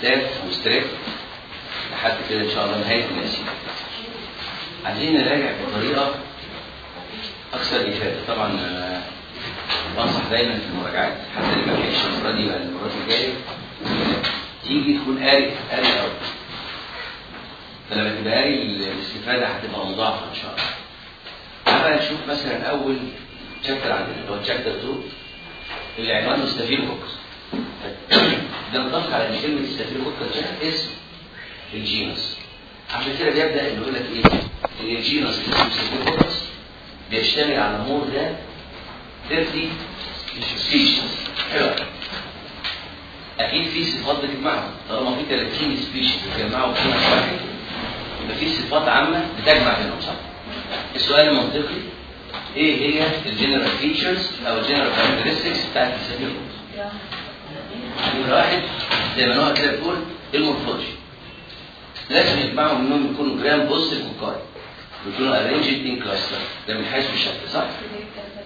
ستاف وستريب لحد كده إن شاء الله نهاية النسيج عايزين نراجع بطريقة أكثر إفادة. طبعا أنا بنصح دايما في المراجعات. حتى اللي ما لحقش المره دي بقى المرات الجاية. تيجي تكون قاري قاري قوي فلما تبقى قاري الاستفادة هتبقى مضاعفة إن شاء الله. تعالى نشوف مثلا أول شابتر عندنا اللي هو شابتر 2 اللي عنوانه Staphylococcus ده مضاف على ان كلمه Staphylococcus ده اسم ال genus عشان كده بيبدأ إنه يقول لك إيه؟ إن ال genus اللي اسمه Staphylococcus بيشتمل على more than 30 species حلو. أكيد في صفات بتجمعهم. طالما في 30 species بيتجمعوا في واحد يبقى في صفات عامة بتجمع بينهم صح؟ السؤال المنطقي إيه هي ال general features أو ال general characteristics بتاعت السفير نمرة واحد زي ما نوع كده بتقول ال morphology لازم يجمعوا منهم يكونوا gram positive cocci يكونوا arranged in cluster ده من حيث الشكل صح؟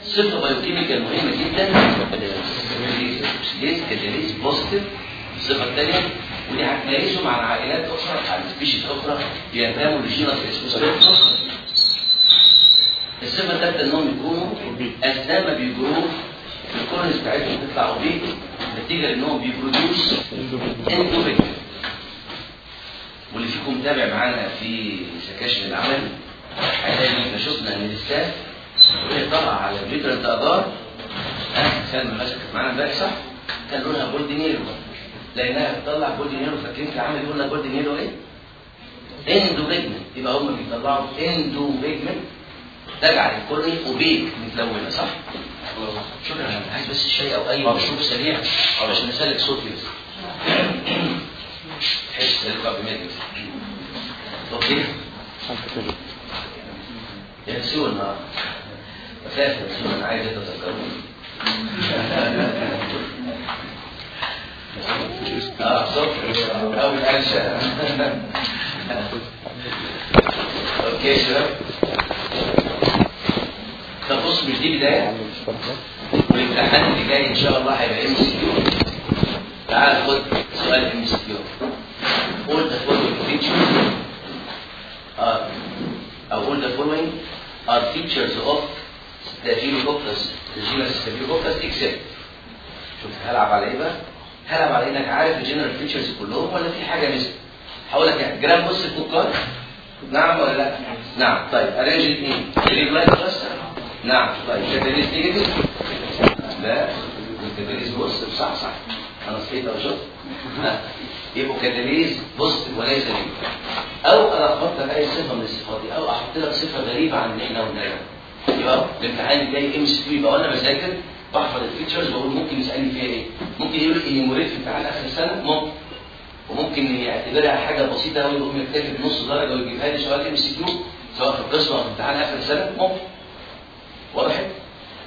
صفة biochemical مهمة جدا. catalase catalase positive الصفة الثانية ودي هتميزهم عن عائلات أخرى عن species أخرى بينتموا ل genus اسمه الصفة الثالثة إنهم يكونوا اثناء ما بيجروه ال colonies بتاعتهم تطلع opaque نتيجة لانهم بي produce endopigment واللي فيكم متابع معانا في سكاشن العملي هيلاقي إحنا شفنا إن ال Staph وهي طالعة على اجار ها سلمى ماشية كانت معانا إمبارح صح؟ كان لونها golden yellow. لأنها بتطلع جولد نيرو فاكرين في العمل يقول لك جولد نيرو إيه؟ اندو بيجمنت يبقى هم بيطلعوا اندو بيجمنت تجعل الكورني اوبيك متلونه صح؟ شكرا. أنا عايز بس الشاي أو أي مشروب سريع علشان اسلك صوتي بس تحس تلقى بمجلس أوكي ينسوا النهار بخاف ينسوا أنا عايز اتذكروني آه صبح اول انشا okay شباب. طب بص مش دي بداية؟ والامتحان اللي جاي إن شاء الله هيبقى MCQ. تعال خد سؤال MCQ. all the following features. Are أو all the following are features of staphylococcus ال genus staphylococcus except شوف هلعب على إيه بقى؟ هلعب على إنك عارف الجنرال فيتشرز كلهم ولا في حاجة مثل هقول لك يعني جرام بص الفكار نعم ولا لا؟ نعم طيب. ارينج الاثنين الريجلايت كلاستر نعم طيب. كاتاليز نيجاتيف لا. الكاتاليز بص صح صح. أنا صحيت أو شفت؟ يبقوا كاتاليز بوزيتيف وليس نيجاتيف أو أنا لك اي صفه من الصفات دي أو أحط لك صفة غريبة عن اللي إحنا قلناها يبقى الامتحان الجاي MCQ يبقى وأنا بذاكر بحفظ ال features وأقول ممكن يسألني فيها إيه؟ ممكن يقول لي enumerate في امتحان آخر السنة ممكن. وممكن يعتبرها حاجة بسيطة قوي يقوم يكتفي بنص درجة ويجيبها لي سؤال MCQ سواء في القسم أو في امتحان آخر السنة ممكن. وضحت؟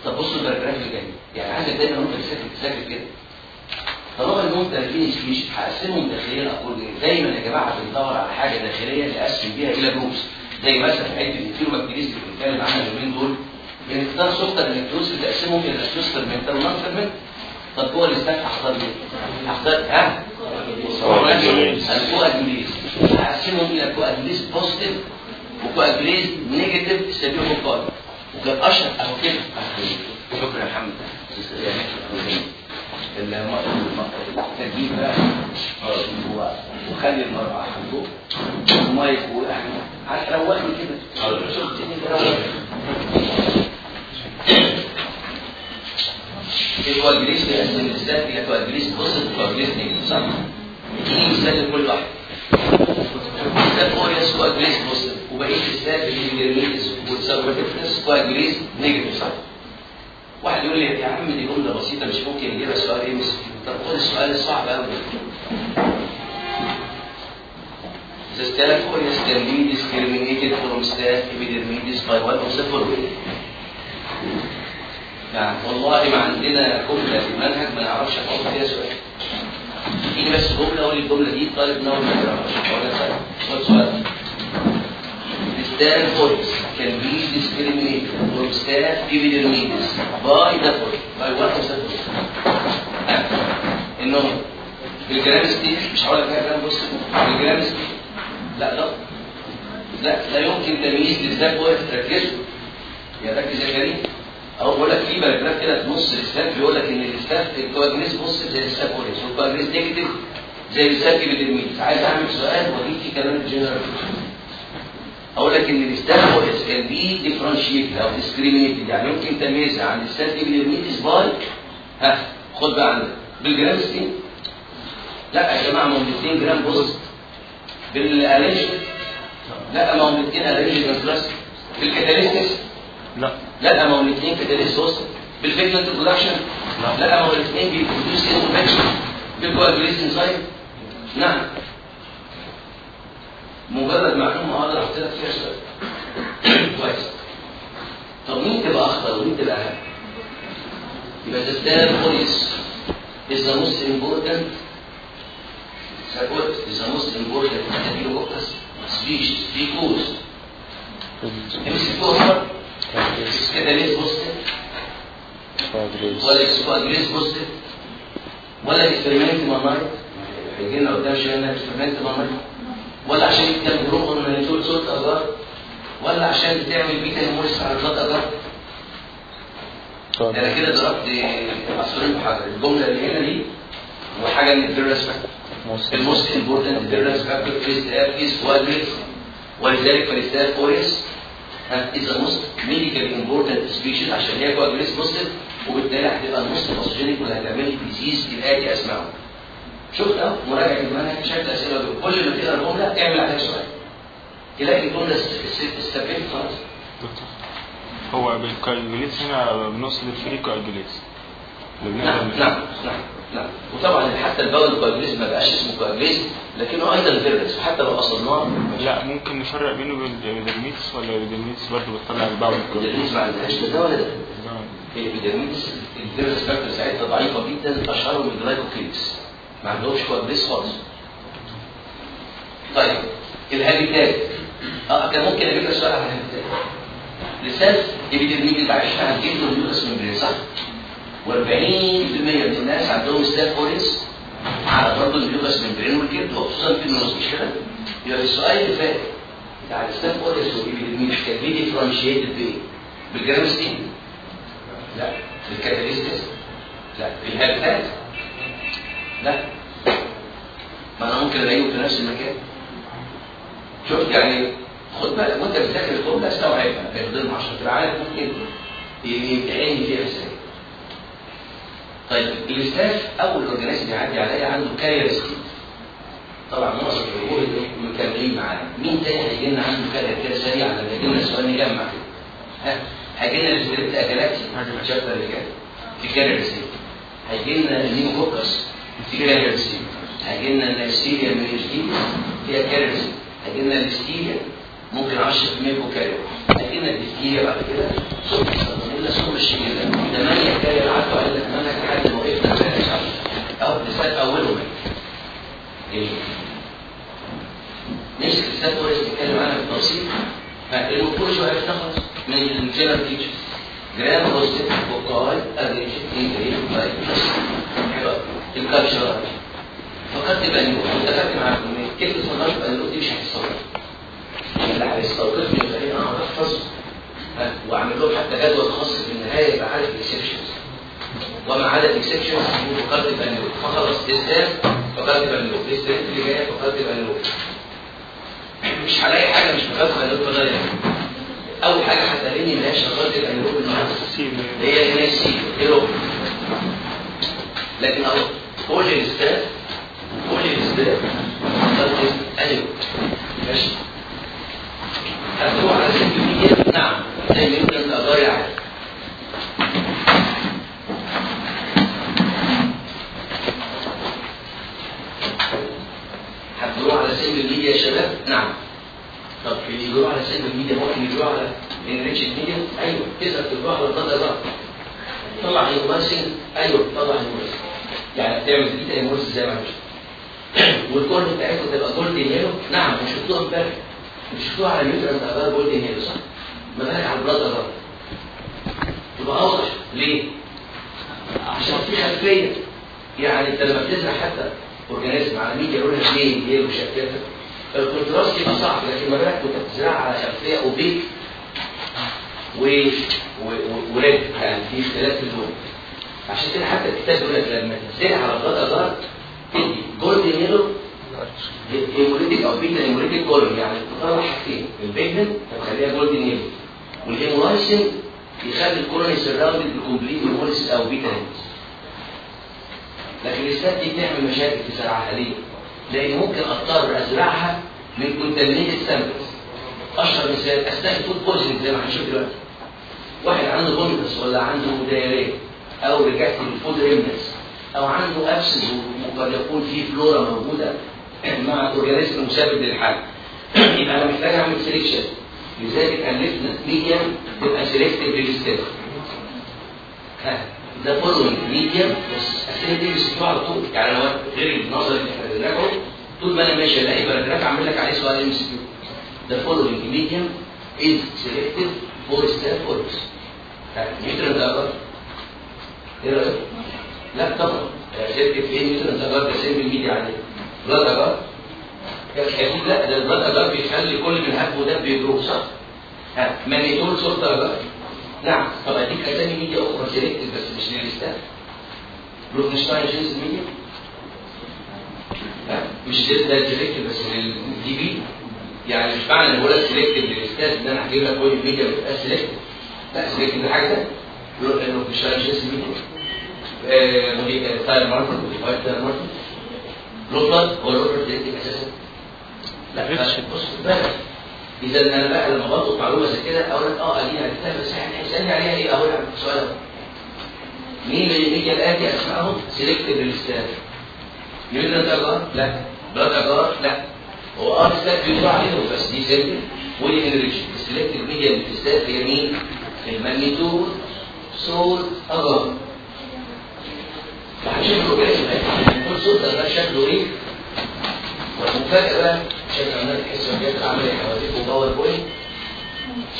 طب بصوا ال paragraph اللي جاي. يعني عايزك دايما وانت بتذاكر تذاكر كده. طالما إنهم 30 species هقسمهم داخليا أقول؟ دايما يا جماعة بندور على حاجة داخلية نقسم بيها إلى groups زي مثلا حتة الانفيروبكتيريز اللي بنتكلم عنها اليومين دول. بنختار سكر الكتروز بتقسمهم إلى سكر منتال ونون فيرمنت طب جوه الاستاك هختار إيه؟ هختار ها؟ الكواجوليز هقسمهم إلى كواجوليز بوزيتيف وكواجوليز نيجاتيف ستابيل مقارن وكان أشهر أهو كده. شكرا يا محمد. التجديد بقى وخلي المرأة فوق ومايك وإحنا هتروقني كده. شفتني تروقني الكواجريس بيقسم الستات إلى كواجريس بوزيتيف وكواجريس نيجاتيف صح؟ اديني مثال لكل واحد ستات اوريس كواجريس بوزيتيف وبقيه الستات الانجرميتس والسبورتيفنس كواجريس نيجاتيف صح؟ واحد يقول لي يا عم دي جمله بسيطه مش ممكن نجيبها سؤال إيه طب خد السؤال الصعب قوي The Staphylococcus can be discriminated from staph epidermidis by one of the following. يعني والله ما عندنا جملة في المنهج ما نعرفش نحط فيها سؤال. اديني بس جملة أقول الجملة دي طالب نور ما يقراهاش. ولا. خد سؤال. Staphylococcus can be discriminated from staph epidermidis by the following. by one of the following. انهم بالجرام ستيل مش هقول لك جرام بص بالجرام ستيل لا لا لا لا يمكن تمييز للستاف واقف تركزوا يا ركز يا كريم أو بقول لك في باراجراف كده في نص الستاف بيقول لك إن الستاف الكواجنيز بص زي الستاف واقف والكواجنيز نيجاتيف زي الستاف بالتلميذ عايز أعمل سؤال وأجيب فيه كلام الجنرال أقول لك إن الستاف واقف كان بي ديفرنشيت أو ديسكريمينيتد يعني يمكن تمييزها عن الستاف بالتلميذ باي ها خد بقى عندك. بالجرام ستين؟ لا يا جماعة ما هم 2 جرام بص. بالاليش لا ما هم 2 اليش كلاس بالكاتاليستكس لا لا الامون الاثنين كدير سوس بالفيجنت برودكشن لا الامون الاثنين بيبروديوس انفكشن بالكواجوليز انزايم نعم مجرد معلومه أقدر أحط لك فيها شوية. كويس. طب مين تبقى اخطر ومين تبقى أهم؟ يبقى ذا ستاند بوليس is the most important. Support is the most important. سبيشيز of workers speech, free ولا اكسبيرمنت ماماري هيجينا قدام شغلنا اكسبيرمنت ماماري ولا عشان يتكلم جروب من نزول صوت اجار ولا عشان بتعمل بيتا هيموليس على صوت اجار أنا كده ضربت عصفورين بحجر الجمله اللي هنا دي وحاجه من الدرس الموست امبورتنت درس فاكتور از از كوادريكس ولذلك فالاستاذ كوريس is the most medically important species عشان هي كواجوليس بوزيتيف وبالتالي هتبقى ال most pathogenic وهتعمل disease الاتي اسمعه. شفت اهو مراجعة المنهج شكل اسئلة دول كل ما تقرا جمله اعمل عليها سؤال. تلاقي الجمله استفدت خلاص. دكتور هو بال coagulase هنا بنقصد ال free coagulase نعم نعم نعم نعم. وطبعا حتى ال bound coagulase ما بقاش اسمه coagulase لكنه أيضا virulence وحتى لو قصدناه لا ممكن نفرق بينه وبين ال epidermidis ولا ال epidermidis برضه بتطلع ال bound ال epidermidis ما عندهاش ده ولا ده ال epidermidis ال virulence factor ساعتها ضعيفة جدا أشهرهم ال glycocalyx ما عندهمش coagulase خالص. طيب ال habitat. آه كان ممكن أجيب لك سؤال عن ال habitat. ل Staph epidermidis معلش هنجيب له ال mucous membrane صح؟ و40% من الناس عندهم Staph aureus على برضه ال mucous membrane والجلد وخصوصا في ال nose مش كده؟ يبقى السؤال اللي فات. بتاع ال Staph aureus وال epidermidis can be differentiated بايه؟ بال Gram stain لا. بال catalase test لا. بال habitat لا. ما أنا ممكن الاقيهم في نفس المكان. شفت يعني خد بالك وأنت بتذاكر الجمله استوعبها. عشان تبقى عارف ممكن يمتحني فيها إزاي؟ طيب ال Staph أول organism يعدي عليا عنده carrier state طبعا معظم الجمهور مكملين معانا مين تاني هيجي لنا عنده carrier كده سريع لما يجي لنا سؤال نجمع كده ها؟ هيجي لنا ال Strept اكلاتي ال chapter اللي جاي. في carrier state هيجي لنا ال Pneumococcus في carrier state هيجي لنا ال Neisseria meningitidis فيها carrier state هيجي لنا الاستيريا ممكن 10% يبقوا carrier هيجي لنا الديفتيريا بعد كده ثم السلمونيلا ثم الشيجيلا ثمانية carrier عدوا علينا ثمانية لحد ما وقفنا على أو لسات أولهم جميل نمسك الستات ورقة نتكلم عنها بالتفصيل المفروض شوية نخلص من الجنرال فيتشرز جرام بوزيتيف وقال اريجن انجرين طيب. حلو. الكالتشر فقدت بانيو اتفقت معاكم. ان كلمه صناعه بانيو دي مش هتتصرف. اللي هيستوقفني ويخليني أنا احفظ واعمل لهم حتى جدول خاص في النهاية يبقى عارف الاكسبشنز وما عدا الاكسبشنز فقدت بانيو فخلص أستاذ فقدت بانيو الاستاذ اللي جاية فقدت بانيو مش هلاقي حاجة مش مكافاه بانيو فضايا أول حاجة هتلاقيني اللي هي شغاله الانيروب اللي هي هنا السي ايروب لكن أهو كل الاستاذ كل الاستاذ ماشي؟ هتروح على سكيورتي نعم زي ما يمكن الاضاء عادي هتروح على سينجل ميديا يا شباب نعم طب اللي يجروا على سينجل ميديا ممكن يجروا على انريتش ميديا أيوه تقدر تجروا على الضغط ده طلع هيمورسين أيوه طلع هيمورسين يعني بتعمل بيتا هيمورسين زي ما انت والكورن بتاعتكم تبقى جولد يلو نعم مش شفتوها امبارح مش شفتوها على اليوترس بتاع جولد يلو صح؟ ما بالك على البلاد ده. تبقى اوضح ليه؟ عشان في خلفية. يعني أنت لما بتزرع حتى organism على ميديا لونها اثنين هي وشفافه ال contrast يبقى صعب لكن ما بالك وانت بتزرعها على خلفية opaque. و و و- و red يعني في اختلاف في اللون عشان كده حتى الكتاب يقول لك لما تزرع على blood agar تدي. golden yellow hemolytic أو beta hemolytic colony يعني بتطلع حاجتين ال pigment هتخليها golden yellow وال hemolysin يخلي ال colony surrounded by complete hemolysis أو hemolysis لكن ال Staph دي بتعمل مشاكل في زراعها ليه؟ لأن ممكن أضطر أزرعها من contaminated samples أشهر مثال Staph food poisoning زي ما هنشوف دلوقتي. واحد عنده vomitus ولا عنده diarrhea أو رجعت ال food remains أو عنده abscess وقد يكون في فلورا موجودة. مع organism مسبب للحل يبقى أنا محتاج أعمل selection لذلك الفنا medium تبقى selective لل Staph the following medium بس الاسئله دي بيسيبوها على طول. يعني لو غير النظر اللي إحنا بنراجعه طول ما أنا ماشي ألاقي paragraph أعمل لك عليه سؤال MCQ. The following medium is selective for staph aureus. nutrient agar إيه رأيك؟ لا طبعا. شركة فين nutrient agar ده simple media عليه blood agar أكيد لا ده ال blood agar بيخلي كل من هب ودب يجروا صح؟ mannitol salt agar نعم طب أديك اسامي ميديا أخرى selective بس مش لل Staph Lowenstein-Jensen media. مش ده selective بس لل TB. يعني مش معنى إن بقول selective لل Staph إن أنا هجيب لك كل الميديا ما تبقاش selective لا selective ده حاجة ثانية مش Jensen media. تاير ماركت وديفايد تاير ماركت لوبلر هو اللوبلر سيلكتد أساسا لا بص بالك إذا أنا بقى لما بطلب معلومة زي كده أقول لك آه اديها عرفتها بس يعني هيسالني عليها إيه أقول لك سؤال. أهو. مين اللي يجي الاتي اسمائهم سيلكتد للاستاذ يمين اجار لا. بلاد اجار لا. هو آه الاستاذ بيوضع عليهم بس دي سيمبل ودي انريتش السيلكتد ميديا للاستاذ هي مين؟ الماجنيتود صوت اجار فهنشوف له كده الماجنيتود صوت اجار شكله إيه؟ والمفاجاه بقى شايف عمال تحس ان جت عمل حواليك باور بوينت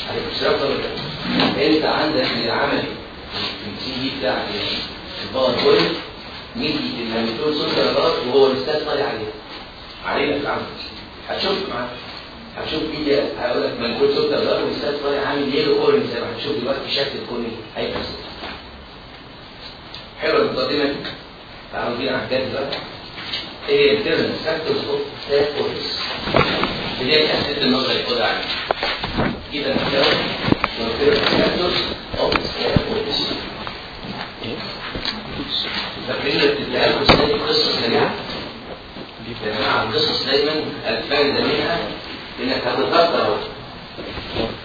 هتكسرها ولا أنت عندك العملي السي دي بتاع الباور بوينت. ميدي الماجنيتود صوت درجات وهو الأستاذ طالع عليه. علينا في العمل هتشوف معاك. هتشوف ايدي هقول لك ماجنيتود صوت درجات والأستاذ طالع عامل اورنج زي ما هتشوف دلوقتي شكل الكوني هيبقى حلوة المقدمه دي تعالوا بينا على الجد بقى إيه اوف ستاف اوريس اللي هي تحديد النظر ياخدها عليه كده نتكلم فاكتورز اوف ستاف اوريس فاكرين اللي بتديها لكم السنة دي قصه سريعه جماعة القصص دايما الفائده منها انك هتتذكر اهو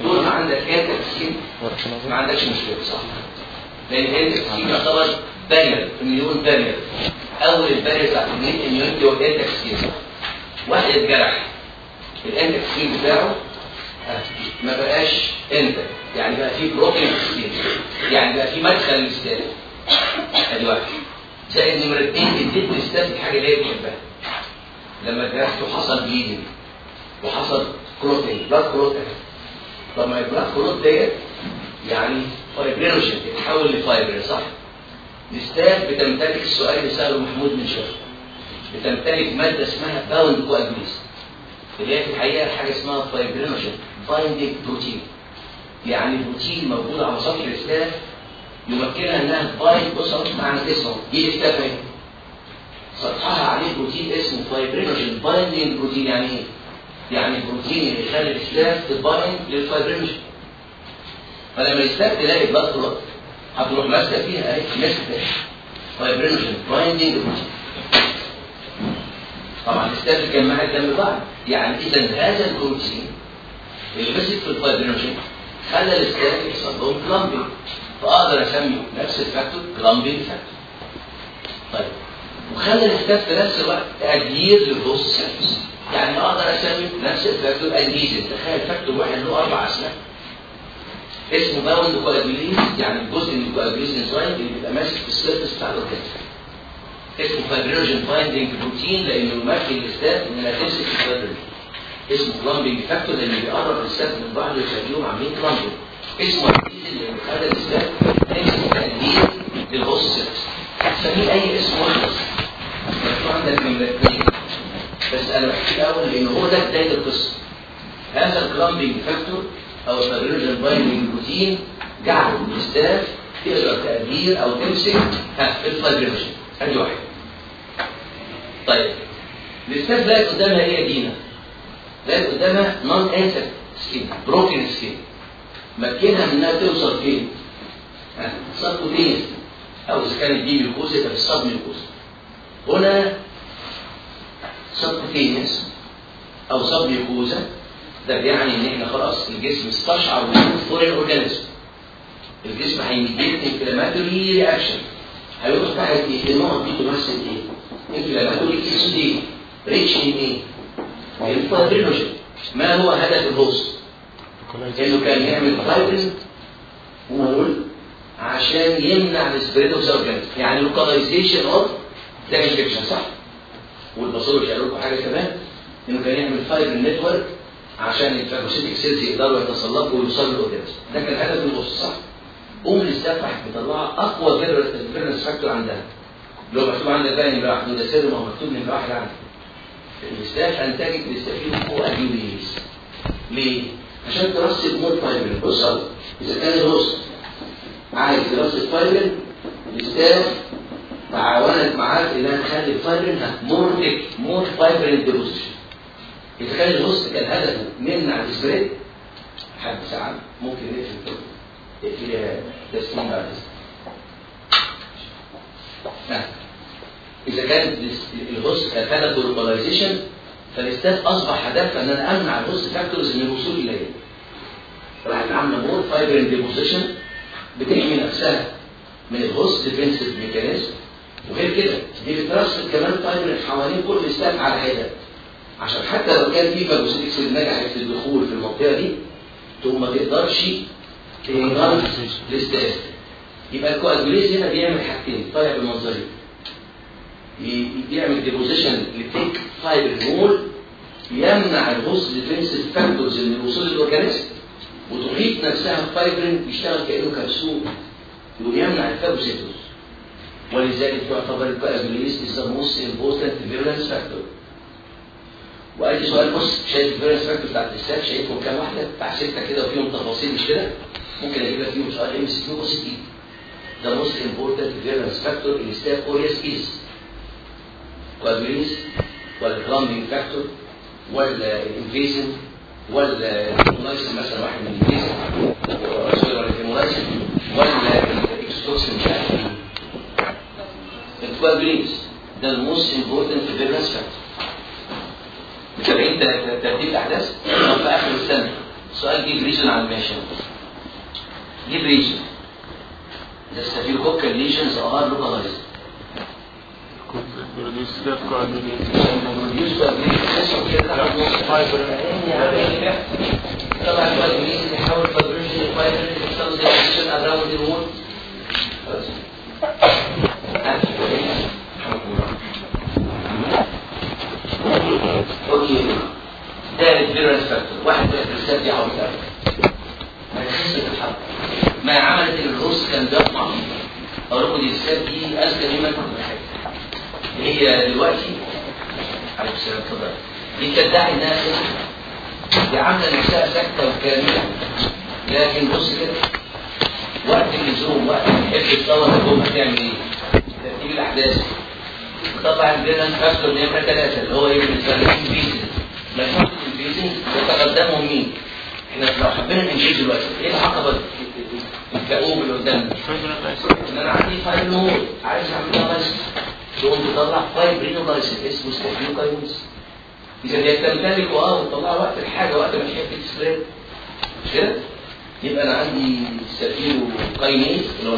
طول ما عندك intact skin ما عندكش مشكله صح لأن intact skin يعتبر barrier مليون barrier اول ال barrier بتاعت ال innate immunity هو ال intact skin واحد اتجرح ال intact skin بتاعه ما بقاش intact يعني بقى فيه broken skin يعني بقى فيه مدخل لل Staph أدي واحد. زائد نمرة اتنين اديت لل Staph الحاجة اللي هي بتحبها. لما جرحته حصل bleeding وحصل clotting blood clot طب ما ال blood clot ديت يعني fibrinogen تتحول لفايبر صح؟ ال Staph بتمتلك السؤال اللي ساله محمود من شوية بتمتلك مادة اسمها bound coagulase اللي هي في الحقيقة حاجة اسمها fibrinogen binding protein يعني بروتين موجود على سطح ال Staph يمكنها إنها ت bind بص اهو معنى اسمه دي اهي سطحها عليه بروتين اسمه fibrinogen binding protein يعني إيه؟ يعني بروتين اللي يخلي ال Staph ت bind لل fibrinogen فلما ال Staph تلاقي blood هتروح ماسكه فيها؟ اهي ماسكه fibrinogen binding طبعا ال Staph اتجمعت جنب بعض يعني إذا هذا البروتين اللي مسك في ال fibrinogen خلى ال Staph يحصل لهم clumping فأقدر اسمي نفس ال factor clumping factor طيب وخلى ال Staph في نفس الوقت adhere لل host surface يعني أقدر اسمي نفس ال factor adhesin تخيل factor واحد له أربع اسماء اسمه bound coagulase يعني الجزء من ال coagulase enzyme اللي بيبقى ماسك في ال surface بتاع ال organism اسمه fibrinogen binding protein لأنه يمكن ال Staph انها تمسك ال fibrinogen اسمه clumping factor لأنه بيقرب ال Staph من بعض ويخليهم عاملين clumping اسمه adhesin اللي بيخلي ال Staph تمسك تقليل لل host surface سميه أي اسم بس مكتوب عندك نمرة اثنين بس أنا بحكي الأول لأن هو ده بداية القصة. هذا ال clumping factor أو ال fibrinogen binding protein جعل ال Staph تقدر ت adhere أو تمسك ها ال fibrinogen ادي واحد. طيب. ال Staph لقيت قدامها إيه يا دينا؟ لقيت قدامها non intact skin broken skin مكنها من أنها توصل فين؟ ها subcutaneous أو إذا كانت دي mucosa يبقى في ال submucosa هنا subcutaneous أو submucosa ده بيعني إن إحنا خلاص الجسم استشعر وجود foreign organism الجسم ه mediate inflammatory reaction هيروح تحت إيه؟ النقط دي تمثل إيه؟ inflammatory exudate rich in إيه؟ ال fibrinogen ما هو هدف ال host؟ إنه كان يعمل fibrin wall عشان يمنع ال spread of يعني localization of ده infection صح؟ وال pathology قالوا لكم حاجة كمان إنه كان يعمل fibrin network عشان ال phagocytic cells يقدروا يتسلقوا ويوصلوا لل organism ده كان هدف ال host صح؟ ام ال Staph راحت مطلعه اقوى virulence factor عندها. لو مكتوب عندك بقى وده سر ما هو مكتوب واحد عندك ال Staph انتجت ال Staph free coagulase ليه؟ عشان ترسب more fibrin بص إذا كان ال host عايز يرسب fibrin ال Staph تعاونت معاك انها تخلي ال fibrin more more fibrin deposition. كان ال host كان هدفه منع ال spread حد ساعه ممكن نقفل في تسليم بعد إذا كان ال host كان هدفه localization فال staph أصبح هدفها إن أنا أمنع ال host factors من الوصول إليه. راحت عاملة more fibrin deposition بتحمي نفسها من ال host defensive mechanism وغير كده دي بترصد كمان فايبرين حوالين كل staph على حده عشان حتى لو كان في phagocytic cell نجحت في الدخول في المنطقة دي تقوم ما تقدرش تنجلف ال staph يبقى ال coagulase هنا بيعمل حاجتين طالع بالمنظرين بيعمل deposition ل thick fibrin wall يمنع ال host defensive factors من الوصول لل organism وتحيط نفسها بفايبرين يشتغل كأنه كبسول ويمنع ال phagocytosis ولذلك تعتبر ال coagulase is the most important virulence factor. وادي سؤال بص شايف ال virulence factor بتاعت ال staph شايفهم كام واحدة؟ بتاع ستة كده وفيهم تفاصيل مش كده؟ ممكن أجيب لك فيهم سؤال MCQ بسيط جدا. The most important virulence factor in staph aureus is coagulase ولا clumping factor? ولا ال invasin ولا ال hemolysin مثلا واحد من ال invasin. ولا الهيمولايسين ولا الاكستوكسين إيه الكواجوليز ده الموست امبورتنت variance factor. متابعين ترتيب الأحداث في آخر السنة. سؤال جيب ريجن على الماشين. جيب ريجن The staphylococcal lesions are localized. بروديوس ستاف كوادوليز Produce coagulation كده تحت نص فايبر طبعا بيحاول اراوند الوول ده واحد من الرسالة دي يخص الحرب ما عملت الروس كان بيطمع أقول لكم دي أذكى مما تتخيل هي دلوقتي عليه السلام اتفضل. دي بتدعي انها ساكتة دي عاملة نفسها ساكته وكامله لكن بص كده وقت اللزوم وقت ما تحب تصور الهجوم هتعمل إيه؟ ترتيب الاحداث طبعا بينا فاكتور نمره ثلاثة اللي هو إيه لنا الانفيزن مجموعه الانفيزن يتقدمهم مين؟ إحنا لو حبينا الانجيز دلوقتي إيه العقبه الكؤوب اللي قدامنا؟ إن أنا عندي فايل نور عايز اعملها بس تقوم تطلع فايل برينولايسيس اسمه ستافيلوكاينوس إذا هي تمتلك آه وتطلع وقت الحاجة وقت ما تحب تسبريد مش كده؟ يبقى أنا عندي ستافيلو كاينيز اللي هو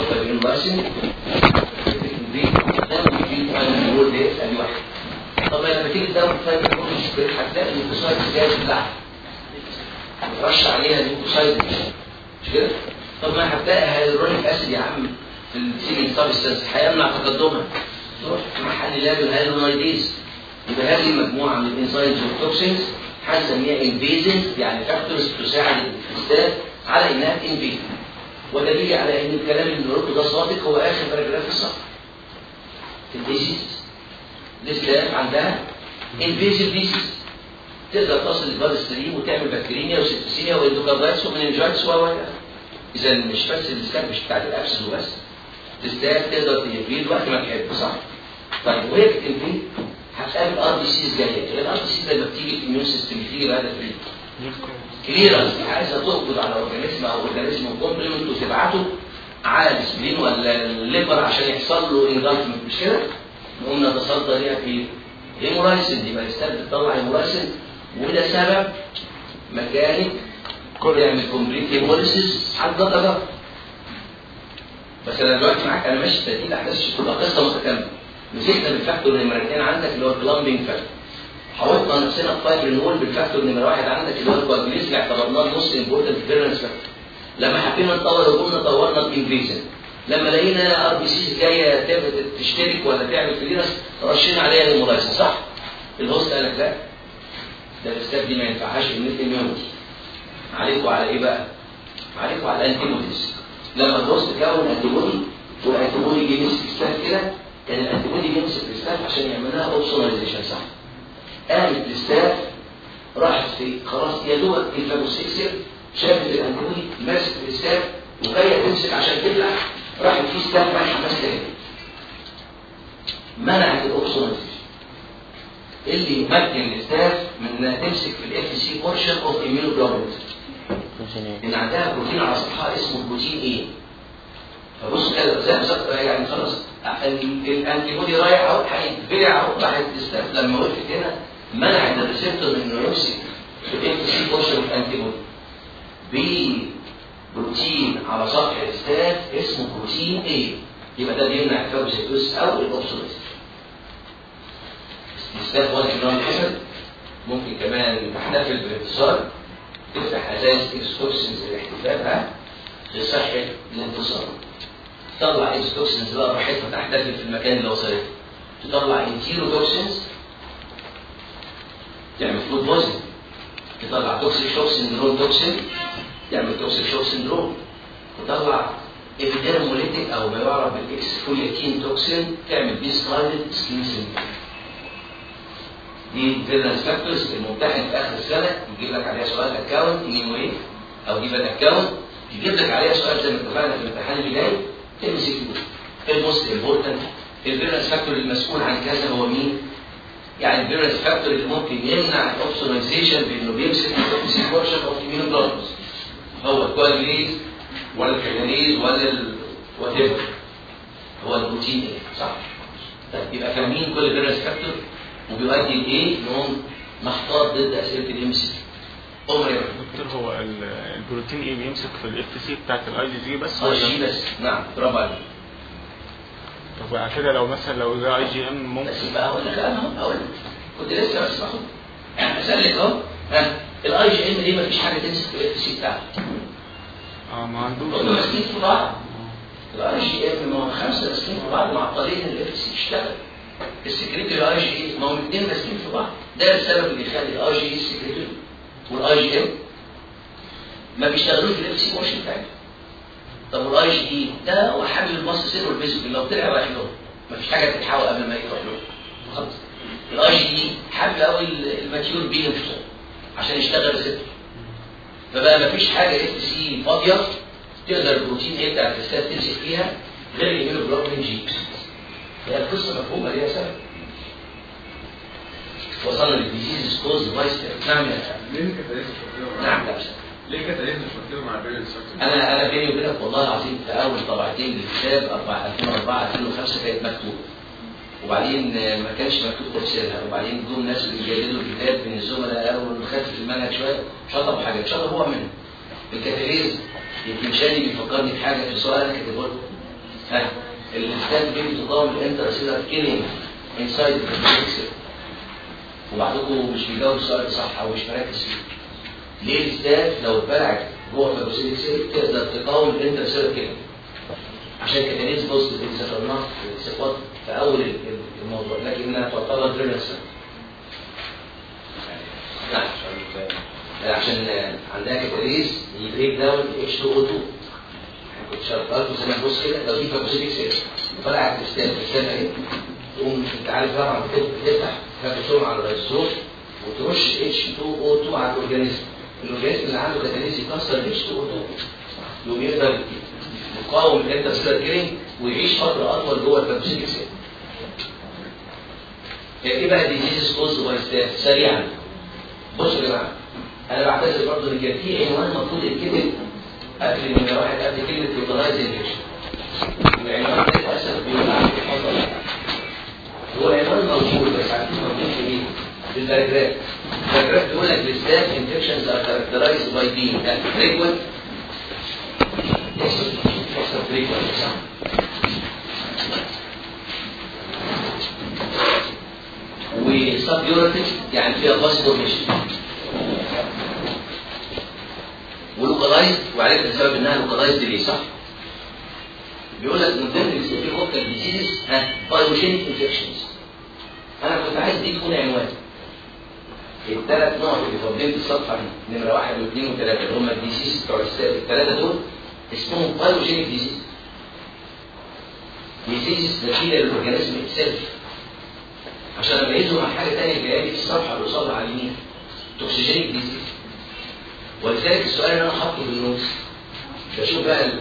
ادي واحد طب لما تيجي تدور نور سبريد هتلاقي الليكوسايد جاي في اللحم رش عليها الليكوسايد مش كده؟ طب ما هتلاقي hyaluronic acid يا عم في ال cementing substance هيمنع تقدمها. تروح محللاه بال hyaluronidase يبقى هذه المجموعه من ال enzymes وال toxins هنسميها invasins يعني factors تساعد ال staph على انها invade ودليل على أن الكلام اللي بنقوله ده صادق هو آخر paragraph في الصفحه ال disease ال staph عندها invasive disease تقدر تصل لل blood stream وتعمل bacteremia و septicemia و endocarditis و meningitis و إذا مش بس الاستاف مش بتاعت الابسس وبس الاستاف تقدر تنفيد وقت ما تحب صح؟ طيب وهي بت invade هتقابل RBCs جاية؟ ال RBCs لما بتيجي في ال immune system بتيجي بهدف إيه؟ clearance عايزه تقبض على organism أو organism complement وتبعته على ال spleen ولا ال liver عشان يحصل له engulfment مش كده؟ نقوم نتصدى ليها في hemolysin يبقى ال staph بتطلع hemolysin وده سبب ميكانيك يعمل complete hemolysis على ال blood بس أنا دلوقتي معاك أنا ماشي ترتيب الاحداث مش تبقى قصة متكاملة. مسكنا بال factor اثنين عندك اللي هو ال clumping factor حوطنا نفسنا في fibrin wall بال factor نمره واحد عندك اللي هو ال coagulase اللي اعتبرناه most important virulence factor لما حبينا نطور الهجوم طورنا ال invasin لما لقينا ار بي سيز جاية تشترك ولا تعمل كليرنس رشينا عليها الملايسه صح؟ الهوست قال لك لا. ده الأستاذ دي ما ينفعهاش الميت اميونتي عليكم على إيه بقى؟ عليكم على الانتيبوديز لما الهوست كون انتيبودي والأنتيبودي جه مسك ستاف كده كان الأنتيبودي جه مسك الستاف عشان يعمل لها اوبسوناليزيشن صح؟ قامت الستاف راحت في خلاص يا دوبك الفاجوسيكسر شافت ال antibody ماسك ال staph وجايه تمسك عشان تبلع راحت في staph رايحه ماسكه منعت ال opsonization اللي يمكن ال staph من إنها تمسك في ال Fc portion of immunoglobulin إن عندها بروتين على سطحها اسمه protein A فبص كده زي بالظبط يعني خلاص ال antibody رايح أهو هيتبلع أهو راحت ال staph لما وقفت هنا منعت ال receptor من يمسك في portion of antibody بروتين على سطح ال staph اسمه protein A يبقى ده بيمنع ال phagocytosis أو ال opsonization ال staph واضح ان هو انحسد ممكن كمان تحتفل بانتصار تفتح أساس exotoxins الاحتفال في صحه الانتصار. تطلع exotoxins بقى براحتها تحتفل في المكان اللي وصلت. تطلع enterotoxins تعمل food poisoning تطلع toxic shock syndrome toxin تعمل toxic shock syndrome تطلع epidermolytic أو ما يعرف بال exfoliative toxin تعمل بيه scalded skin syndrome دي virulence factors الممتحن في آخر السنة يجيب لك عليها سؤال account on إيه أو give account يجيب لك عليها سؤال زي ما اتفقنا في الامتحان اللي جاي. تمسك ال most important ال virulence factor المسؤول عن كذا هو مين؟ يعني ال virulence factor اللي ممكن يمنع ال opsonization بانه بيمسك ال Fc portion of immunoglobulins هو ال coagulase ولا الكاليز ولا what هو ال protein A صح؟ طيب يبقى فاهمين كل virulence factor وبيؤدي لإيه؟ انهم محتاط ضد أسئلة ال MC دكتور. هو ال- ال protein A؟ بيمسك في ال Fc بتاعت ال IgG بس A ولا؟ G بس. نعم برافو عليك. طب بعد كده لو مثلا لو ده IgM ممكن بس يبقى هقول لك أنا هقول لك. كنت لسه بس اسالك أهو ها ال IgM دي مفيش حاجة تمسك في ال Fc بتاعته آه ما عندوش. ماسكين في بعض. ال IgM ما هم خمسة ماسكين في بعض معطلين ال Fc يشتغل ال secretory ال IgA ما هم الاثنين ماسكين في بعض. ده السبب اللي يخلي ال IgA ال secretory وال IgM ما بيشتغلوش في الاف سي موشن بتاعتهم. طب والاي جي اي ده هو حامل ال mast cell وال basophil. لو طلع رايح له مفيش حاجة تتحول قبل ما يروح له خلاص. الآي جي اي حامل قوي ال mature B عشان يشتغل receptor فبقى مفيش حاجة Fc فاضية تقدر ال protein A بتاع ال Staph تمسك فيها غير ال immunoglobulin G هي القصة مفهومة ليها سبب. وصلنا لل disease caused by يا ليه كتاليز مش واخدينه مع نعم لا بس. ليه مع أنا أنا بيني وبينك والله العظيم في اول طبعتين للكتاب 4 2004 2005 كانت مكتوبة. وبعدين ما كانش مكتوب تفسيرها وبعدين جم ناس اللي بيجددوا الكتاب من الزملاء قالوا خف في المنهج شوية شطب حاجة شطب هو منه. الكتاليز يمكن شادي بيفكرني بحاجة في سؤال أنا كاتبه لكم ها ال Staph بتقاوم ال intracellular killing inside وبعضكم مش بيجاوب السؤال صح أو مش مركز فيه. ليه ال Staph لو اتبلعت جوه ال phagocytic cell تقدر تقاوم ال intracellular killing عشان catalase positive اللي ذكرناه في الصفات في أول ال- ال- الموضوع لكنها تعتبر نعم عشان عندها كتاليز ي break down H2O2 كنت شرطت زي ما تبص كده لو دي phagocytic cell طلعت ال Staph ال Staph اهي تقوم انت عارف طبعا بتفتح كابسول على الريزوم وترش H2O2 على ال organism. ال organism اللي عنده كاتاليز يكسر H2O2 يقوم يقدر يقاوم ال intracellular killing ويعيش فترة أطول جوه الكابسول سيل إيه بقى disease caused Staph سريعا؟ بصوا يا جماعة أنا بعتذر برضه إن كان في عنوان المفروض يتكتب قبل من واحد قبل كلمة infection العنوان ده للأسف بيوقع في الحصل هو العنوان موجود بس عارفين موجود في إيه؟ في ال paragraph ال paragraph بيقول لك ال Staph infections are characterized by being frequent. Frequent صح و suppurative يعني فيها pus formation و localized وعرفت السبب إنها localized ليه صح؟ بيقول لك من ضمن ال staphylococcal disease ها pyogenic infections أنا كنت عايز دي تكون عنوان. الثلاث نقط اللي في الصفحة دي نمرة واحد واثنين وثلاثة اللي هم ال disease بتوع الثلاثه دول اسمهم pyogenic disease disease نتيجه لل organism itself عشان اميزه مع حاجة ثانية جاية في الصفحة اللي قصادها على اليمين. toxigenic disease ولذلك السؤال اللي أنا حاطه في النص بشوف بقى ال-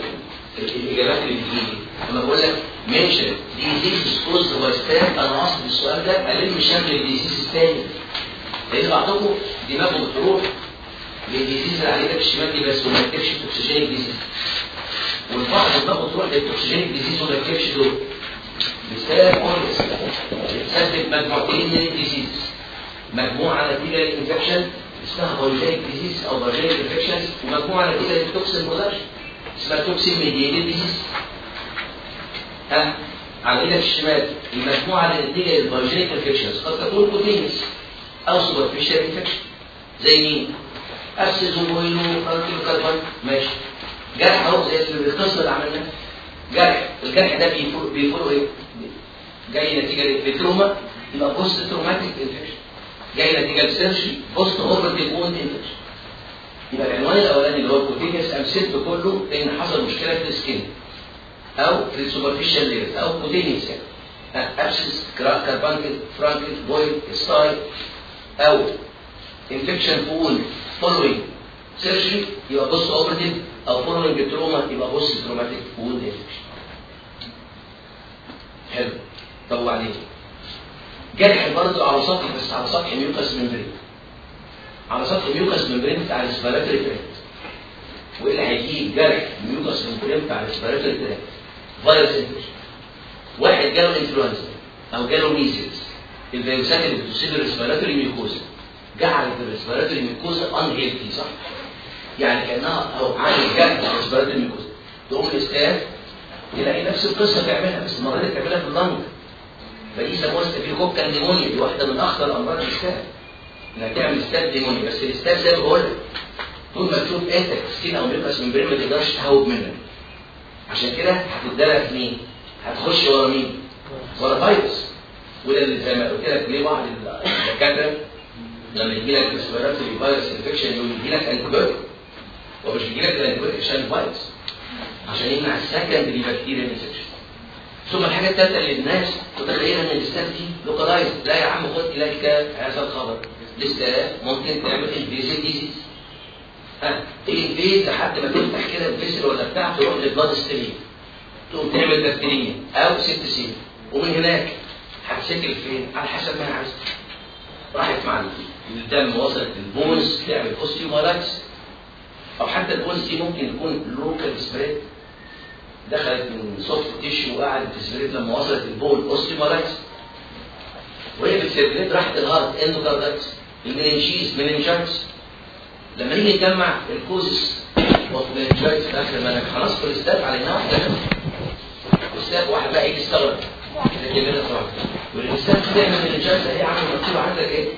ال- الإجابات اللي بتجيلي. لما بقول لك mention disease caused by أنا قصدي السؤال ده الم شمل ال disease الثاني لأن بعضكم دماغه بتروح لل disease اللي على إيدك الشمال دي بس وما يكتبش toxigenic disease والبعض دماغه تروح لل toxigenic disease وما يكتبش دول. بسبب كويس بتسبب مجموعتين من ال disease مجموعة نتيجه لل infection اسمها pyogenic disease أو pyogenic infections ومجموعة نتيجه لل toxin production اسمها toxin mediated disease ها؟ على إيدك الشمال. المجموعة اللي نتيجه لل pyogenic infections قد تكون cutaneous أو superficial infection زي مين؟ abscess و boil و furuncle carbuncle ماشي. جرح أهو زي القصة اللي عملناها جرح. الجرح ده بيفرق إيه؟ جاي نتيجة ل trauma يبقى post traumatic infection جاي نتيجة ل surgery post operative wound infection يبقى العنوان الأولاني اللي هو ال cutaneous امثلته كله إن حصل مشكلة في ال skin. أو في ال superficial layers. أو cutaneous يعني. abscess carbuncle furuncle boil stye. أو infection wound following surgery يبقى post operative أو following trauma يبقى post traumatic wound infection حلو. طب وبعدين؟ جرح برضه على سطح بس على سطح mucous membrane على سطح mucous membrane بتاع ال respiratory tract وإيه اللي هيجيب جرح mucous membrane بتاع ال respiratory tract virus infection واحد جاله انفلونزا أو جاله measles اللي بتصيب ال respiratory mucosa جعلت ال respiratory mucosa unhealthy صح؟ يعني كأنها أو عامل في ال respiratory mucosa تقوم ال staph يلاقي نفس القصة تعملها بس المره دي تعملها في ال lung فدي سموها staphylococcal pneumonia دي واحدة من أخطر امراض ال staph إنها تعمل staph pneumonia بس ال staph زي ما بقول لك طول ما تشوف intact skin أو mucous membrane ما تقدرش تهوب منك عشان كده هتتدلع في مين؟ هتخش ورا مين؟ ورا فيروس اللي زي ما قلت لك ليه بعض الدكاتره لما يجي لك respiratory virus infection يقول يجي لك antibiotic هو مش بيجي لك ال antibiotic عشان الفيروس عشان يمنع ال secondary bacterial infection ثم الحاجة الثالثه اللي الناس متخيلة إن ال staph دي localized لا يا عم خد إليك هذا الخبر. ال staph ممكن تعمل invasive disease ها؟ ال invasive لحد ما تفتح كده ال vessel ولا بتاع تروح لل blood stream تقوم تعمل بكتيريا أو ست سين ومن هناك هت settle فين؟ على حسب ما أنا عايز راحت مع الدم وصلت لل bones تعمل osteomyelitis أو حتى ال bones دي ممكن تكون local spread دخلت من soft tissue وقعدت ت spread لما وصلت ال bone osteomyelitis وهي بت spread راحت ال heart endocarditis ال meninges meningitis لما نيجي نجمع ال causes of في اخر المنهج هنذكر ال staph على انها واحدة. واحد بقى يجي يستغرب وال staph بتعمل meningitis اهي عامل مكتوب عندك إيه؟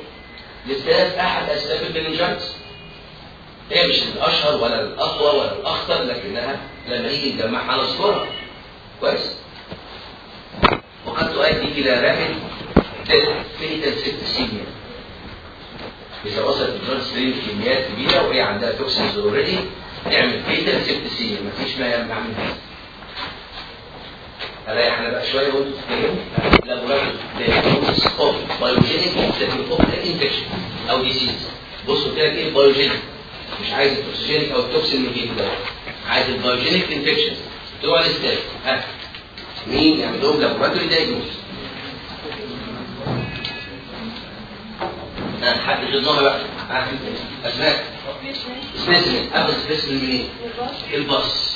ال staph احد اسباب ال meningitis هي مش الأشهر ولا الاقوى ولا الاخطر لكنها لما نيجي نجمعها نذكرها كويس وقد تؤدي إلى rapid fatal septicemia اذا وصلت ال blood stream كميات كبيره وهي عندها toxins already تعمل fatal septicemia مفيش ما يمنع منها اريح أنا بقى شوية وانتوا تتكلموا laboratory of pyogenic infection أو disease بصوا كده إيه pyogenic مش عايز ال toxigenic أو ال toxin mediated ده. عايز ال pyogenic infection بتوع ال staph ها مين يعمل لهم laboratory diagnosis ها حد غير نوع بقى. اسماء. specimen اخذ specimen منين؟ ال pus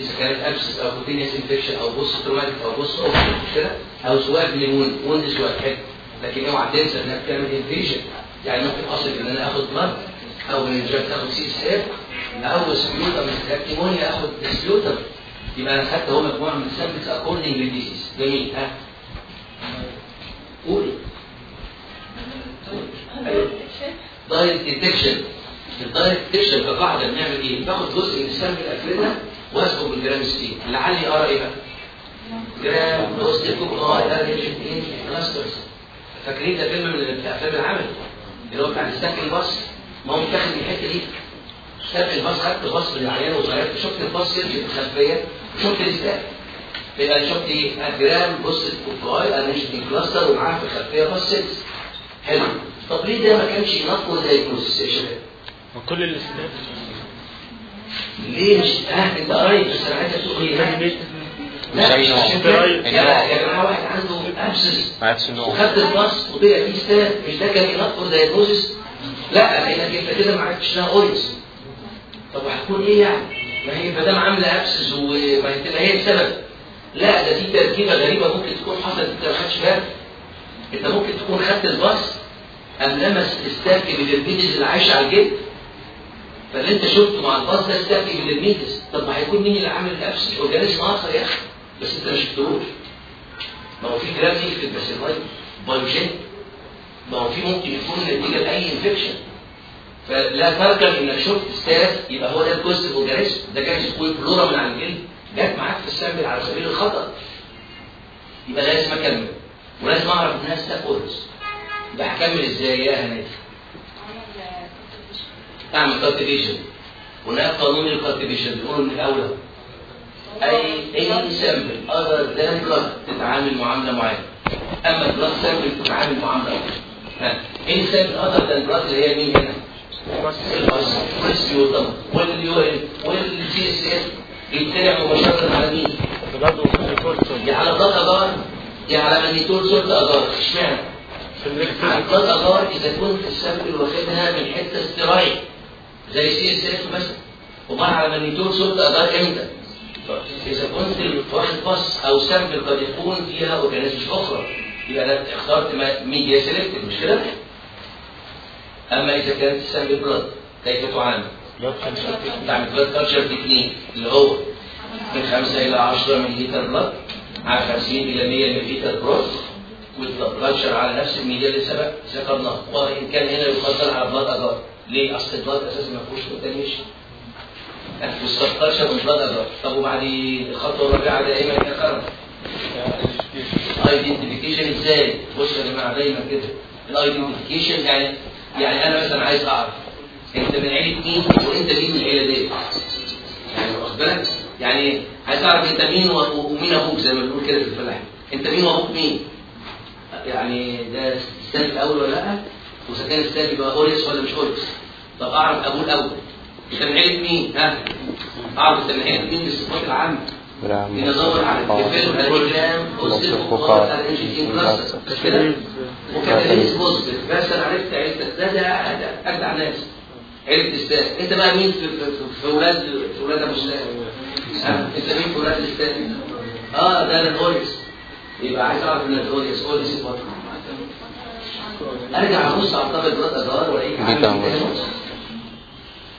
إذا كانت abscess أو cutaneous infection أو post traumatic أو post مش كده؟ أو سواء من wound سواء حلو لكن أوعى تنسى انها بتعمل invasion يعني ممكن أصل إن أنا اخد blood أو من الجبت اخد CSF أو sputum من ال pneumonia آخد sputum يبقى أنا خدت اهو مجموعة من ال samples according لل disease جميل ها؟ قولي direct detection ال direct detection كقاعده بنعمل إيه؟ باخد جزء من ال sample افردها واصبغ بال Gram stain لعلي أرى إيه بقى؟ Gram positive cocci آه ده إيه؟ clusters فاكرين ده فيلم من أفلام المعمل؟ اللي هو بتاع ال staph ال pus ما هو متاخد من الحتة دي. staph ال pus خدت pus من العيان وصبغت شفت ال pus يرجع في الخلفية. وشفت ال staph يبقى شفت إيه؟ Gram positive cocci in a cluster ومعاه في الخلفية pus cells حلو. طب ليه ده ما كانش final diagnosis يا شباب؟ وكل ال staph ليه مش آه انت قريب بس أنا عايز تقول إيه؟ مش. عشان كده قريب. يا جماعة واحد عنده abscess وخدت ال pus وطلع فيه staph مش ده كان final diagnosis؟ لا لأنك أنت كده ما عرفتش إنها aureus طب وهتكون إيه يعني؟ ما هي ما دام عاملة abscess وما هي تبقى هي السبب لا ده دي تركيبة غريبة ممكن تكون حصلت أنت ما خدتش بالك أنت ممكن تكون خدت ال pus ام لمس ال staph epidermidis اللي عايشة على الجلد فاللي انت شفته مع ال pus ده staph epidermidis طب ما هيكون مين اللي عامل ال abscess organism آخر يا أخي بس انت ما شفتهوش. ما هو في كلام بس الراجل pyogenic ما هو في ممكن يكون نتيجة لأي infection فلا تركب إنك شفت staph يبقى هو ده ال causative organism ده جاي يكون فلورا من على الجلد. جت معاك في ال sample على سبيل الخطأ. يبقى لازم أكمل. ولازم أعرف انها staph aureus ده هكمل إزاي يا هنادي اعمل cultivation هناك قانون ال cultivation بيقولوا من الأول أي أي sample other than blood تتعامل معاملة معينة. أما blood sample تتعامل معاملة ها اي sample other than blood اللي هي مين هنا؟ ال pus وال sputum وال urine وال CSF يتبع مباشرة على مين؟ blood يا على blood agar يا على mannitol salt agar اشمعنى؟ الريكتس عقاد اجار إذا كنت ال sample واخدها من حتة sterile زي CSF مثلا ومر على mannitol salt agar إمتى؟ إذا كنت واخد pus أو sample قد يكون فيها organisms أخرى يبقى أنا اخترت media selective مش كده؟ أما إذا كانت ال sample blood كيف تعامل؟ تعمل blood culture technique اللي هو من 5 إلى 10 ملي لتر blood على 50 إلى 100 ملي لتر broth وال culture على نفس الميديا اللي سبق ذكرناه وان كان هنا يفضل على blood agar ليه؟ أصل ال blood أساسا ما فيهوش contamination وال subculture من blood agar طب وبعد الخطوه الرابعة دائما يا كرم identification إزاي؟ بصوا يا جماعة دايما كده. ال identification يعني يعني أنا مثلا عايز أعرف أنت من عيلة مين وأنت مين من العيله دي يعني واخد بالك؟ يعني عايز أعرف أنت مين ومين أبوك زي ما بنقول كده في الفلاحين أنت مين وأبوك مين؟ يعني ده ال staph الأول ولا لأ؟ وإذا كان ال staph يبقى aureus ولا مش aureus طب أعرف أبوه الأول. عيله مين؟ ها؟ أعرف عيله مين بالصفات العامة؟ ندور على ال cocci وال gram positive وال arranged in clusters كده؟ و catalase positive بس أنا عرفت عيلتك. ده ده أجدع ناس. عيلة ال staph أنت بقى مين في في, في, في ولاد في ولاد أبو سلام؟ أنت مين في ولاد ال staph آه ده ال aureus يبقى عايز أعرف إن ال aureus aureus صفات أرجع ابص على طبق blood agar والاقيك عامل.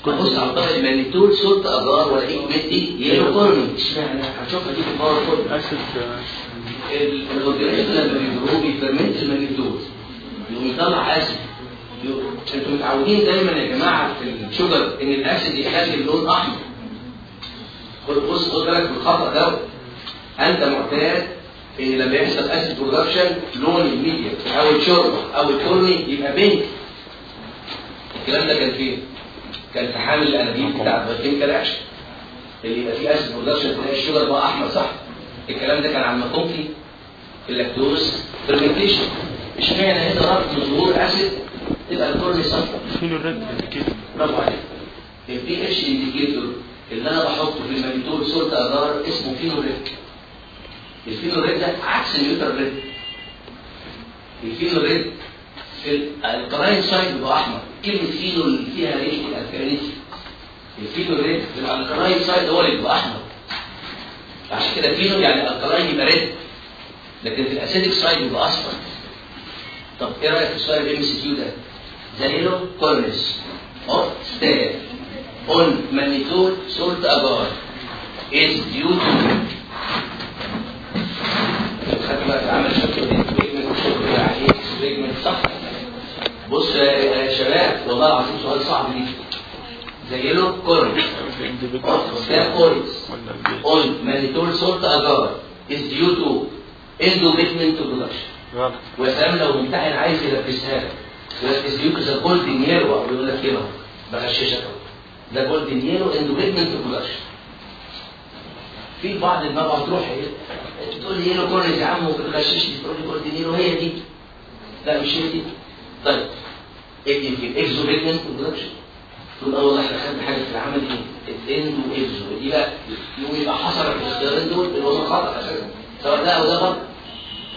ابص على طبق ال mannitol salt agar والاقيك مدي yellow colony اشمعنى هتشوفها دي في ال power acid ال organism لما بيجروه بي ferment ال mannitol يقوم يطلع acid أنتوا متعودين دايما يا جماعة في ال sugar إن ال acid يخلي اللون أحمر. خد بص خد بالك من الخطأ ده. أنت معتاد إن لما يحصل acid production لون الميديا أو الشوربه أو ال colony يبقى pink الكلام ده كان فين؟ كان في حامل الأنابيب بتاع ال chemical reaction اللي يبقى فيه acid production تلاقي ال sugar بقى أحمر صح؟ الكلام ده كان عن في ال lactose fermentation إشمعنى هنا ربط ظهور acid تبقى ال colony صفرا phenol red كده برافو عليك. ال pH indicator اللي أنا بحطه في ال mannitol salt agar اسمه phenol red ال phenol red ده عكس ال neutral red ال phenol red في ال alkaline side بيبقى احمر كلمه فينو اللي فيها ريحه ال alkalinity ال phenol red في ال alkaline side هو اللي بيبقى احمر عشان كده فينو يعني ال alkaline يبقى red لكن في ال acidic side بيبقى اصفر طب إيه رايك في السؤال ال MCQ ده؟ yellow colonies of staph on mannitol salt agar is due to شكل pigment عليه pigment صح بص يا شباب والله العظيم سؤال صعب yellow colonies of staph colonies ولا البيت on mannitol salt agar is due to endopigment production غلط. وسلام لو ممتحن عايز يلبسها لك. يلبس يوك the golden yellow أو يقول لك كده بغششك. اهو ده golden yellow endopigment production في بعض المبعث تروح إيه؟ تقول لي yellow colonies يا عم وبتغششني تقول لي golden yellow هي دي. لا مش هي دي. طيب اكتب في exopigment production تقول آه والله إحنا خدنا حاجة في العمل إيه؟ ال endo exo دي بقى يوم يبقى حصل الاختيارين دول هو خطأ. أساسا سواء ده أو ده غلط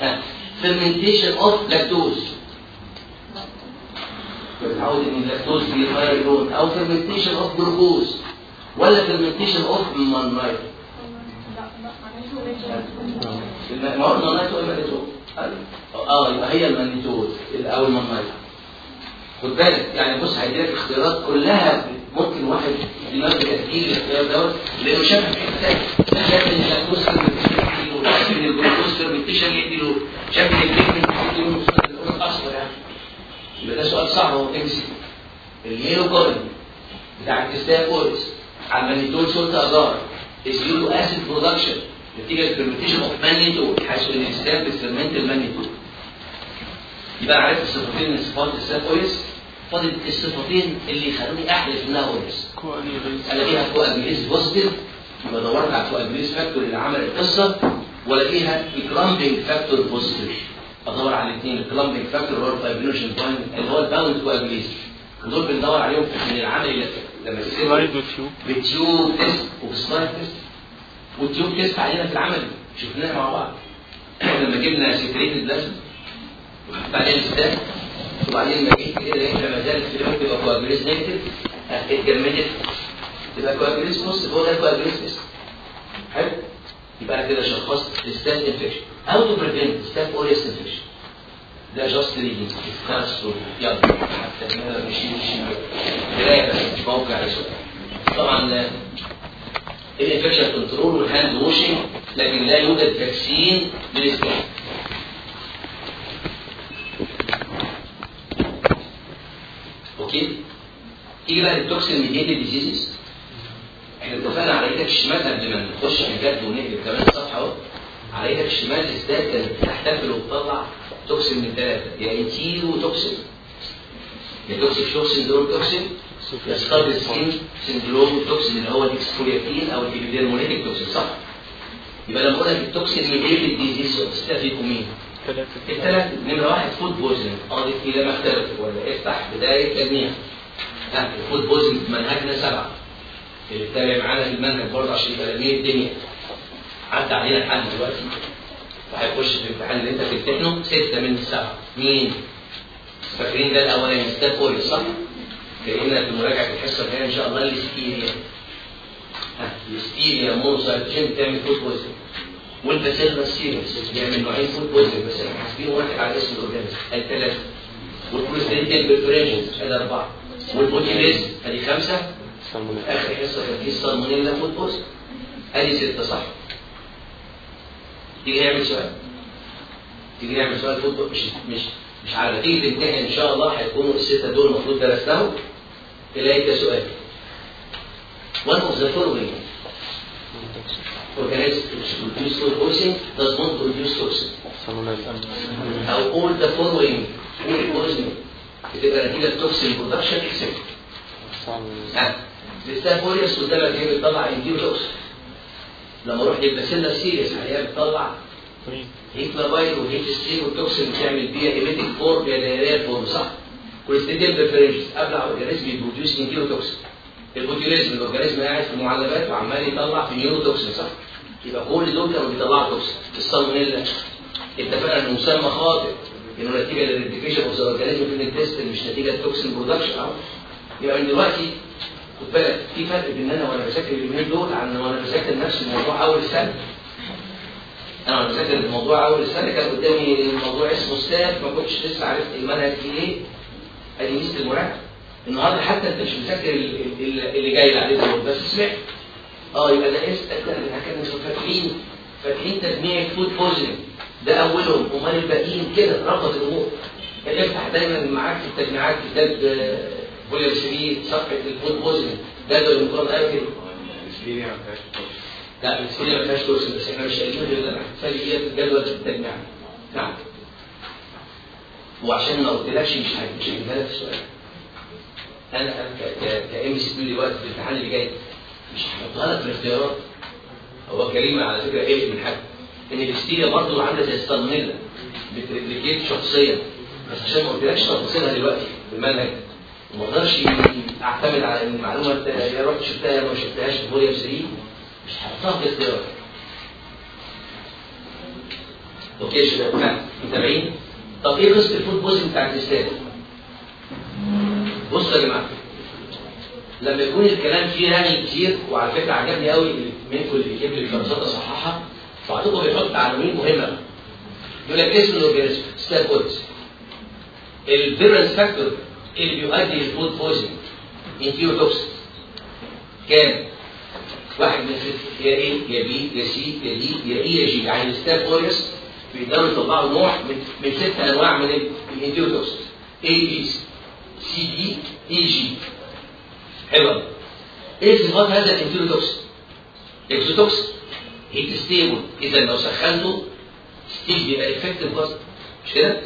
ها fermentation of lactose. بتعود إن اللاكتوز بيغير اللون. أو fermentation of glucose ولا fermentation of mannite آه يبقى هي المانيتول أو ال mannite خد بالك يعني بص هيديلك اختيارات كلها ممكن واحد دماغه تفكير الاختيار دوت لأنه شاف حتة شاف ان يديله شاف ان ال glucose fermentation يديله شاف ان ال pigment يديله الاصفر يعني يبقى ده سؤال صعب هو امسك colony بتاع الكريستال على ال mannitol salt is due to acid production. نتيجة ال fermentation of mannitol حيث ان ال staph بت ferment ال mannitol يبقى عرفت الصفتين من صفات ال staph كويس؟ فاضل الصفتين اللي يخلوني احلف انها aureus ألاقيها coagulase positive يبقى دورت على ال coagulase factor اللي عمل القصة. وألاقيها ال clumping factor positive أدور على الاثنين ال clumping factor اللي هو ال fibrinogen binding اللي هو ال bound coagulase ودول بندور عليهم من العمل اللي لما وتيوب بتيوب تيست وبسلايد تيست والتيوب تيست علينا في العمل. شفناه مع بعض. لما جبنا سكريت بلازما وحط عليها وبعدين لما جيت كده لقيت لما زالت الوقت تبقى كواجريز نيجاتيف اتجمدت تبقى كواجريز بص هو ده كواجريز تيست حلو؟ يبقى كده شخصت ستات انفكشن أو تو بريفنت ستات اوريس انفكشن ده جاست ريدنج خلاص يلا. حتى مش مش قرايه بس موقع طبعا ال infection control وال hand washing لكن لا يوجد vaccine لل staph okay؟ تيجي بقى لل toxin mediated diseases إحنا اتفقنا على إيدك الشمال قبل ما نخش حاجات ونقلب كمان الصفحه أهو. على إيدك الشمال كانت بتحتفل وتطلع toxin من ثلاثة يا enterotoxin يا toxic shock syndrome toxin يا scalded skin syndrome toxin اللي هو ال exfoliatin أو ال epidermolytic toxin صح؟ يبقى لما أقول لك ال toxin mediated disease تستفيقوا مين؟ ثلاثة الثلاث نمرة واحد food poisoning قاضي إلى ما اختلف ولا افتح بداية تجميع. ها ال food poisoning منهجنا سبعة. اللي اتابع معانا في المنهج برضه عشان يبقى لمين؟ الدنيا. عدى علينا لحد دلوقتي. وهيخش في الامتحان اللي انت بتمتحنه ستة من السبعة مين؟ فاكرين ده الأولاني staph كويس صح؟ كأننا في مراجعة الحصة الجاية إن شاء الله الستيريا ها ال listeria monocytogenes تعمل food poisoning وال Bacillus cereus بيعمل نوعين food poisoning بس. إحنا حاسبين واحد على اسم ال organism ادي ثلاثة وال Clostridium perfringens ادي أربعة. وال botulism ادي خمسة. آخر حصة كانت في السالمونيلا food poisoning ادي ستة صح. تيجي نعمل سؤال. تيجي نعمل سؤال food. مش مش مش على تيجي تمتحن إن شاء الله هيكونوا الستة دول المفروض درستهم ده سؤال؟ One of the following. Organism which produce toxin does not produce toxin أو all the following poison بتبقى toxin production except ها ال Staph aureus قدامك إيه بتطلع enterotoxin لما أروح لل Bacillus cereus هلاقيها بتطلع heat labile و heat stable وال toxin بتعمل بيها emetic form يا diarrheal form صح؟ Clostridium perfringens ابلع organism ي produce neurotoxin ال botulism ال organism قاعد في المعلبات وعمال يطلع في neurotoxin صح؟ يبقى كل دول كانوا بيطلعوا toxin السالمونيلا اتفقنا انه مسمى خاطئ انه نتيجه لل replication of the organism في ال intestine مش نتيجه toxin production اهو يبقى دلوقتي خد بالك في فرق بين أنا وأنا بذاكر اليومين دول عن وأنا بذاكر نفس الموضوع اول السنة أنا وأنا بذاكر الموضوع اول السنة كان قدامي موضوع اسمه staph ما كنتش لسه عرفت المنهج فيه إيه ادي ميزة المراجعه النهارده حتى أنت مش ال- اللي جاي عليه بس سمعت. آه يبقى ده اسم ده إحنا كنا فاكرين فاكرين تجميع ال food poisoning ده أولهم. أمال الباقيين كده؟ ربط الأمور. افتح دايما معاك في التجميعات كتاب volume 3 صفحة ال food poisoning جدول فيهاش toxin. لا السيريا ما فيهاش toxin بس إحنا مش قايلين غير ده. فدي جدول التجميع. نعم. وعشان ما قلتلكش مش مش هجيبها لك في السؤال. أنا كام سي بي دلوقتي في الامتحان اللي جاي مش هحطها لك في الاختيارات هو كريم على فكرة قلق من حاجة إن الإستيريا برضه عاملة زي السالمونيلا بت replicate شخصيا بس عشان ما قلتلكش تفاصيلها دلوقتي في المنهج. وما أقدرش أعتمد على إن المعلومة انت يا رحت شفتها يا ما شفتهاش في volume 3 مش هحطها في الاختيارات. okay يا شباب متابعين؟ طب إيه قصه ال food poisoning بتاعت ال staph بصوا يا جماعة لما يكون الكلام فيه رغي كتير وعلى فكرة عجبني قوي منكم اللي بيجيب لي الكراسات أصححها بعضكم بيحط عناوين مهمة. يقول لك اسم ال organism staph aureus ال virulence factor اللي بيؤدي لل food poisoning enterotoxin كام؟ واحد من يا A يا B يا C يا D يا E يا G. يعني ال Staph aureus بيقدروا يطلعوا نوع من من ست أنواع من ال enterotoxin A B C D E G حلو. إيه صفات هذا ال enterotoxin؟ exotoxin heat stable إذا لو سخنته still بيبقى effective بس مش كده؟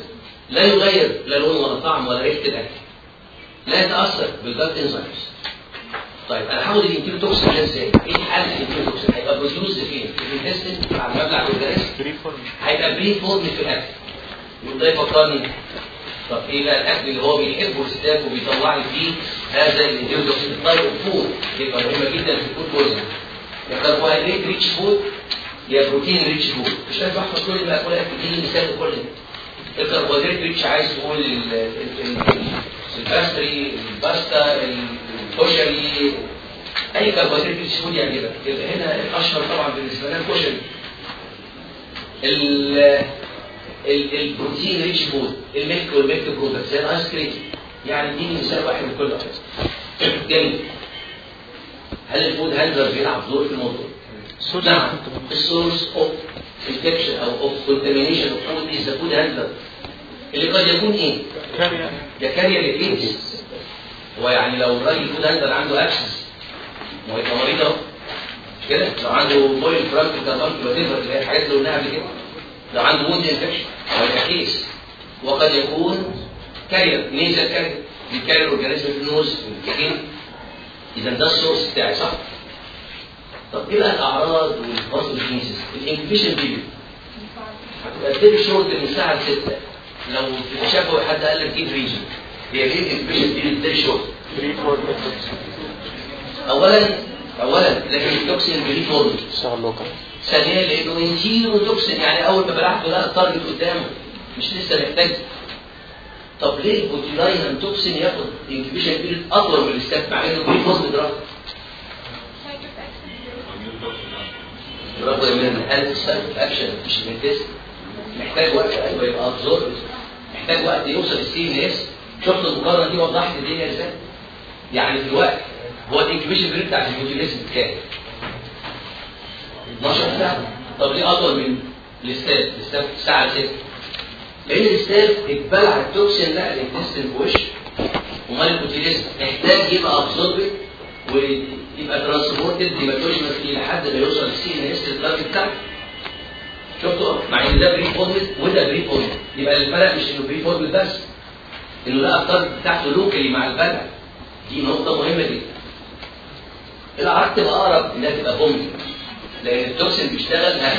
لا يغير لا لون ولا طعم ولا ريحة الأكل. لا يتأثر بال gut enzymes طيب أنا هاخد ال enterotoxin ده إزاي؟ إيه حل ال enterotoxin؟ هيبقى produced فين؟ في ال intestine على ما ابلع ال organism هيبقى preformed في الأكل. يبقى ده يفكرني طب إيه بقى الأكل اللي هو بيحبه ال staph وبيطلع لي فيه هذا ال enterotoxin ال type of food يبقى مهمه جدا في ال food poisoning يا carbohydrate rich food يا protein rich food مش لازم أحفظ كل اكل دي مثال كل ده. ال carbohydrate rich عايز تقول ال- ال- ال- ال pastry ال pasta الكشري أي carbohydrate food يعجبك يبقى هنا الأشهر طبعا بالنسبة لنا الكشري ال- ال- ال protein rich food ال milk وال milk products زي الآيس كريم. يعني اديني مثال واحد من كل واحد. جميل. هل ال food handler بيلعب دور في الموضوع؟ نعم. ال source of infection أو of contamination of food is the food handler اللي قد يكون إيه؟ carrier ده carrier للايدز هو يعني لو الراجل food handler عنده abscess ما هو يبقى مريض أهو. مش كده؟ لو عنده boil furuncle carbuncle what اللي هي الحاجات اللي قلناها قبل كده. لو عنده wound infection هو يبقى case وقد يكون carrier nasal carrier بي carry organism في ال nose في الكحين إذا ده ال source بتاعي صح؟ طب إيه بقى الأعراض وال pathogenesis؟ ال incubation period هتبقى very short من الساعة ل 6 لو الشفوي حد قال لك give reason هي ليه very short؟ preformed اولا اولا لكن ال toxin preformed ثانيا لأنه enterotoxin يعني أول ما بلعته لقى ال target قدامه. مش لسه محتاج. طب ليه ال botulinum toxin ياخد incubation period أطول من ال staph مع انه preformed دراج برافو يا man هل ال site of action مش ال intestine محتاج وقت أيوه يبقى absorbed محتاج وقت يوصل ال CNS شفت المقارنة دي وضحت الدنيا إزاي؟ يعني الوقت هو ال incubation بتاع ال botulism كام؟ 12 ساعه طب ليه أطول من ال staph؟ ال staph ساعة 6 لأن ال staph اتبلع ال toxin لقى ال intestine في وشه. أمال ال botulism محتاج يبقى absorbed ويبقى transported hematogenous لحد ما يوصل ال CNS لل target بتاعته شفتوا؟ مع إن ده preformed وده preformed يبقى الفرق مش إنه preformed بس. إنه ال target بتاعته locally مع البلع دي نقطة مهمة جدا. الاعراض تبقى أقرب إنها تبقى vomiting. لأن ال toxin بيشتغل ها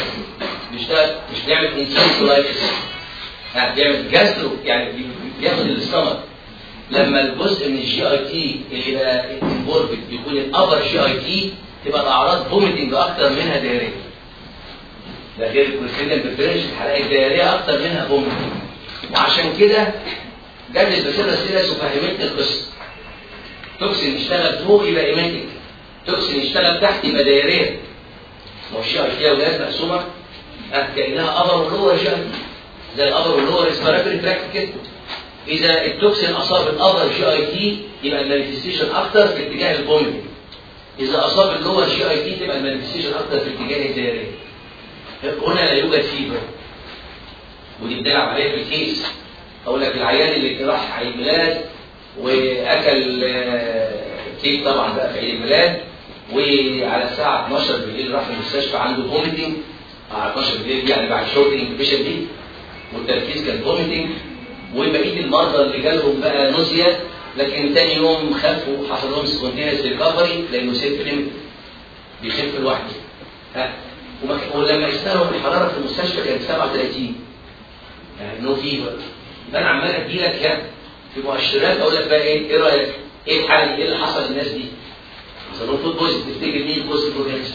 بيشتغل مش بيعمل enterocolitis ها بيعمل gastro يعني بي- بياخد ال stomach لما الجزء من ال GIT اللي بقى involved بيكون ال upper GIT تبقى الأعراض vomiting أكتر منها diarrhea ده غير ال Clostridium perfringens هلاقي ال diarrhea أكتر منها vomiting وعشان كده جت ال Bacillus cereus وفهمتني القصة toxin يشتغل فوق يبقى emetic toxin يشتغل تحت يبقى diarrhea ما هو ال GIT يا أولاد مقسومه كأنها upper و lower GIT زي ال upper وال lower respiratory tract كده. إذا ال toxin اصاب ال upper GIT يبقى ال manifestation أكتر في اتجاه ال vomiting إذا اصاب ال lower GIT تبقى ال manifestation أكتر في اتجاه ال diarrhea هنا لا يوجد fever ودي بنلعب عليها في ال case. أقول لك العيان اللي راح عيد ميلاد وأكل آه، كيك طبعا بقى في عيد الميلاد وعلى الساعة 12 بالليل راح المستشفى عنده vomiting على 12 بالليل دي يعني بعد short incubation دي والتركيز كان vomiting وبقية المرضى اللي جالهم بقى nausea لكن تاني يوم خفوا حصل لهم spontaneous recovery لأنه limited بيخف لوحده. ها؟ ولما يستلموا الحرارة في المستشفى كانت 37 يعني no fever فانا عمال ادي لك يعني في مؤشرات أقول لك بقى إيه؟ إيه رأيك؟ إيه الحاله؟ إيه اللي حصل للناس دي؟ حصل لهم poisoning تفتكر مين ال poisoning organism؟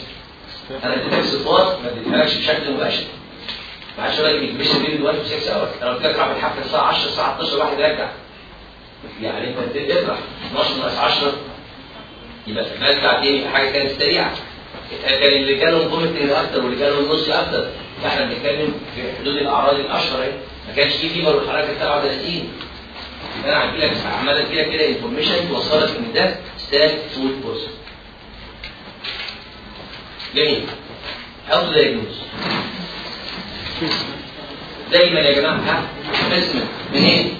أنا اديتك صفات ما اديتهالكش بشكل مباشر. ما عادش راجل incubation دلوقتي في 6 hour أنا قلت لك اعمل الحفله الساعة 10 الساعة 12 واحد يرجع. يعني أنت بتفرح 12 ناقص 10 يبقى ساعتين يبقى حاجة كانت سريعة. كان اللي جالهم vomiting أكتر واللي جالهم nausea أكتر. فإحنا بنتكلم في حدود الأعراض الأشهر أهي. ما كانش في fever والحراره 37 يبقى أنا هدي لك عمال ادي لك كده information توصلك إن ده staph food poisoning جميل how to دايما يا جماعة ها specimen؟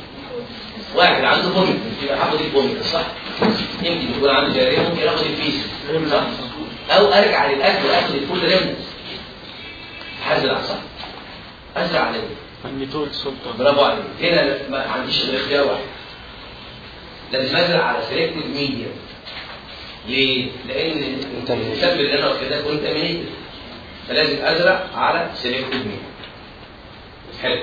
واحد عنده vomit يبقى هاخد ال vomit صح؟ يمكن يكون عنده diarrhea ممكن اخد ال feces صح؟ أو أرجع للأكل واخد ال food remnant هزرع صح؟ أزرع عليه برافو عليك. هنا ما عنديش غير اختيار واحد. لازم أزرع على selective media ليه؟ لأن المسبب اللي أنا واخدها contaminated فلازم أزرع على selective media حلو.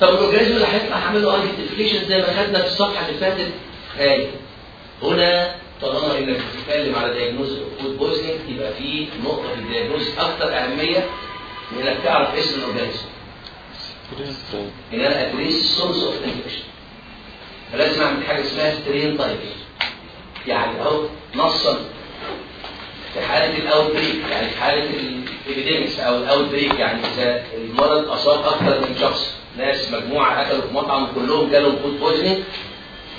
طب ال organism اللي هيطلع هعمل له identification زي ما خدنا في الصفحة اللي فاتت؟ هاي هنا طالما إنك بتتكلم على diagnosis food poisoning يبقى في نقطة في ال diagnosis أكثر أهمية من انك تعرف اسم ال organism. ان أنا أ trace source of infection فلازم أعمل حاجة اسمها strain typing يعني اهو نصا في حالة ال outbreak يعني في حالة ال epidemics أو ال outbreak يعني إذا المرض أصاب أكثر من شخص. ناس مجموعة أكلوا في مطعم كلهم جالهم food poisoning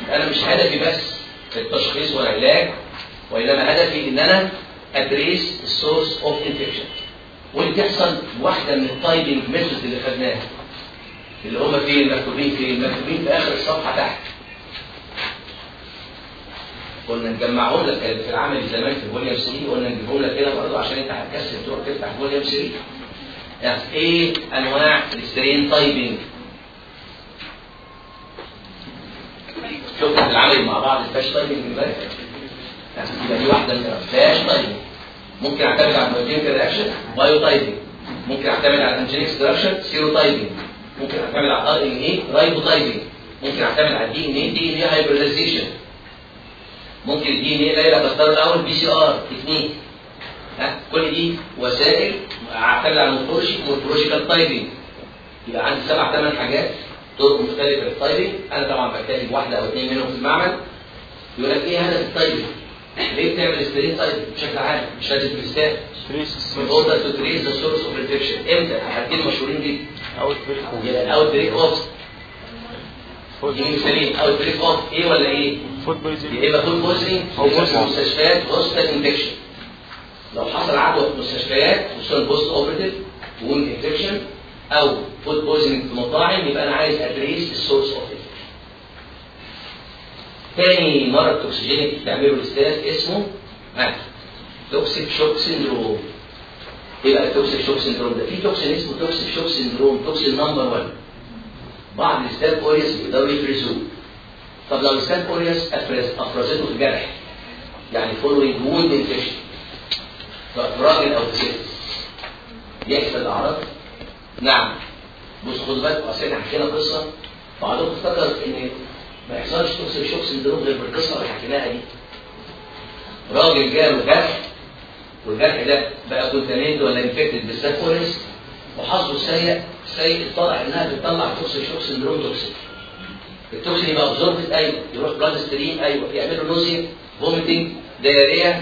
أنا مش هدفي بس التشخيص والعلاج وإنما هدفي إن أنا أ trace ال source of infection ودي تحصل واحدة من ال typing methods اللي خدناها اللي هم فين مكتوبين فين مكتوبين في آخر الصفحة تحت. قلنا نجمعهم لك كانت في العملي زمان في volume 3 قلنا نجيبهم لك هنا برضه عشان انت هتكسل تروح تفتح volume 3 يعني إيه انواع ال strain typing في العملي مع بعض ال phage typing امبارح يعني دي واحدة من phage typing ممكن أعتمد على ال biochemical reaction biotyping ممكن أعتمد على ال antigenic structure serotyping ممكن أعتمد على RNA ribotyping ممكن أعتمد على الدي ان اي دي ان اي هايبرلايزيشن ممكن الدي ان اي ليلى تختار الأول بي سي ار تكنيك ها؟ كل دي وسائل أعتمد على المورفولوجي مورفولوجيكال تايبنج يبقى عندي سبع ثمان حاجات. طرق مختلفة للتايبنج أنا طبعا بكتب واحدة أو اثنين منهم في المعمل. يقول لك إيه هدف التايبنج؟ ليه بتعمل سترين تايبنج بشكل عام مش لازم تستاهل من اوردر تو تريز ذا سورس اوف انفكشن إمتى؟ حاجتين مشهورين جدا outbreak يبقى outbreak of دي مثالين outbreak of إيه ولا إيه؟ food poison يا اما food poisoning أو في مستشفيات hospital infection لو حصل عدوى في مستشفيات خصوصا post operative wound infection أو food poisoning في مطاعم يبقى أنا عايز ا trace ال source of تاني مرض toxigenic بتعمله ال staph اسمه ها toxic shock syndrome إيه بقى ال toxic shock syndrome ده؟ في toxin اسمه toxic shock syndrome toxin number 1 بعض ال staph كويس بيقدروا يفرزوه طب لو ال staph كويس افرز أفرزته في جرح يعني following wound infection راجل أو ست يحصل الأعراض؟ نعم. بص خدوا بالكم أصل إحنا حكينا قصه بعضكم افتكر إن ما يحصلش toxic shock syndrome غير بالقصة اللي حكيناها دي. راجل جاله جرح والجرح ده بقى contaminated ولا infected بال staph aureus وحظه السيء سيء طلع إنها بتطلع toxic shock syndrome toxic ال toxin يبقى absorbed أيوه يروح blood stream أيوه يعمل له nausea vomiting diarrhea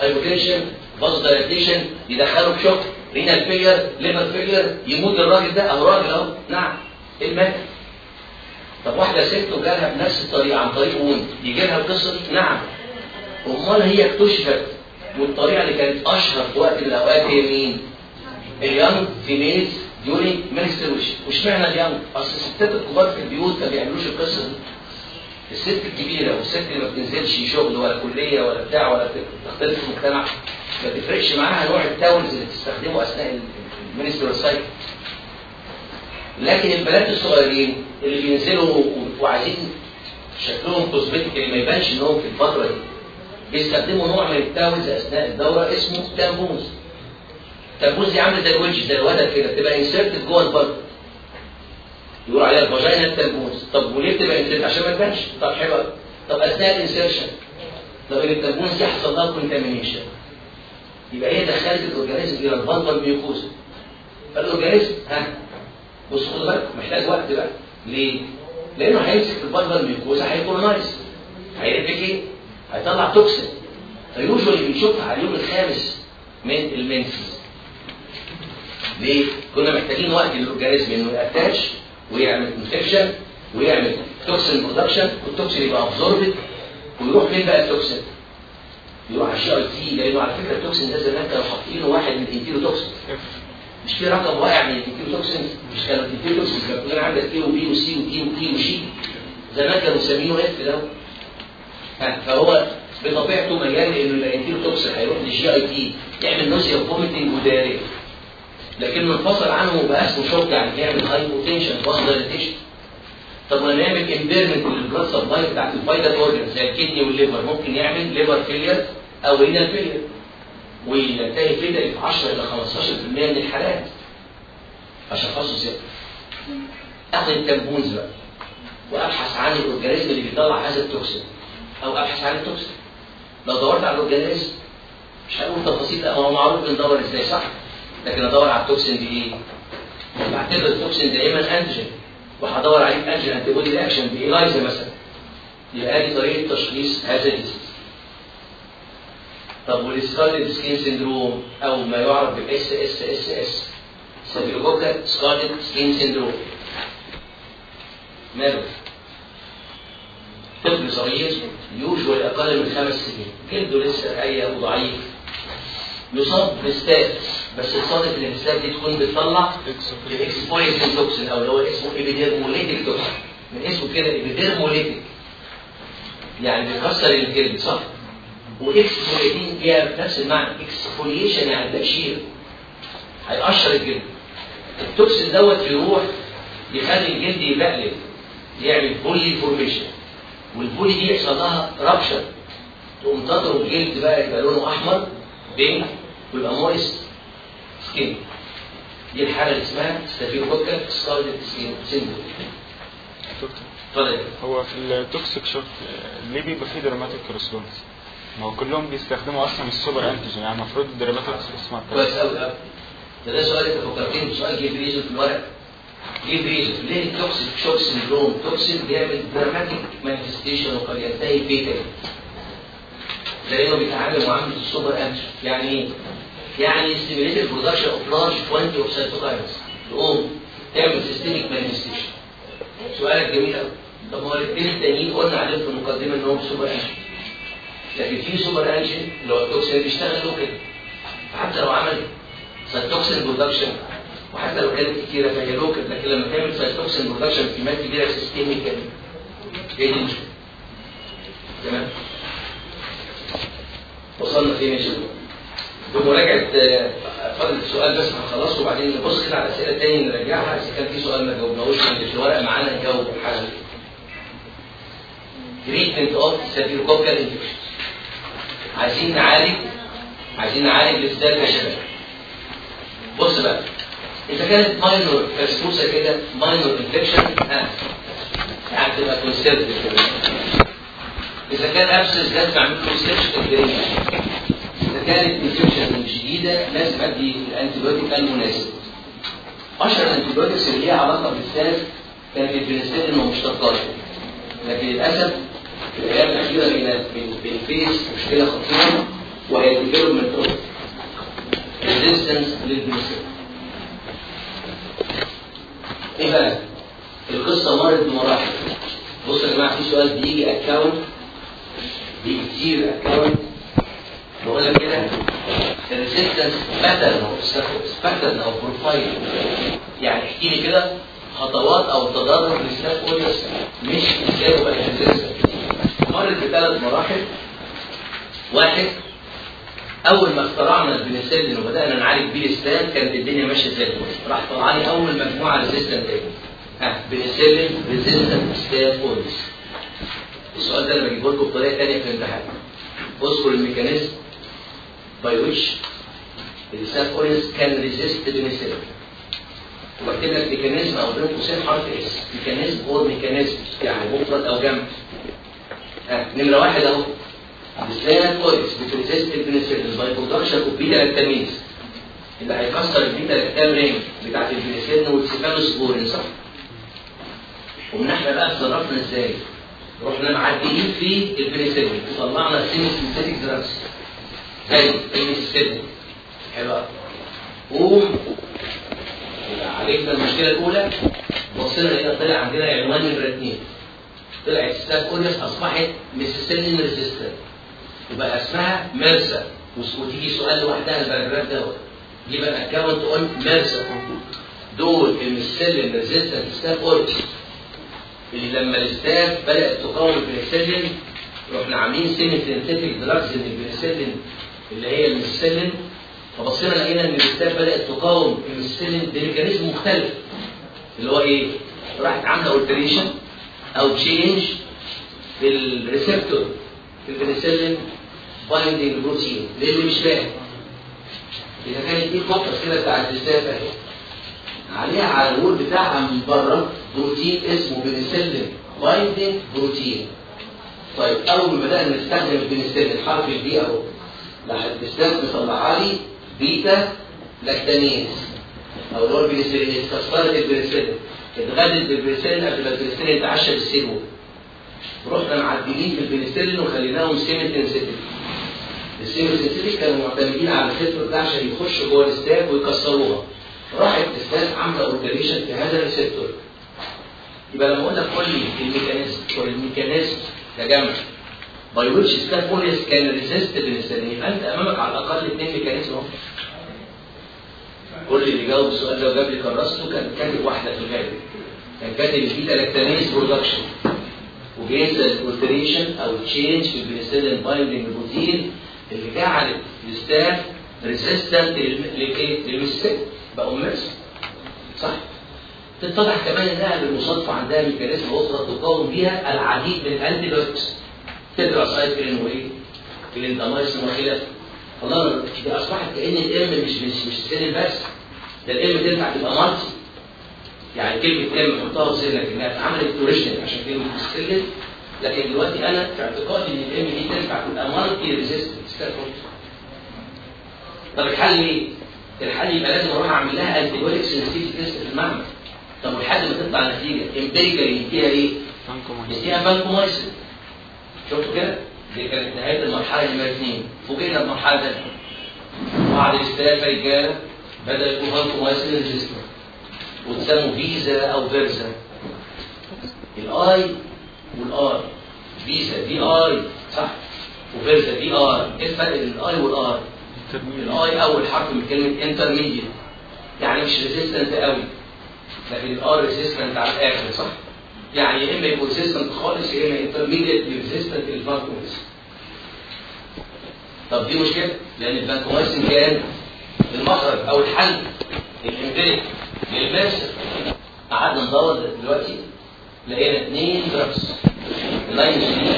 hypotension vasodilatation يدخله في shock renal failure liver failure يموت الراجل ده أو راجل أهو. نعم إيه المانع؟ طب واحدة ست وجالها بنفس الطريقة عن طريق wound يجي لها القصة دي؟ نعم أمال هي اكتشفت والطريقة اللي كانت أشهر في وقت من الأوقات هي مين؟ ال young females during menstruation واشمعنى ال young؟ أصل الستات الكبار في البيوت ما بيعملوش القصة دي الست الكبيرة والست اللي ما بتنزلش شغل ولا كلية ولا بتاع ولا تختلف في المجتمع ما تفرقش معاها نوع ال towels اللي تستخدمه أثناء ال menstrual cycle لكن البنات الصغيرين اللي بينزلوا وعايزين شكلهم cosmetically ما يبانش إنهم في الفترة دي بيستخدموا نوع من ال towels أثناء الدورة اسمه tampons ال tampons دي عاملة زي ال wedge زي ال wedge كده بتبقى inserted جوه ال birth canal عليها ال vagina ال tampons طب وليه بتبقى insert عشان ما تبانش. طب حلو طب أثناء ال insertion طب ال tampons دي حصل لها contamination يبقى هي دخلت ال organism إلى البلطه ال mucosa فال organism ها بص خد بالك محتاج وقت بقى ليه؟ لأنه هيمسك في البلطه ال mucosa هي colonize إيه؟ هيطلع toxin ف usually بنشوفها على اليوم الخامس من ال menses ليه؟ كنا محتاجين وقت لل organism إنه ي attach ويعمل infection ويعمل toxin production وال toxin يبقى absorbed ويروح فين بقى ال toxin؟ يروح على ال GIT لأنه على فكرة ال toxin ده زمان كانوا حاطينه واحد من ال enterotoxin مش في رقم واقع من ال enterotoxin مش كانوا ال enterotoxin كانوا كلنا عندك A و B و C و D و E و G. زمان كانوا مسمينه F ده. فهو بطبيعته ميال إنه ال enterotoxin هيروح لل GIT يعمل nausea و vomiting و diarrhea لكنه انفصل عنه وبقى اسمه shock يعني يعمل hypotension dilatation. طب ما نعمل impairment لل blood supply بتاعت ال vital organ زي ال kidney وال liver ممكن يعمل liver failure أو renal failure وينتهي failure في 10 إلى 15% من الحالات اشخاصه ست أخذ ال tampons بقى وأبحث عن ال organism اللي بيطلع هذا ال toxin. أو أبحث عن ال toxin. لو دورت على ال organism مش هقول تفاصيل هو معروف بندور إزاي صح؟ لكن أدور على ال toxin بايه؟ بعتبر ال toxin دائما antigen. وهدور عليه antigen antibody reaction ب ELISA مثلا. يبقى دي طريقة تشخيص هذا ال disease طب وال scalded skin syndrome أو ما يعرف بال SSSS staphylococcal scalded skin syndrome. ماله؟ طفل صغير usual أقل من خمس سنين. جلده لسه رقيق وضعيف يصاب ب staph بس الصادف ان ال staph دي تكون بتطلع ال exfoliatin toxin أو اللي هو اسمه epidermolytic toxin من اسمه كده epidermolytic يعني بيكسر الجلد صح؟ و exfoliatin هي نفس المعنى exfoliation يعني تقشير هيقشر الجلد. ال toxin دوت يروح يخلي الجلد يبقلب يعمل bullae formation وال bullae دي يحصل لها rupture تقوم تضرب الجلد بقى يبقى لونه أحمر pink ويبقى moist skin دي الحالة اللي اسمها staphylococcal scalded skin syndrome اتفضل هو في ال toxic shock ليه بيبقى فيه dramatic response؟ ما هو كلهم بيستخدموا أصلا ال super antigen يعني المفروض ال dramatic response كويس قوي قوي ده ده سؤال أنت فكرتني بسؤال give reason في الورق give reason ليه ال toxic shock syndrome؟ toxic بيعمل dramatic manifestation وقد ينتهي fatal لأنه بيتعامل معامله ال super antigen. يعني إيه؟ يعني the production of large quantity of cytokines. تقوم تعمل systemic manifestation. سؤالك جميل قوي طب ما هو الاثنين التانيين قلنا عليهم في المقدمة ان هم super antigen لكن في super antigen اللي هو ال toxin بيشتغل له كده فحتى لو عمل cytokine production وحتى لو كانت كتيرة فهي local لكن لما تعمل cytokine production في كبيرة systemical هي دي المشكلة تمام وصلنا فين يا شباب بمراجعة فضل السؤال بس هنخلصه وبعدين نبص كده على الأسئلة تاني نراجعها إذا كان في سؤال ما جاوبناهوش في الورق معانا نجاوب حالا. Treatment of Staphylococcus infection. عايزين نعالج عايزين نعالج ال staph يا شباب بص بقى إذا كانت minor فسفوسه كده minor infection ها يعني تبقى conservative كده إذا كان abscess لازم اعمل له surgery إذا كانت infection شديده لازم أدي ال antibiotic المناسب. أشهر ال antibiotics اللي ليها علاقة بالساس كانت البنسلين ومشتقاته لكن للأسف الأيام الاخيره بقينا بن face مشكلة خطيرة وهي ال development of resistance للبنسلين إيه بقى؟ القصة مرت بمراحل. بصوا يا جماعة في سؤال بيجي account بيجي كتير account بقول لك كده ال resistance pattern أو pattern أو profile يعني احكي لي كده خطوات أو تدرج لل staph aureus مش إزاي بقى resistance مرت بثلاث مراحل. واحد أول ما اخترعنا البنسلين وبدانا نعالج بيه ال staph كانت الدنيا ماشية زي الفل. راح طلع لي أول مجموعة resistant ها penicillin resistant staph aureus السؤال ده أنا بجيبه لكم بطريقة ثانية في الامتحان. اذكر ال mechanism the staph aureus can resist the penicillin وبكتب لك mechanism أو بين قوسين حرف S mechanism or mechanisms يعني مفرد أو جمع ها نمرة واحد أهو. ال staph aureus بت resist البنسلين by production of beta lactamase اللي هيكسر ال beta lactam ring بتاعت البنسلين والسيفالوسبورين صح؟ ومن إحنا بقى اتصرفنا إزاي؟ رحنا معدلين في البنسلين طلعنا semi synthetic drugs. زي ال methicillin حلو. قوم. عالجنا المشكلة الأولى. وصلنا إلى طلع عندنا عنوان الاثنين طلعت staph aureus أصبحت methicillin resistant. يبقى اسمها MRSA. وتيجي سؤال لوحدها ال paragraph دوت. يبقى account on MRSA. دول ال methicillin resistant staph aureus اللي لما ال staph بدأت تقاوم البنسلين رحنا عاملين semi synthetic drugs للبنسلين اللي هي ال methicillin فبصينا لقينا إن ال staph بدأت تقاوم ال methicillin ب mechanism مختلف. اللي هو إيه؟ راحت عاملة alteration أو change في ال receptor في ال penicillin binding protein للي مش فاهم. إذا كانت دي فقط كده بتاعت أهي. عليها على ال wall بتاعها من بره بروتين اسمه بنسلين binding protein طيب أول ما بدأنا نستخدم البنسلين الحرف البي أهو. لحد ال staph مطلعها لي beta lactamase أو اللي هو البنسلين كسرت البنسلين اتغدت بالبنسلين قبل ما البنسلين يتعشى بال cell wall رحنا معدلين في البنسلين وخليناهم semi synthetic ال semi synthetic كانوا معتمدين على ال receptor ده عشان يخشوا جوه ال staph ويكسروها. راحت ال staph عاملة alteration في هذا ال receptor يبقى لما أقول لك قول لي ال mechanism كجمع by which staph aureus can resist يبقى انت أمامك على الأقل اثنين mechanism أهو. كل اللي جاوب السؤال ده وجاب لي كراسته كان كاتب واحدة في الغالب. كان كاتب ال beta lactamase production وجيز ال alteration أو change في ال penicillin binding protein اللي جعل ال staph resistant للايه؟ لل methicillin بقوا ميرس صح؟ تتضح كمان إنها بالمصادفة عندها ميكانيزم أخرى تقاوم بها العديد من الانتيبيوتكس تدراسايكلين وإيه؟ كليندامايسين وخلافه الله دي أصبحت كأن الإم مش مش مش سن بس. ده الام تنفع تبقى مالتي. يعني كلمة ام حطها في ذهنك انها اتعملت اوريجينال عشان كلمة تستلم لكن دلوقتي أنا في اعتقادي إن الام دي تنفع تبقى مالتي ريزيستنت طب الحل إيه؟ الحل يبقى لازم أروح أعمل لها antibiotic sensitivity test في المعمل. طب ولحد ما تطلع نتيجة empirical يديها إيه؟ يديها فانكومايسين شفتوا كده؟ دي كانت نهاية المرحلة نمرة اثنين فوجئنا بمرحلة ثانية بعض ال staph رجاله بدا يكون vancomycin resistant وتسموا فيزا أو VRSA. ال I وال R. VISA V I صح. و VRSA V R إيه الفرق بين ال I وال R؟ ال I أول حرف من كلمة intermediate يعني مش resistant قوي. لكن ال R resistant على الآخر صح؟ يعني يا إما يبقوا resistant خالص يا إما intermediate resistant لل vancomycin طب دي مشكلة؟ لأن الفانكومايسين كان المخرج أو الحل ال empiric لل MRSA قعدنا ندور دلوقتي لقينا اثنين اللاين جي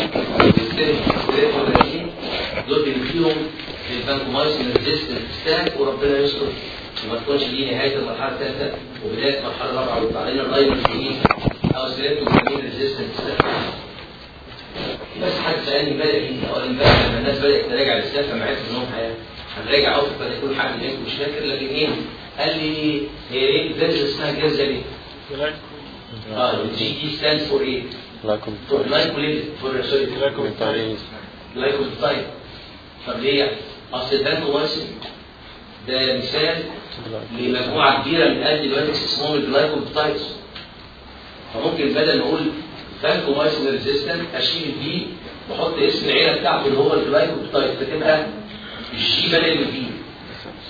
دول بنديهم الفانكومايسين ريزيستنت ستاك وربنا يستر. وما تكونش دي نهاية المرحلة الثالثه وبداية المرحله الرابعة ويطلع لنا الجديد أو سيريبتوكامين ريزيستنت ستاك بس حد سالني امبارح أو امبارح لما الناس بدأت تراجع الاسلام فما عرفت إنهم هي- هنراجع أو بدأ يكون حد منكم مش فاكر لكن إيه؟ قال لي هي إيه ال GISA اسمها GISA ليه؟ آه ال G دي stands for إيه؟ for glycolipid for sorry. glycopeptide طب ليه يعني؟ أصل البانكومايسين ده مثال لمجموعة كبيرة من ال antibiotics اسمهم ال glycopeptides فممكن بدل ما أقول vancomycin resistant أشيل ال V وأحط اسم العيلة بتاعته اللي هو ال glycopeptide فتبقى ال G بدل ال V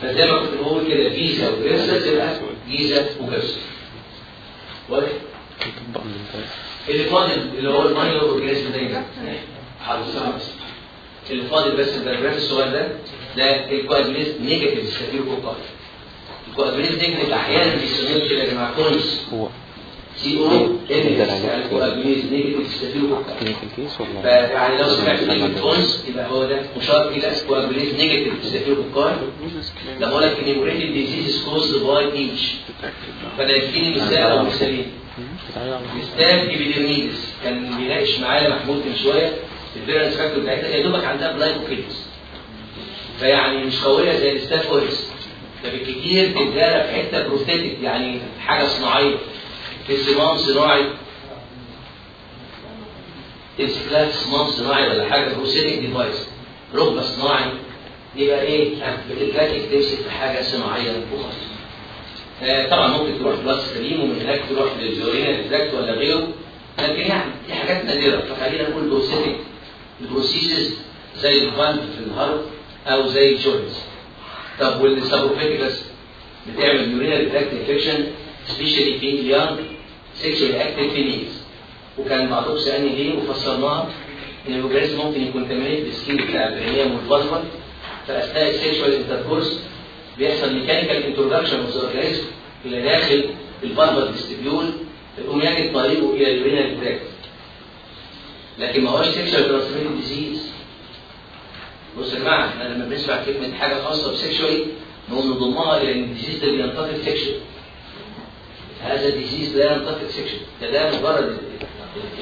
فزي ما كنت بقول كده VISA و VRSA تبقى GISA و GRSA واضح؟ من ده اللي فاضل اللي هو ال minor organism ده حاضر بس. اللي فاضل بس ال paragraph الصغير ده ده ال coagulase negative staphylococci ال coagulase negative أحيانا بيستخدموا كده يا جماعة CoNS C O ال coagulase negative ولا فيعني لو سمعت CoNS يبقى هو ده مشار إلى coagulase negative staphylococci لما أقول لك enumerate diseases caused by each فده يكفيني مثال أو مثالين staph epidermidis كان بيناقش معايا محمود من شوية ال virulence factor بتاعتها يا دوبك عندها glycocalyx فيعني مش قويه زي ال staph aureus ده بالكتير تديها في حتة prosthetic يعني حاجة صناعيه في صمام صناعي تمسك لها صمام صناعي ولا حاجة؟ prosthetic device ركبه صناعي. يبقى إيه؟ بتتلاقي تمسك في حاجة صناعية وخلاص آه، طبعا ممكن تروح blood stream ومن هناك تروح لل urinary tract ولا غيره. لكن يعني دي حاجات نادرة. فخلينا نقول prosthetic ال prosthesis زي ال valve في ال heart أو زي ال joints طب وال saprophyticus بتعمل urinary tract infection specially في ال young sexually active females وكان معروف سالني ليه وفسرناها إن ال organism ممكن يكون commensal بال skin بتاع ال perineum وال vulva فأثناء ال sexual intercourse بيحصل mechanical introduction of organism إلى داخل ال vulva vestibule يقوم يجد طريقه إلى ال urinary tract لكن ما هوش sexual transmitted disease. بصوا يا جماعة إحنا لما بنسمع كلمة حاجة خاصة ب sexually نقوم نضمها إن ال disease ده بينتقل sexual. هذا ال disease لا ينتقل sexual ده ده مجرد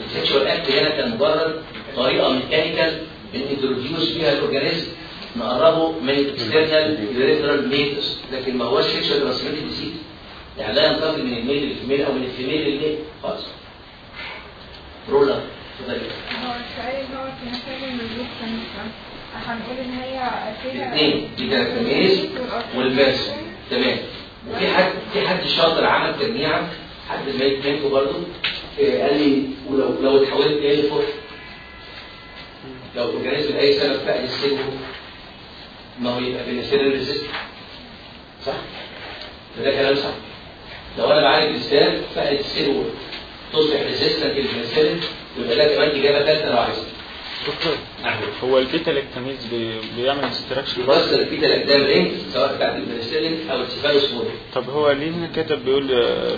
ال sexual act هنا كان مجرد طريقه mechanical بن introduce فيها ال organism نقربه من ال external urethral meatus لكن ما هوش sexual transmitted disease يعني لا ينتقل من الميل للفيميل أو من الفيميل للميل خالص. رولر اتفضلي. هو السؤال اللي هو مثال الريزيستنس هنقول إن هي فيها الاثنين. دي كانت والباس تمام. وفي حد في حد شاطر عمل تجميعه حد زمايل منكم برضه؟ آه، قال لي ولو لو اتحولت إيه لفوق لو الاورجانيزم لاي سبب فقد السن ما هو يبقى بنسلين ريزيست صح؟ فده كلام صح. لو أنا بعالج الاسباب فقد السن تصبح ريزيستنت للبنسلين ويبقى ده كمان إجابة ثالثه لو عايز دكتور نعم. هو البيتا لاكتاميز بي- بيعمل استراكشن يبصر في الاقدام رينج سواء بتاعت البنسلين أو السيفالوسبورين طب هو ليه هنا كاتب بيقول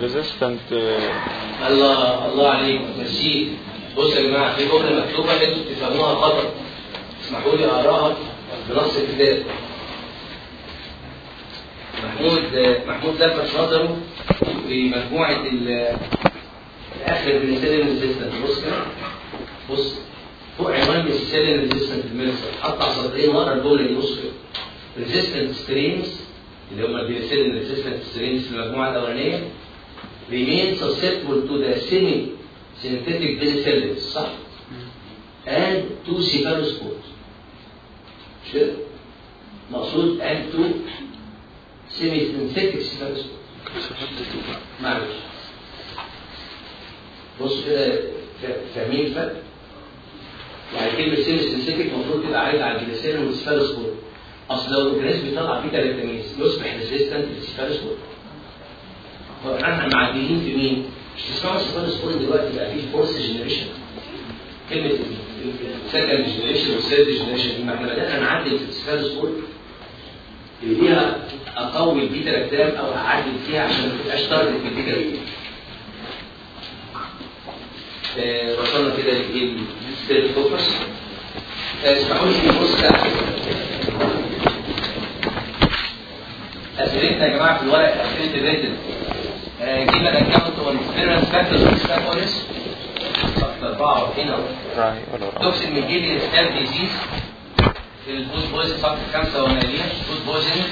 ريزيستنت الله الله عليك ميرسي. بصوا يا جماعة في جملة مكتوبة أنتوا بتفهموها غلط اسمحوا لي أقراها بنص الكتاب. محمود محمود لفت نظره في مجموعة ال- الآخر penicillin resistant بص كده. بص. فوق عنوان penicillin resistant الميرسل حط على سطرين ورا الجمله دي بص resistant strains اللي هم ال penicillin resistant strains في المجموعة الأولانية remain susceptible to the semi-synthetic penicillins صح؟ and to cephalosporins مش كده؟ مقصود and to semi-synthetic cephalosporins معلش بص كده ف- فاهمين الفرق؟ يعني كلمة semi-synthetic المفروض تبقى عايدة على ال penicillin وال cephalosporin أصل لو ال organism بيطلع beta-lactamase يصبح resistant لل cephalosporin هو إحنا معديين في مين؟ مش تسمعوا السيفالوسبور دلوقتي بقى فيه fourth generation كلمة سكند جنريشن والثيرد جنريشن ما إحنا بدأنا نعدل في السيفالوسبور اللي فيها أقوي البيتا لاكتام أو أعدل فيها عشان ما تبقاش تارجت في البيتا. لاكتام آه، وصلنا كده سيرفيس اوفرز اسمحوا اسئلتنا يا جماعة في الورق اسئله الريتن جينا الاكونت والاكسبيرينس فاكتورز والسلاف اونس اربعه هنا توكسين ميجيليا ستاب ديزيز البوز بويزن صف خمسه وناليه بوز بويزن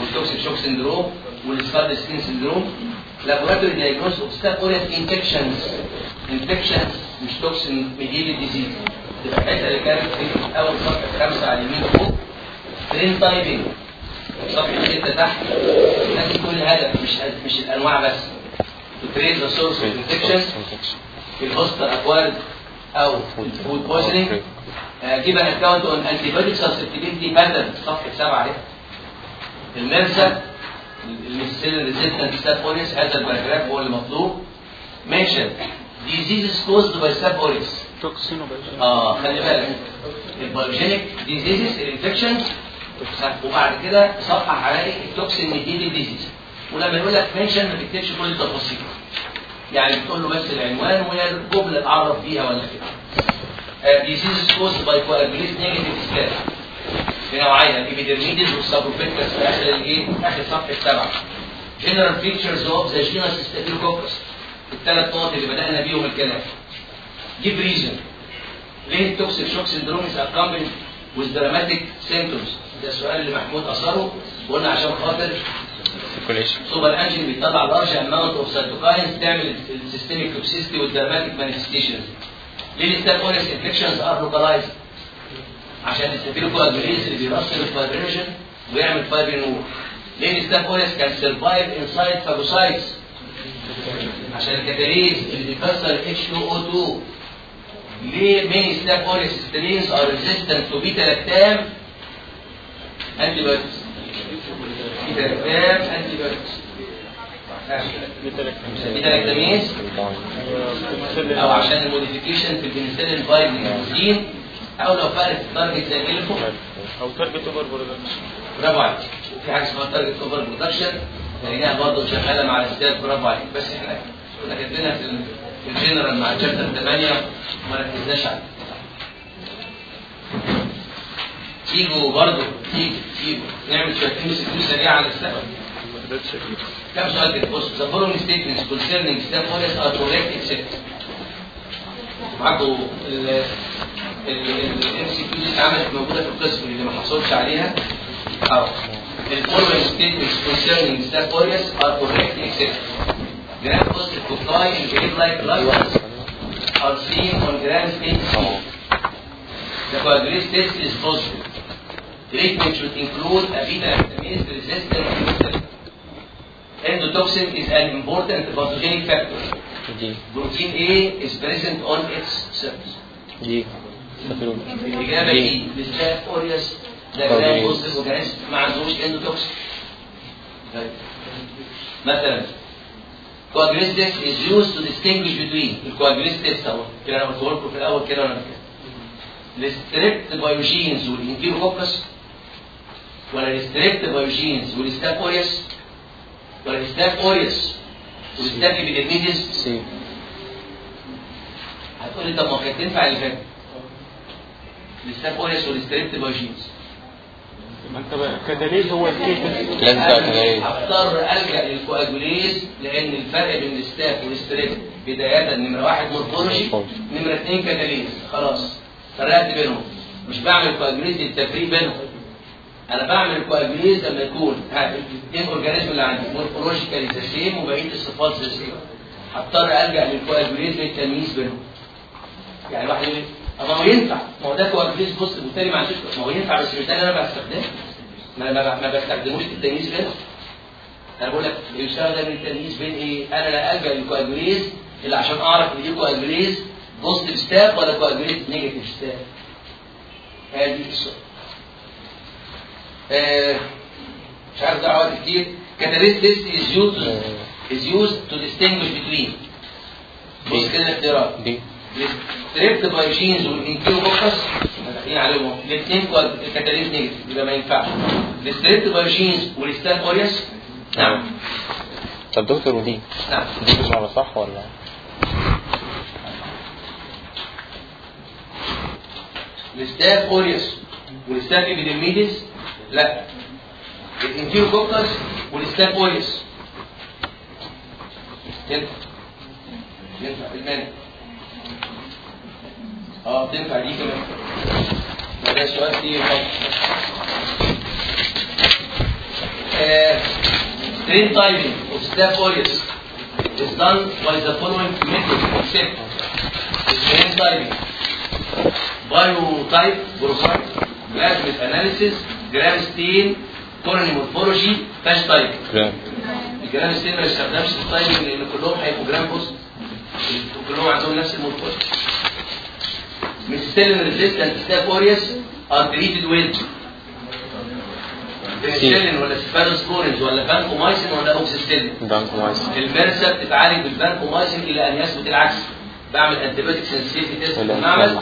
والتوكسين شوك سندروم والسكار سكين سندروم لابوراتوري دايجنوز اوف ستاف اوريس انفكشنز انفكشنز مش توكسين ميجيلي ديزيز تبقى الحته اللي كانت في اول صفحه 5 على اليمين فوق برين تايبنج صفحه 6 تحت لكن كل هدف مش مش الانواع بس to trace the source of infection في ال hospital acquired أو food poisoning give an account on antibiotic susceptibility pattern صفحه 7 دي ال methicillin resistant staph aureus هذا ال paragraph هو اللي مطلوب. mention. diseases caused by staph aureus. toxin آه خلي بالك. ال pyogenic diseases ال infection وبعد كده صفحه هلاقي ال toxin mediated disease ولما يقول لك mention ما تكتبش كل التفاصيل يعني بتقول له بس العنوان وهي الجملة اتعرف بيها ولا كده. diseases caused by coagulase negative staph في نوعين ال epidermidis وال saprophyticus في آخر الإيه؟ آخر صفحه سبعه general features of the genus Staphylococcus الثلاث نقط اللي بدأنا بيهم الكلام. Give reason. ليه ال toxic shock syndrome is accompanied with dramatic symptoms. ده السؤال اللي محمود أثره وقلنا عشان خاطر superantigen بيطلع large amount of cytokines تعمل ال systemic toxicity وال dramatic manifestations ليه ال staph aureus infections are localized عشان ال staphylocoagulase اللي بيرسل ال fibrination ويعمل فايبرين ليه ال staph aureus can survive inside phagocytes عشان الكتاليز اللي بيكسر H2O2 ليه many staph aureus strains are resistant to beta lactam antibiotics beta lactam antibiotics beta lactamase أو عشان ال modification في ال penicillin binding أو لو فرق ال target زي الكو أو target overproduction برافو عليك. في حاجة اسمها target overproduction لقيناها برضه شغالة مع الاستاذ برافو عليك. بس إحنا كنا كاتبينها في ال- في الجنرال مع chapter 8 وما ركزناش عليها. تيجوا برضه. تيجوا تيجوا. نعمل شوية MCQ سريعة على السبب كم سؤال كده بص the following statements concerning staph aureus are correct except معاكم ال MCQ دي اتعملت موجوده في القسم اللي ما حصلش عليها آه the following statements concerning step orders are correct except gram positive cocci and grape-like clusters are seen on gram state C. The coagulase test is positive. Treatment should include a beta-lactamase resistant insulin. Endotoxin is an important pathogenic factor. دي Protein A is present on its cells. دي سافرون الإجابة دي بالذات aureus ده gram positive organism ما عندوش endotoxin. طيب. مثلا coagulase test is used to distinguish between test اهو كده أنا قلت لكم في الأول كده وأنا كده. ال strept pyogenes وال enterococcus ولا ال strept pyogenes وال staph aureus ولا ال staph aureus وال staph epidermidis هتقول لي طب ما كانت تنفع اللي فات ال staph aureus وال strept pyogenes ما أنت بقى كدليل هو إيه هضطر ألجأ لل coagulase لأن الفرق بين ال staph وال strept بداية نمرة واحد morphology نمرة اثنين كاتاليز خلاص فرقت بينهم. مش بعمل coagulase للتفريق بينهم. أنا بعمل coagulase لما يكون الاثنين organism اللي عندي morphologically the same وبقية الصفات the same هضطر ألجأ لل coagulase للتمييز بينهم. يعني واحد يقول لي، طب ما هو ينفع؟ ما هو ده coagulase بص بالتالي ما عندوش ما هو ينفع بس بالتالي أنا بستخدمه. ما ما ما بستخدموش للتمييز بينهم. أنا بقول لك بيستخدم للتمييز بين إيه؟ أنا لا ألجأ لل coagulase اللي عشان أعرف إن دي coagulase positive staph ولا coagulase negative staph هذه السؤال آه، مش عارف ده وقت كتير. catalase test is used is used to distinguish between. بص كده الاختيارات. دي ال strept pyogenes وال enterococcus داخلين عليهم الاثنين catalase negative يبقى ما ينفعش. ال strept pyogenes وال staph aureus نعم. طب دكتور ودي نعم. دي مش على صح ولا؟ ال staph aureus وال staph epidermidis لا. ال enterococcus وال staph aureus ينفع. ينفع. المانع. آه تنفع دي ما ده سؤال كتير strain typing of staph aureus is done by the following method except strain typing biotype profile plasmid analysis gram stain colony morphology phage gram ال gram stain ما يستخدمش ال typing لأن كلهم هيبقوا gram positive كلهم عندهم نفس ال morphology methicillin resistant staph aureus are treated with penicillin ولا cephalosporins ولا بانكومايسين ولا oxacillin vancomycin ال MRSA بتتعالج بالبانكومايسين إلى أن يثبت العكس. بعمل انتيبيوتيك سنسيتيفيتي تيست في المعمل.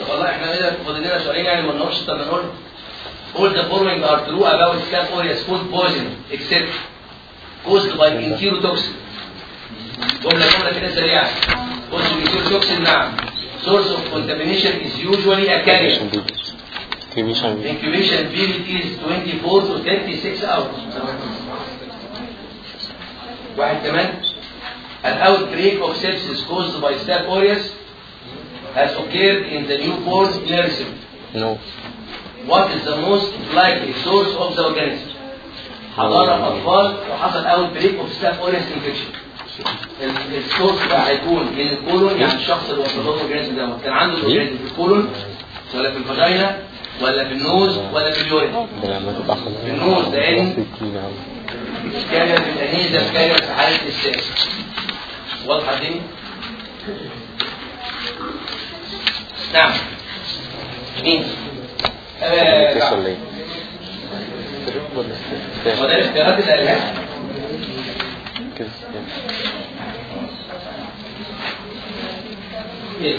طب والله إحنا كده فاضل لنا سؤالين يعني ما نقولش طب نقول All the following are true about aureus food poison except caused by enterotoxin. جملة جملة كده سريعة. caused by enterotoxin نعم. Source of contamination is usually a carrier. Incubation period is 24 to 36 hours. واحد كمان. An outbreak of sepsis caused by Staph aureus has occurred in the newborn nursery. no What is the most likely source of the organism? حضارة أطفال وحصل outbreak of staph aureus infection. ال source بقى هيكون من ال colon يعني الشخص اللي وصل له ال organism ده كان عنده ال organism في ال colon ولا في ال vagina ولا في ال nose ولا في ال urine. ده خلاص النوز ده. ستين أوي. كارير بالانيزا كارير في حالة الساس. واضحة الدنيا؟ نعم. مين؟ آه،؟ هو ده الاختيارات اللي قالها كيس إيه؟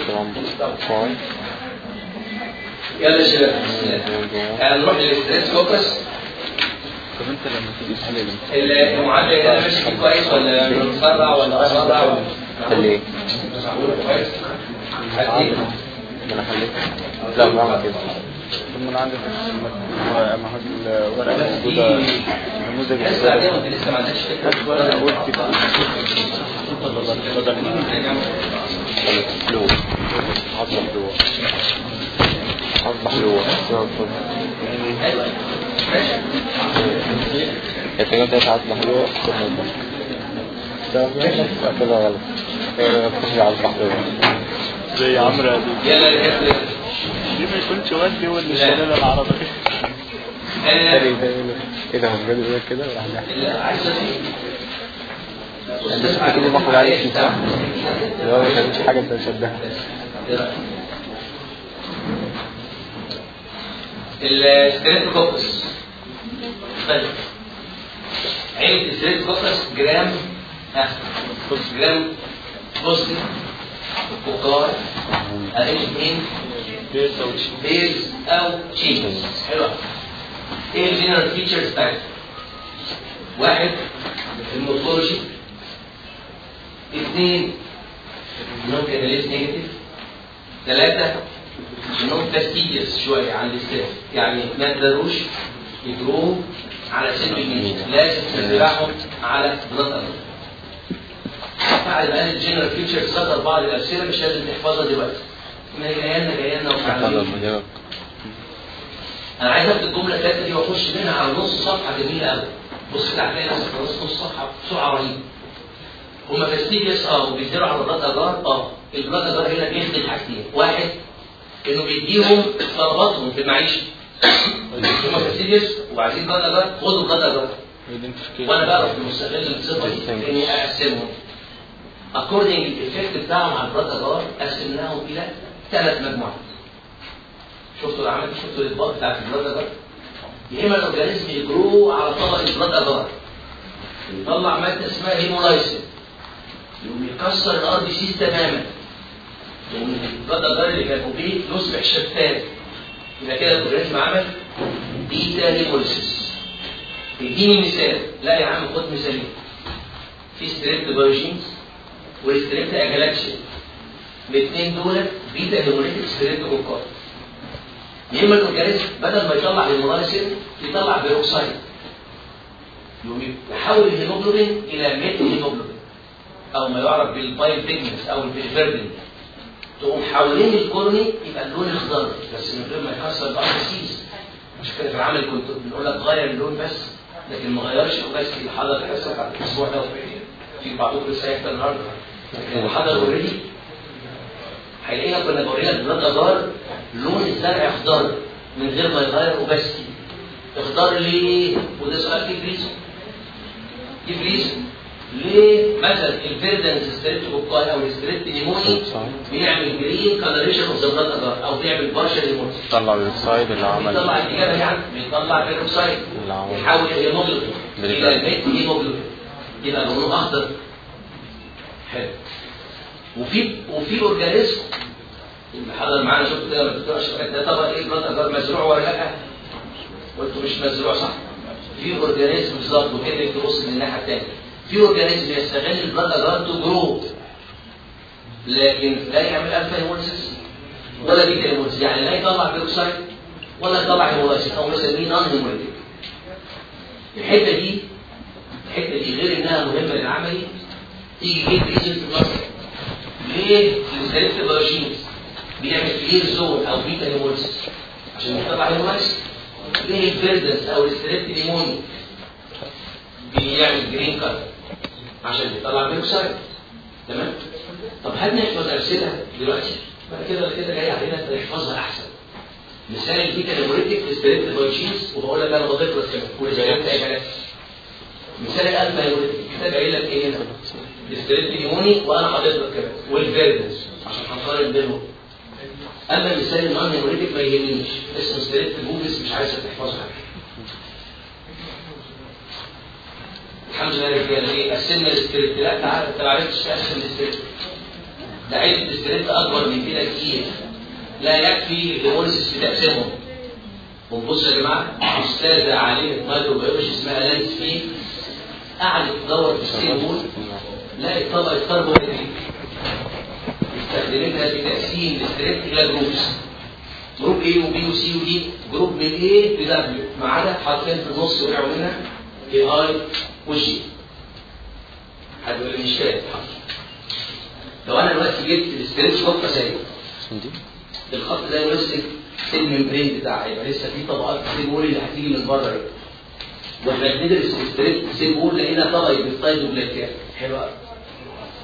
يلا يا شباب هنروح للاستريس فوكس. طب أنت لما تيجي تحلل المعادله ده ماشي كويس ولا بنسرع ولا اسرع ولا خليه كويس. ما أنا خليت لا بعمل كده ثم أنا عندي الورقه موجوده نموذج لسه ما عندكش فكره قلت كده خليت فلو عصب فلو عصب فلو أيوه ماشي التجارة بتاعت عصب حلوة كده غلط تخش عصب حلوة زي عمرو اديب دي ما يكونش ودي ولا الشلال العربي إيه ده هو بجد بيقول كده ولا عايز بس كده باخد عليه اسم صح؟ اللي هو ما كانش حاجة أنت مشبهها ال Streptococcus طيب. عيلة ال Streptococcus gram ها gram positive cocci arranged in pairs or chains حلو إيه ال general features بتاعتها واحد ال morphology اثنين انهم catalase negative ثلاثة انهم fastidious شوية عن ال Staph يعني ما يقدروش ي grow وا على سن الجنين لازم تزرعهم على blood بعد ما قال ال general features ذكر بعض الامثله مش لازم تحفظها دلوقتي ما هي جاية لنا جاية لنا وفعلا أنا عايز اخد الجمله الثالثه دي واخش منها على نص صفحه جميله قوي بص كده هتلاقي نفسك في نص صفحه بسرعة رهيبه هما fastidious آه وبيزرعوا على ال blood agar آه ال blood agar هنا بيخدم حاجتين واحد انه بيديهم طلباتهم في المعيشه هما fastidious وعايزين blood agar خدوا blood agar وأنا بعرف المستغل الصفه دي اني اقسمهم according لل effect بتاعهم على ال blood agar قسمناهم إلى ثلاث مجموعات شفتوا العمل شفتوا الاطباق بتاعت ال blood agar يا اما ال organism ي grow على طبق ال blood agar يطلع ماده اسمها hemolysin يقوم يكسر ال RBCs تماما يقوم ال blood agar اللي كانوا فيه يصبح شفاف يبقى كده ال organism عمل beta hemolysis اديني مثال لا يا عم خد مثالين في Strept pyogenes وال Strept agalactiae الاثنين دول beta hemolytic streptococci يا إما ال organism بدل ما يطلع hemolysin يطلع بيروكسايد. يحول الهيموجلوبين إلى methemoglobin. أو ما يعرف بال bile pigments أو البيلفيردين تقوم حوالين ال colony يبقى اللون اخضر بس من غير ما يكسر سيز عشان كده في العمل كنت بنقول لك غير اللون بس. لكن ما غيرش بس اللي حضر الحصة الأسبوع ده في بعضكم لسه هيحضر النهارده. اللي حضر already هيلاقينا كنا بورينا ال blood agar لون الزرع اخضر من غير ما يغير opacity اخضر ليه؟ وده سؤال give reason give reason ليه مثلا ال viridans streptococci أو ال Strept pneumoniae بيعمل green coloration of the blood agar أو بيعمل partial hemolysis طلع الويبسايت اللي عمل بيطلع الاجابه يعني بيطلع عمل يحول الهيموجلوبين إلى بالفعل. الميت هيموجلوبين يبقى لونه أخضر. حلو. وفي وفي أورجانيزم. اللي حضر معانا شفت الدكتور اشرف قال ده طبق إيه؟ بلاد مزروع ولا لأ؟ قلت مش مزروع صح. في أورجانيزم بالظبط وكده تبص من الناحية الثانية في أورجانيزم يستغل البلاد اجار تو جرو لكن لا يعمل alpha hemolysis ولا beta hemolysis يعني لا يطلع بيروكسايد ولا يطلع hemolysin أو نسميه non hemolytic الحتة دي الحتة دي غير إنها مهمة للعملي. تيجي reason في النظر ليه ال Strept pyogenes بيعمل clear zone أو beta hemolysis عشان يطلع hemolysin ليه ال viridans أو ال Strept pneumoniae بيعمل green color عشان يطلع بيروكسايد تمام طب هل نحفظ امثله دلوقتي؟ بعد كده ولا كده جاي علينا نحفظها احسن مثال ال beta hemolytic في Strept pyogenes وبقول لك أنا بضيف كمان كل حاجة مثال ال alpha hemolytic كتاب قايل لك إيه هنا؟ ال Strept pneumoniae وأنا حاطط لك كمان وال viridans عشان هنقارن بينهم. اما مثال ال non hemolytic ما يهمنيش. اسمه Strept bovis مش عايزك تحفظها الحمد لله رجاله إيه قسمنا ال Strept لا تعالى انت ما عرفتش تقسم ال Strept ده عيب. الاستريبت أكبر من كده كتير. لا يكفي ال hemolysis بتقسمهم ونبص يا جماعة أستاذة عالمه microbiology اسمها Lancefield قعدت تدور في ال cell لقت طبقه كربوهيدرات استخدمتها في تقسيم الاستريبت إلى جروبس جروب A وبي وسي ودي جروب من A لدبليو ما عدا حرفين في النص وقعوا منها اي I و J حد يقول لي مش فاهم. لو أنا دلوقتي جبت ال Strept خط سايب الخط ده يمثل cell membrane بتاعها. يبقى لسه في طبقات cell wall اللي هتيجي من بره دي. وإحنا بندرس ال Strept cell wall لقينا طبقة peptidoglycan حلوة قوي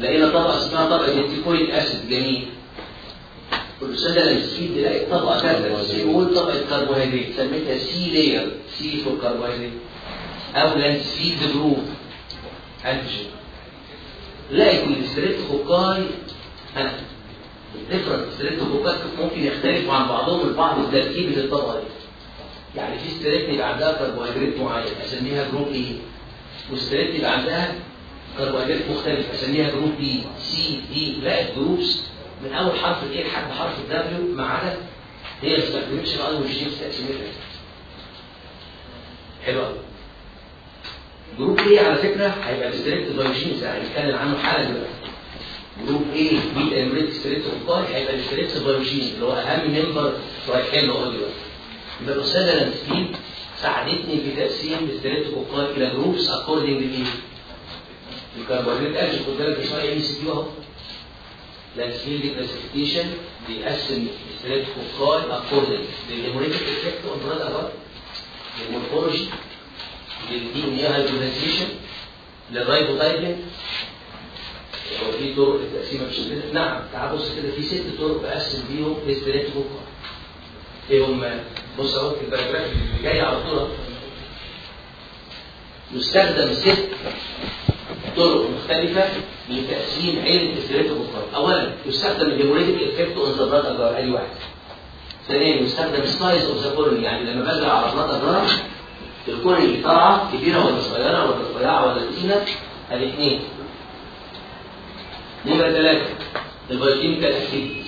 لقينا طبقة اسمها طبقة ال teichoic acid جميل. والاستاذه لما تسيب تلاقي طبقة ثالثه cell wall طبقة كربوهيدرات سميتها C layer C for كربوهيدرات أو Lancefield group antigen. لقيت ها ال different streptococci ممكن يختلفوا عن بعضهم البعض في تركيبه الطبقه دي. يعني في Strept يبقى عندها كربوهيدرات معين أسميها group A و Strept يبقى عندها كربوهيدرات مختلف أسميها group B C D لقيت groups من أول حرف الاي لحد حرف الدبليو ما عدا هي ما استخدمتش ال I وال J في تقسيمتها. حلو قوي. group A على فكرة هيبقى ال strept pyogenes هنتكلم عنه حالا دلوقتي. group A beta hemolytic streptococci هيبقى ال strept pyogenes اللي هو أهم member رايحين له دلوقتي يبقى الأستاذة لانسفيل ساعدتني في تقسيم ال streptococci إلى groups according لايه؟ ال carbohydrate antigen خد بالك اسمها MCQ اهو لانسفيل دي classification بيقسم ال streptococci according لل hemolytic effect on blood agar لل morphology لل DNA hybridization لل ribotyping هو في طرق للتقسيمه بالشكل ده؟ نعم تعال بص كده في ست طرق بقسم بيهم ال streptococci إيه هم؟ بص أهو ال paragraph اللي جاي على طول. يستخدم ست طرق مختلفة لتقسيم عيلة ال streptococci اولا يستخدم ال hemolytic effect on the blood agar ادي واحد ثانيا يستخدم size of the colony يعني لما بزرع على blood agar ال colony اللي طالعه كبيرة ولا صغيرة ولا رفيعة ولا تخينه ادي اثنين نمرة ثلاثة ال biochemical activities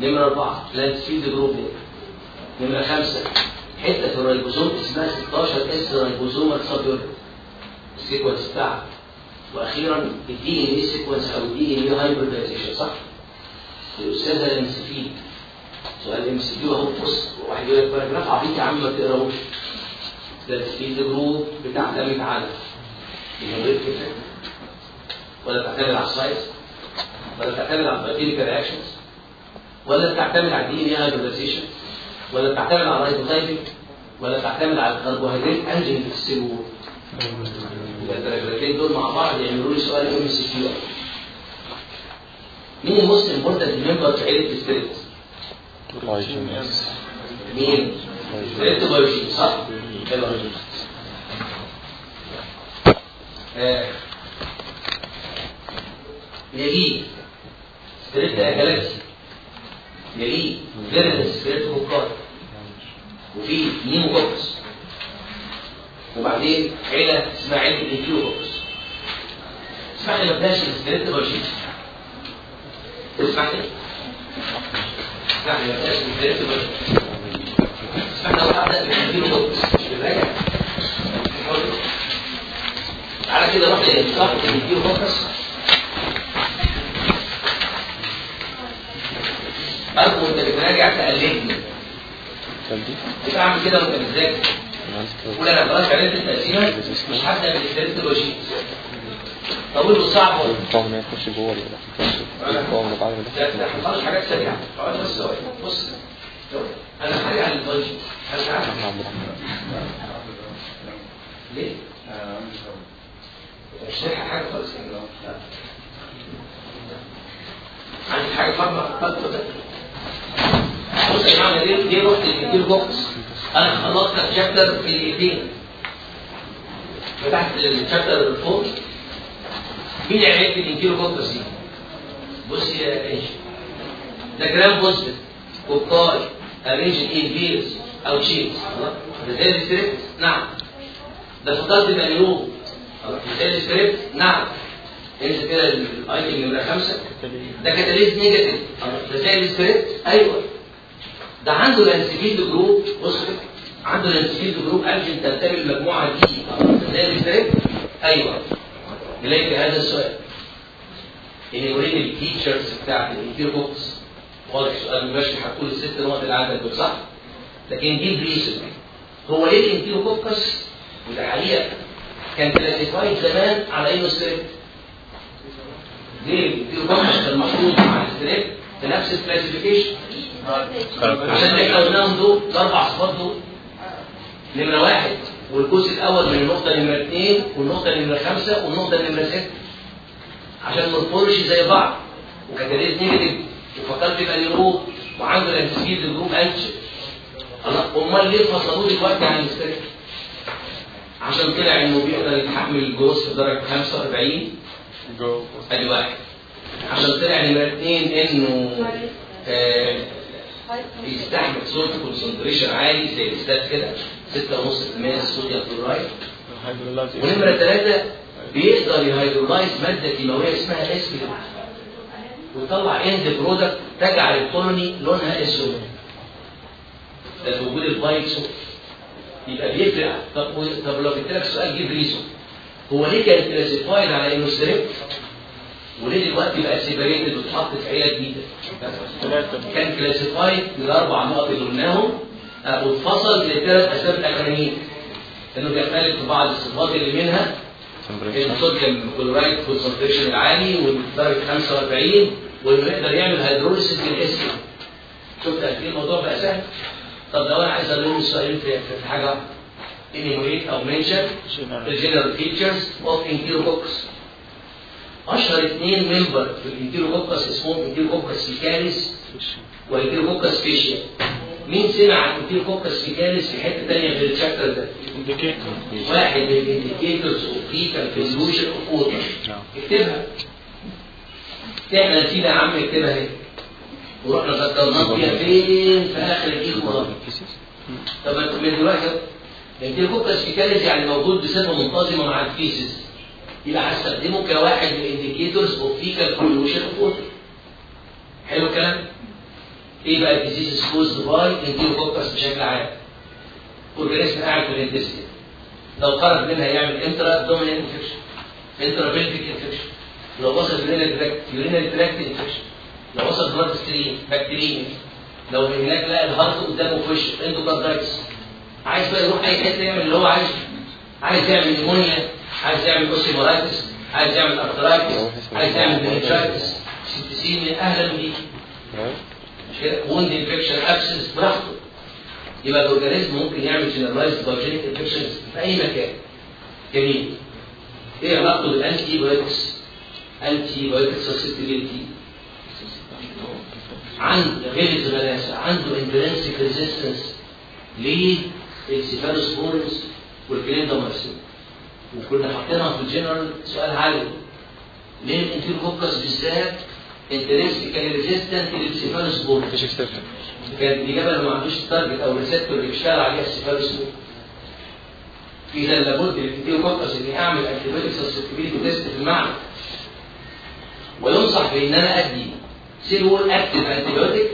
نمرة أربعة Lancefield group نمرة خمسة حتة في الريبوزوم اسمها 16 S ribosomal subunit ال sequence بتاعها. وأخيرا ال DNA sequence أو ال DNA hybridization صح؟ الأستاذة لانسفيل سؤال MCQ اهو بص واحد يقول لك paragraph عبيط يا عم ما تقراهوش. Lancefield group بتعتمد على ال hemolytic effect ولا بتعتمد على ال size ولا بتعتمد على ال bacterial reactions ولا بتعتمد على ال DNA hybridization ولا بتعتمد على ال ribotyping ولا بتعتمد على ال carbohydrate antigen في ال cell wall يبقى الدرجتين دول مع بعض يعملوا لي سؤال MCQ مين ال most important member في عيله ال strept؟ مين؟ strept pyogenes صح؟ حلو أوي. آه. يليه strept agalactiae يليه viridans streptococci وفي pneumococcus وبعدين عيلة اسمها عيلة ال enterococcus اسمح لي ما ابداش ال strept pyogenes اسمح لي اسمح لي ما ابداش ال strept pyogenes اسمح لي أروح ابدا مش براجع تعالى كده روح لصفحة الانكيوكوكس أرجو أنت بتراجع تقلدني. أعمل كده وأنت بتذاكر؟ قول أنا خلاص عرفت التقسيمة مش بالسبيريت بايوجين طب له صعب ولا طبعا ما يخش جوه ولا لأ؟ طبعا بعد ما حاجات سريعة. بس ثواني بص. أنا هرجع للبنجي هرجع ليه؟ مش لاقي حاجة خالص. لا. عندي حاجة اتفضل بص يا جماعة دي دي رحت للكيلو بوكس أنا خلصت الشابتر في دقيقتين فتحت الشابتر الفوق مين اللي عرفت الكيلو بوكس دي؟ بص يا انش ده gram positive cocci arranged in pairs أو chains ده زي ال strept؟ نعم. ده فضلت مليون. زي ال strept؟ نعم. انزل كده ال item نمرة خمسة. ده catalase negative. ده زي ال strept؟ أيوه. ده عنده Lancefield group بص عنده Lancefield group antigen تنتمي للمجموعه دي. زي ال strept أيوه. نلاقي هذا السؤال. enumerate ال features بتاعت ال enterococcus واضح سؤال مباشر. هتقول الست نقط اللي عندك دول صح؟ لكن give reason هو ليه ال enterococcus وده حقيقة. كان classified زمان على انه strept ليه؟ ال enterococcus كان محطوط مع ال strept في نفس ال classification عشان إحنا قلناهم دول الاربع صفات دول. نمرة واحد والجزء الأول من النقطة نمرة اثنين والنقطة نمرة خمسة والنقطة نمرة ستة. عشان morphology زي بعض. و catalase negative و facultative anaerobe وعنده ال Lancefield group antigen أمال ليه فصلوه دلوقتي عن ال strept عشان طلع انه بيقدر يتحمل الجروس في درجة 45 أدي واحد. عشان طلع نمرة اثنين إنه آه بيستحمل salt concentration عالي زي ال staph كده 6.5% ال sodium chloride ونمره ثلاثة بيقدر ي hydrolyze مادة كيماوية اسمها esculin ويطلع end product تجعل ال colony لونها أسود. ده وجود البايكسو يبقى بيفرق. طب طب لو جبت لك سؤال give reason هو ليه كان classified على انه strept وليه دلوقتي بقى separated واتحط في عيله جديده؟ كان classified للاربع نقط اللي قلناهم آه، واتفصل للثلاث أسباب الاخرانيين انه بيختلف في بعض الصفات اللي منها. ال sodium chloride concentration العالي ودرجه 45 وإنه يقدر يعمل hydrolysis لل esculin شفت قد إيه الموضوع بقى سهل؟ طب لو أنا عايز أقول السؤالين في حاجة enumerate أو mention ال general features of enterococcus أشهر اثنين member في ال enterococcus اسمهم enterococcus faecalis وال Enterococcus faecium مين سمع عن Enterococcus faecalis في حتة ثانية غير ال chapter ده؟ واحد من ال indicators of fecal pollution of water اكتبها. تعمل نتيجه يا عم اكتبها اهي ورحنا ذكرناك فيها فين؟ في آخر الاخوه طب من دلوقتي ال Enterococcus faecalis يعني موجود بصفة منتظمة مع ال feces يبقى هستخدمه كواحد من ال indicators of fecal pollution of water حلو الكلام؟ إيه بقى ال disease caused by Enterococcus بشكل عام؟ organism قاعد في ال intestine لو خرج منها يعمل intra-abdominal infection intrapelvic infection لو وصل urinary tract urinary tract infection لو وصل blood stream bacteremia لو من هناك لقى ال heart قدامه في وشه. endocarditis عايز بقى يروح أي حتة يعمل اللي هو عايزه. عايز يعمل pneumonia عايز يعمل osteomyelitis عايز يعمل arthritis؟ عايز يعمل peritonitis septicemia أهلا بيك مش كده؟ wound infection abscess براحته. يبقى ال organism ممكن يعمل generalized pyogenic infections في أي مكان. جميل. إيه علاقته بال antibiotics antibiotics susceptibility عنده غير الغلاسه عنده intrinsic resistance لل cephalosporins والكليندامايسين وكنا حاطينها في الجنرال سؤال عالي. ليه ال Enterococcus بالذات intrinsically resistant لل cephalosporins مفيش exception كانت الإجابة اللي ما عندوش ال target أو ال receptor اللي بيشتغل عليها السيفالوسبور إذا لابد لل Enterococcus إني أعمل antibiotic susceptibility test في المعمل. وينصح بإن أنا أدي cell wall active antibiotic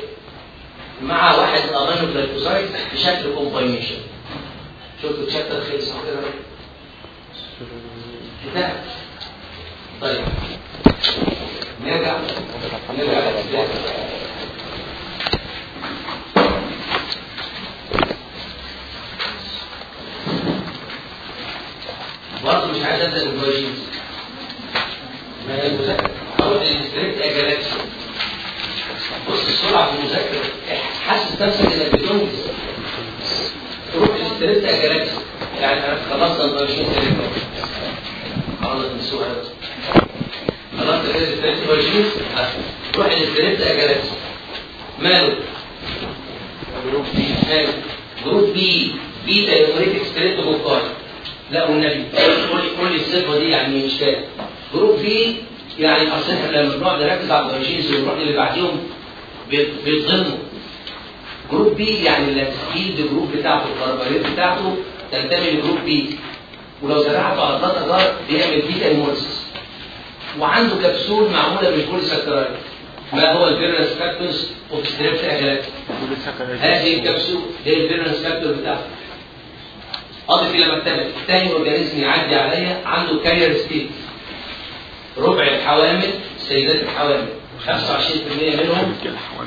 مع واحد aminoglycoside بشكل combination شفتوا ال chapter خلص كده؟ كتاب طيب. نرجع. نرجع برضه مش عايز أبدأ بال pyogenes ما هي المذاكرة؟ أروح لل Strept agalactiae بص السرعة في المذاكرة. حاسس نفسك إنك بتنجز. تروح لل Strept agalactiae يعني خلصنا ال pyogenes Strept خلاص السؤال خلاص كده ال Strept pyogenes روح لل Strept agalactiae ماله؟ group B ماله؟ group B beta hemolytic streptococci لا والنبي قول لي الصفة دي يعني مش فاهم group B يعني أصل إحنا لما بنقعد نركز على ونروح اللي بعديهم بي- بيتظلموا. group B يعني ال Lancefield group بتاعته الكربونات بتاعته تنتمي ل group B ولو زرعته على blood agar بيعمل beta hemolysis وعنده كبسول معمولة بال polysaccharide ما هو ال virulence factors of Strept agalactiae هذه الكبسول هي ال virulence factor بتاعته اضف إلى مكتبه تاني organism يعدي عليا عنده carrier state ربع الحوامل سيدات الحوامل. 25% منهم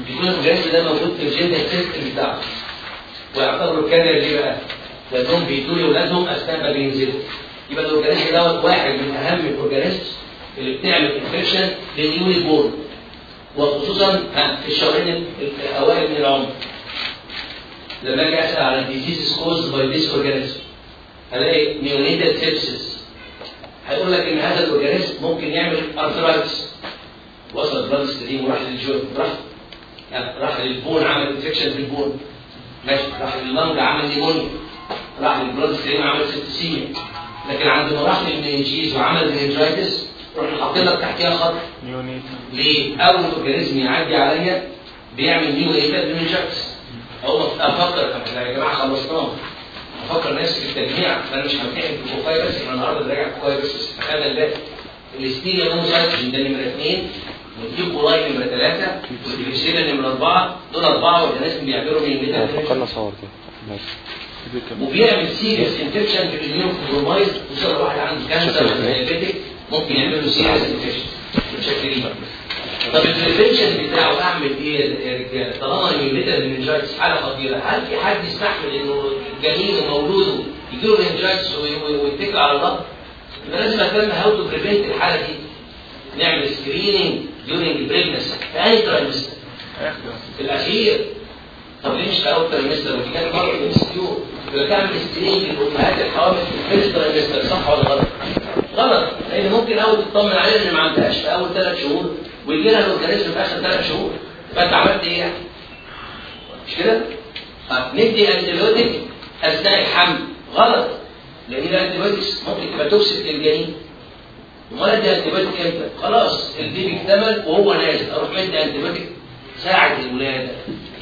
بيكون ال organism ده موجود في ال genital system بتاعه. ويعتبروا carrier ليه بقى؟ لأنهم بيدوا لاولادهم أثناء ما بينزلوا. يبقى ال organism دوت واحد من أهم ال organism اللي بتعمل infection لل newly born وخصوصا في الشهرين الأوائل من العمر. لما أجي أسأل على ال disease caused by this organism هلاقي neonatal sepsis هيقول لك إن هذا ال organism ممكن يعمل arthritis وصل blood stream وراح لل joint راح يعني راح لل bone عمل infection في ال bone. ماشي راح لل lung عمل pneumonia راح لل blood stream عمل septicemia لكن عندما راح لل meninges وعمل meningitis رحنا حاطين لك تحتيها خط. ليه؟ أول أورجانيزم يعدي عليا بيعمل نيو إيفال منجايتس أول ما أفكر طب يا جماعة خلصناه أفكر نفسي في التجميع. فأنا مش همتحن في الكوفاية بس أنا النهاردة براجع الكوفاية بس تخيل الباقي الاستيريا نوموسايتوجين ده نمرة اثنين والديب كولاي نمرة ثلاثة والديفيسيلا نمرة أربعة. دول أربعة أورجانيزم بيعملوا من الميتال فكرنا صور دي ماشي. وبيعمل سيريس انفكشن في الاميون كومبرومايز وصار واحد عنده كانسر ولا دايابيتك ممكن يعمل له serious infection متشكرين طب ال prevention بتاعه أعمل إيه يا رجالة؟ طالما ال neonatal meningitis حالة خطيرة هل في حد يستحمل إنه جنين ومولوده يجي له meningitis ويتكل على الله؟ يبقى لازم أهتم how to prevent الحالة دي. نعمل screening during pregnancy في أي trimester في الأخير. طب ليه مش في اول مره في MCQ يبقى تعمل screening للامهات الحوامل في ال first trimester صح ولا غلط؟ غلط. لأن ممكن أول تطمن عليها ان ما عندهاش. في أول ثلاث شهور ويجي لها ال organism في آخر ثلاث شهور. فانت عملت إيه يعني؟ مش كده؟ طب ندي antibiotic أثناء الحمل. غلط. لأن ال antibiotics ممكن تبقى toxic للجنين. امال ادي antibiotic إمتى؟ خلاص. ال baby اكتمل وهو نازل. أروح مدي antibiotic ساعة الولادة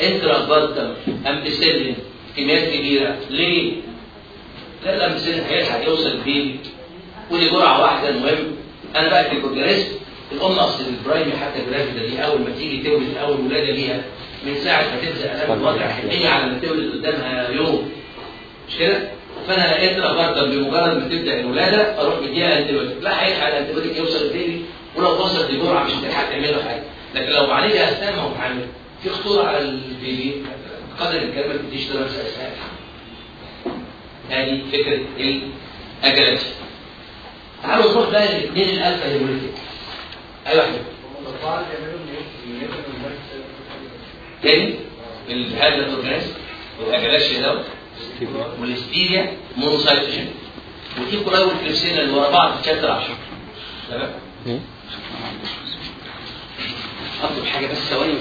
intrapartum ampicillin. كميات كبيرة. ليه؟ لا الامبسيلين هيلحق يوصل ال baby ودي جرعة واحدة المهم. أنا بقى ال organism الأم اصل ال primi حتى ال gravida دي أول ما تيجي تولد أول ولادة ليها. من ساعة ما تبدأ أنا الوضع حنية على ما تولد قدامها يوم. مش كده؟ فأنا intrapartum بمجرد ما تبدأ الولادة أروح مديها antibiotic لا هيلحق ال antibiotic يوصل ال baby ولو وصلت لجرعة مش هتلحق تعمل له حاجة. لكن لو عليها اثناء ما هو في خطورة على ال baby. قدر تديش دراسه اسهال هذه فكرة الاجلات تعالوا نروح بقى الاثنين الالفا هيموليتيك أيوه احمد تاني؟ هذا الاورجانيزم والاجلاش ده والستيريا مونوسايتوجين ودي كولاي والكليبسينا اللي ورا بعض في شابتر 10 تمام؟ أطلب حاجة بس ثواني.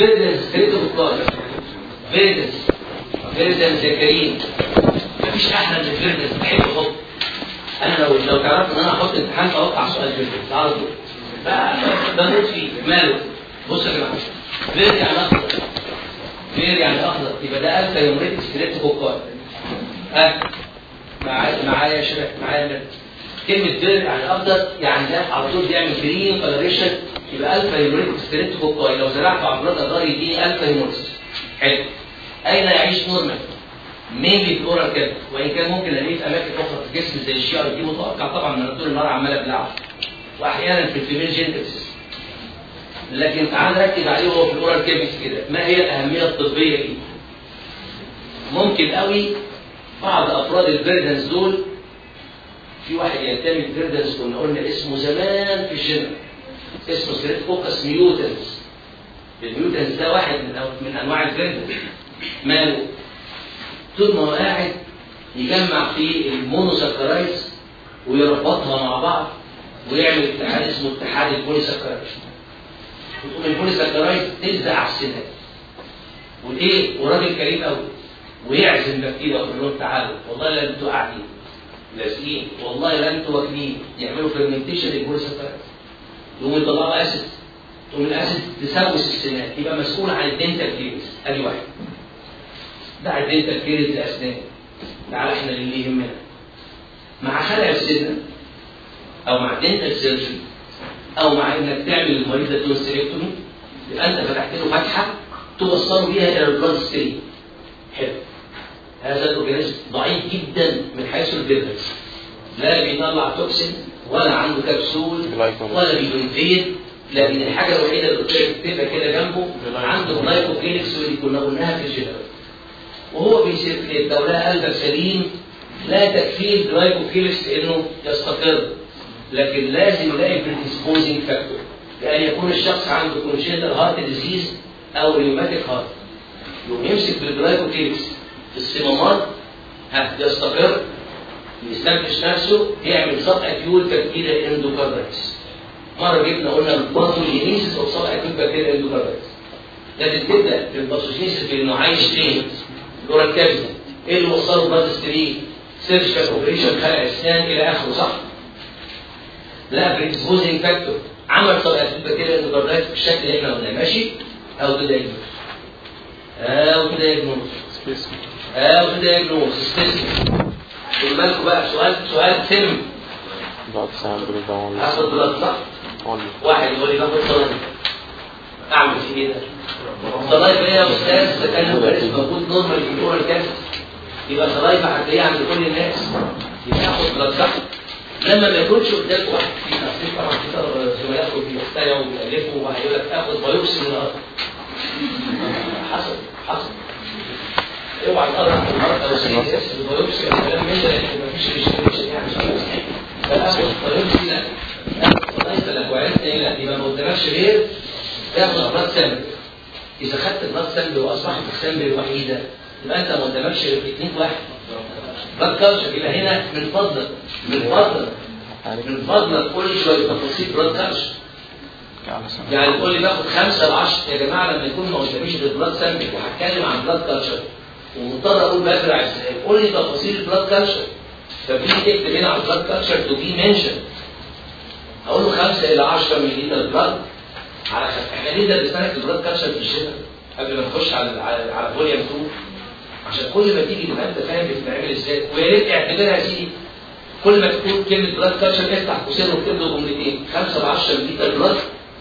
ده كده وصلنا بطلال فيردنس فيردنس يا كريم مفيش أحلى من فيردنس بحب أحط أنا لو لو تعرفت ان أنا أحط امتحان اوقع سؤال فيردنس على طول بقى بموت فيه ماله بص يا جماعة vir يعني اخضر vir يعني اخضر يبقى ده alpha hemolytic streptococci ها معايا معايا يا شباب معايا. كلمة vir يعني اخضر يعني ده على طول بيعمل green coloration يبقى alpha hemolytic streptococci لو على ال blood agar يديني alpha hemolysis حلو. أين يعيش normal؟ مين ال oral cavity؟ وإن كان ممكن الاقيه في أماكن أخرى في الجسم زي ال GIT متوقع طبعا من طول النهار عمال أبلع واحيانا في ال female genitalia لكن تعال نركز عليه وهو في ال oral cavity كده. ما هي الأهمية الطبية دي ممكن قوي بعض أفراد ال viridans دول في واحد ينتمي لل viridans كنا قلنا اسمه زمان في الجنة. اسمه Streptococcus mutans ال mutans ده واحد من من أنواع ال viridans ماله؟ طول ما هو قاعد يجمع في ال monosaccharides ويربطها مع بعض ويعمل اتحاد اسمه اتحاد ال polysaccharides وتقوم ال polysaccharides تلزق على السنان وايه وراجل كريم قوي ويعزم بكتيريا ويقول لهم تعالوا والله لا أنتوا قاعدين لازقين. والله لا أنتوا واكلين يعملوا fermentation لل polysaccharides يقوموا يطلعوا acid تقوم ال acid تسوس السنان. يبقى مسؤول عن ال dental caries ادي واحد. ده ال dental caries الاسنان تعال إحنا اللي يهمنا مع خلع السنة أو مع dental surgery أو مع إنك تعمل للمريض ده tonsillectomy يبقى أنت فتحت له فتحة توصله بيها إلى ال blood stream حلو. هذا ال organism ضعيف جدا من حيث ال virulence لا بيطلع toxin ولا عنده كبسول ولا بي invade لكن الحاجة الوحيدة اللي قلت لك تبقى كده جنبه عنده glycocalyx واللي كنا قلناها في الجنرال وهو بي circulate لو لقى قلبك سليم لا تكفيه ال glycocalyx إنه يستقر. لكن لازم يلاقي predisposing factor لأن يكون الشخص عنده congenital heart disease أو rheumatic heart يقوم يمسك بال glycocalyx في الصمامات يستقر يستنفش نفسه يعمل subacute bacterial endocarditis مرة جبنا قلنا ال pathogenesis of subacute bacterial endocarditis لازم تبدا في ال pathogenesis بانه عايش فين؟ ال oral cavity إيه اللي وصله blood stream surgical operation خلع اسنان إلى آخره صح؟ لقى predisposing factor عمل subacute bacterial endocarditis بالشكل اللي إحنا قلناه ماشي؟ أو ت diagnose أو ت diagnose أو ت diagnose specific خد بالكم بقى سؤال سؤال سم بعد ساعة بنضع هاخد blood صح؟ واحد يقول لي باخد صلاة أعمل في إيه ده؟ صلاة إيه يا أستاذ؟ إذا كان الفارس موجود نورمال في الاورال يبقى صلاة هتلاقيها عند كل الناس يبقى ياخد بلاد صح؟ لما ما يكونش قدامك واحد في تصنيف طبعا في زملائكم بيخترعوا وبيألفوا وهيقول لك آخد بايوبسي من الأرض. حصل حصل. اوعى تقرا في المرض أو البايوبسي والكلام من ده مفيش ريستريكشن يعني فاخد biopsy لا ليس لك وعرفت إيه لا يبقى ما قدامكش غير تاخد blood sample إذا خدت blood sample وأصبحت ال sample الوحيده يبقى انت ما قدامكش غير تكنيك واحد؟ blood culture يبقى هنا من فضلك من فضلك من فضلك قول لي شوية تفاصيل blood culture يعني تقول لي باخد خمسة ل 10 يا جماعة لما يكون ما قداميش غير blood sample وهتكلم عن blood culture ومضطر أقول بزرع إزاي قول لي تفاصيل ال blood culture فبتيجي تكتب هنا على ال blood culture to be mentioned أقول له 5 إلى 10 مللي blood على. إحنا ليه درسنا لك ال blood culture في الشتاء؟ قبل ما نخش على على volume 2 عشان كل ما تيجي تبقى انت فاهم بتتعمل إزاي. ويا ريت اعتبرها يا سيدي كل ما تكون كلمة blood culture افتح قوسين واكتب له جملتين 5 ل 10 مللي blood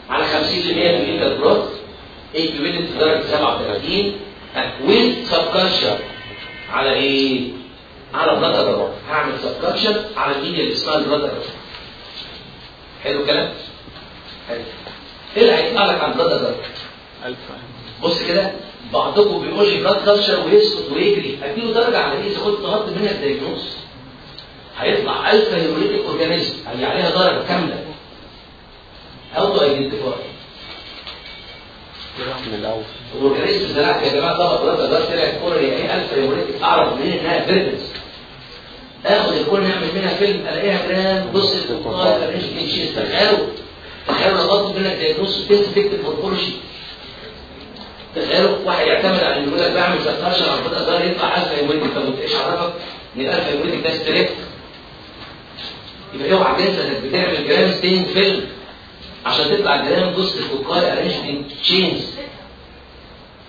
على 50 ل 100 مللي broth incubated درجه 37 with subculture على إيه؟ على ال blood agar هعمل subculture على الميديا اللي اسمها ال blood agar حلو الكلام؟ حلو. إيه اللي هيطلع لك ال blood agar؟ alpha بص كده. بعضكم بيقول لي blood culture ويسكت ويجري اديله درجه على إيه اذا كنت طلبت منك diagnosis هيطلع alpha hemolytic organism هي عليها درجه كامله أو to identify من الأول ال organism زرعت يا جماعة طبق blood agar طلعت colony إيه alpha hemolytic اعرف منين انها فيرتنس اخد ال colony نعمل منها فيلم الاقيها gram positive cocci in chains تخيلوا تخيلوا لو طلبت منك diagnosis وتنسى تكتب morphology تخيلوا واحد يعتمد على إنه يقول لك بعمل 16 على ال blood agar يطلع alpha hemolytic طب إيش عرفك ان ال alpha hemolytic ده strept يبقى اوعى تنسى إنك بتعمل gram stained film عشان تطلع gram positive cocci arranged in chains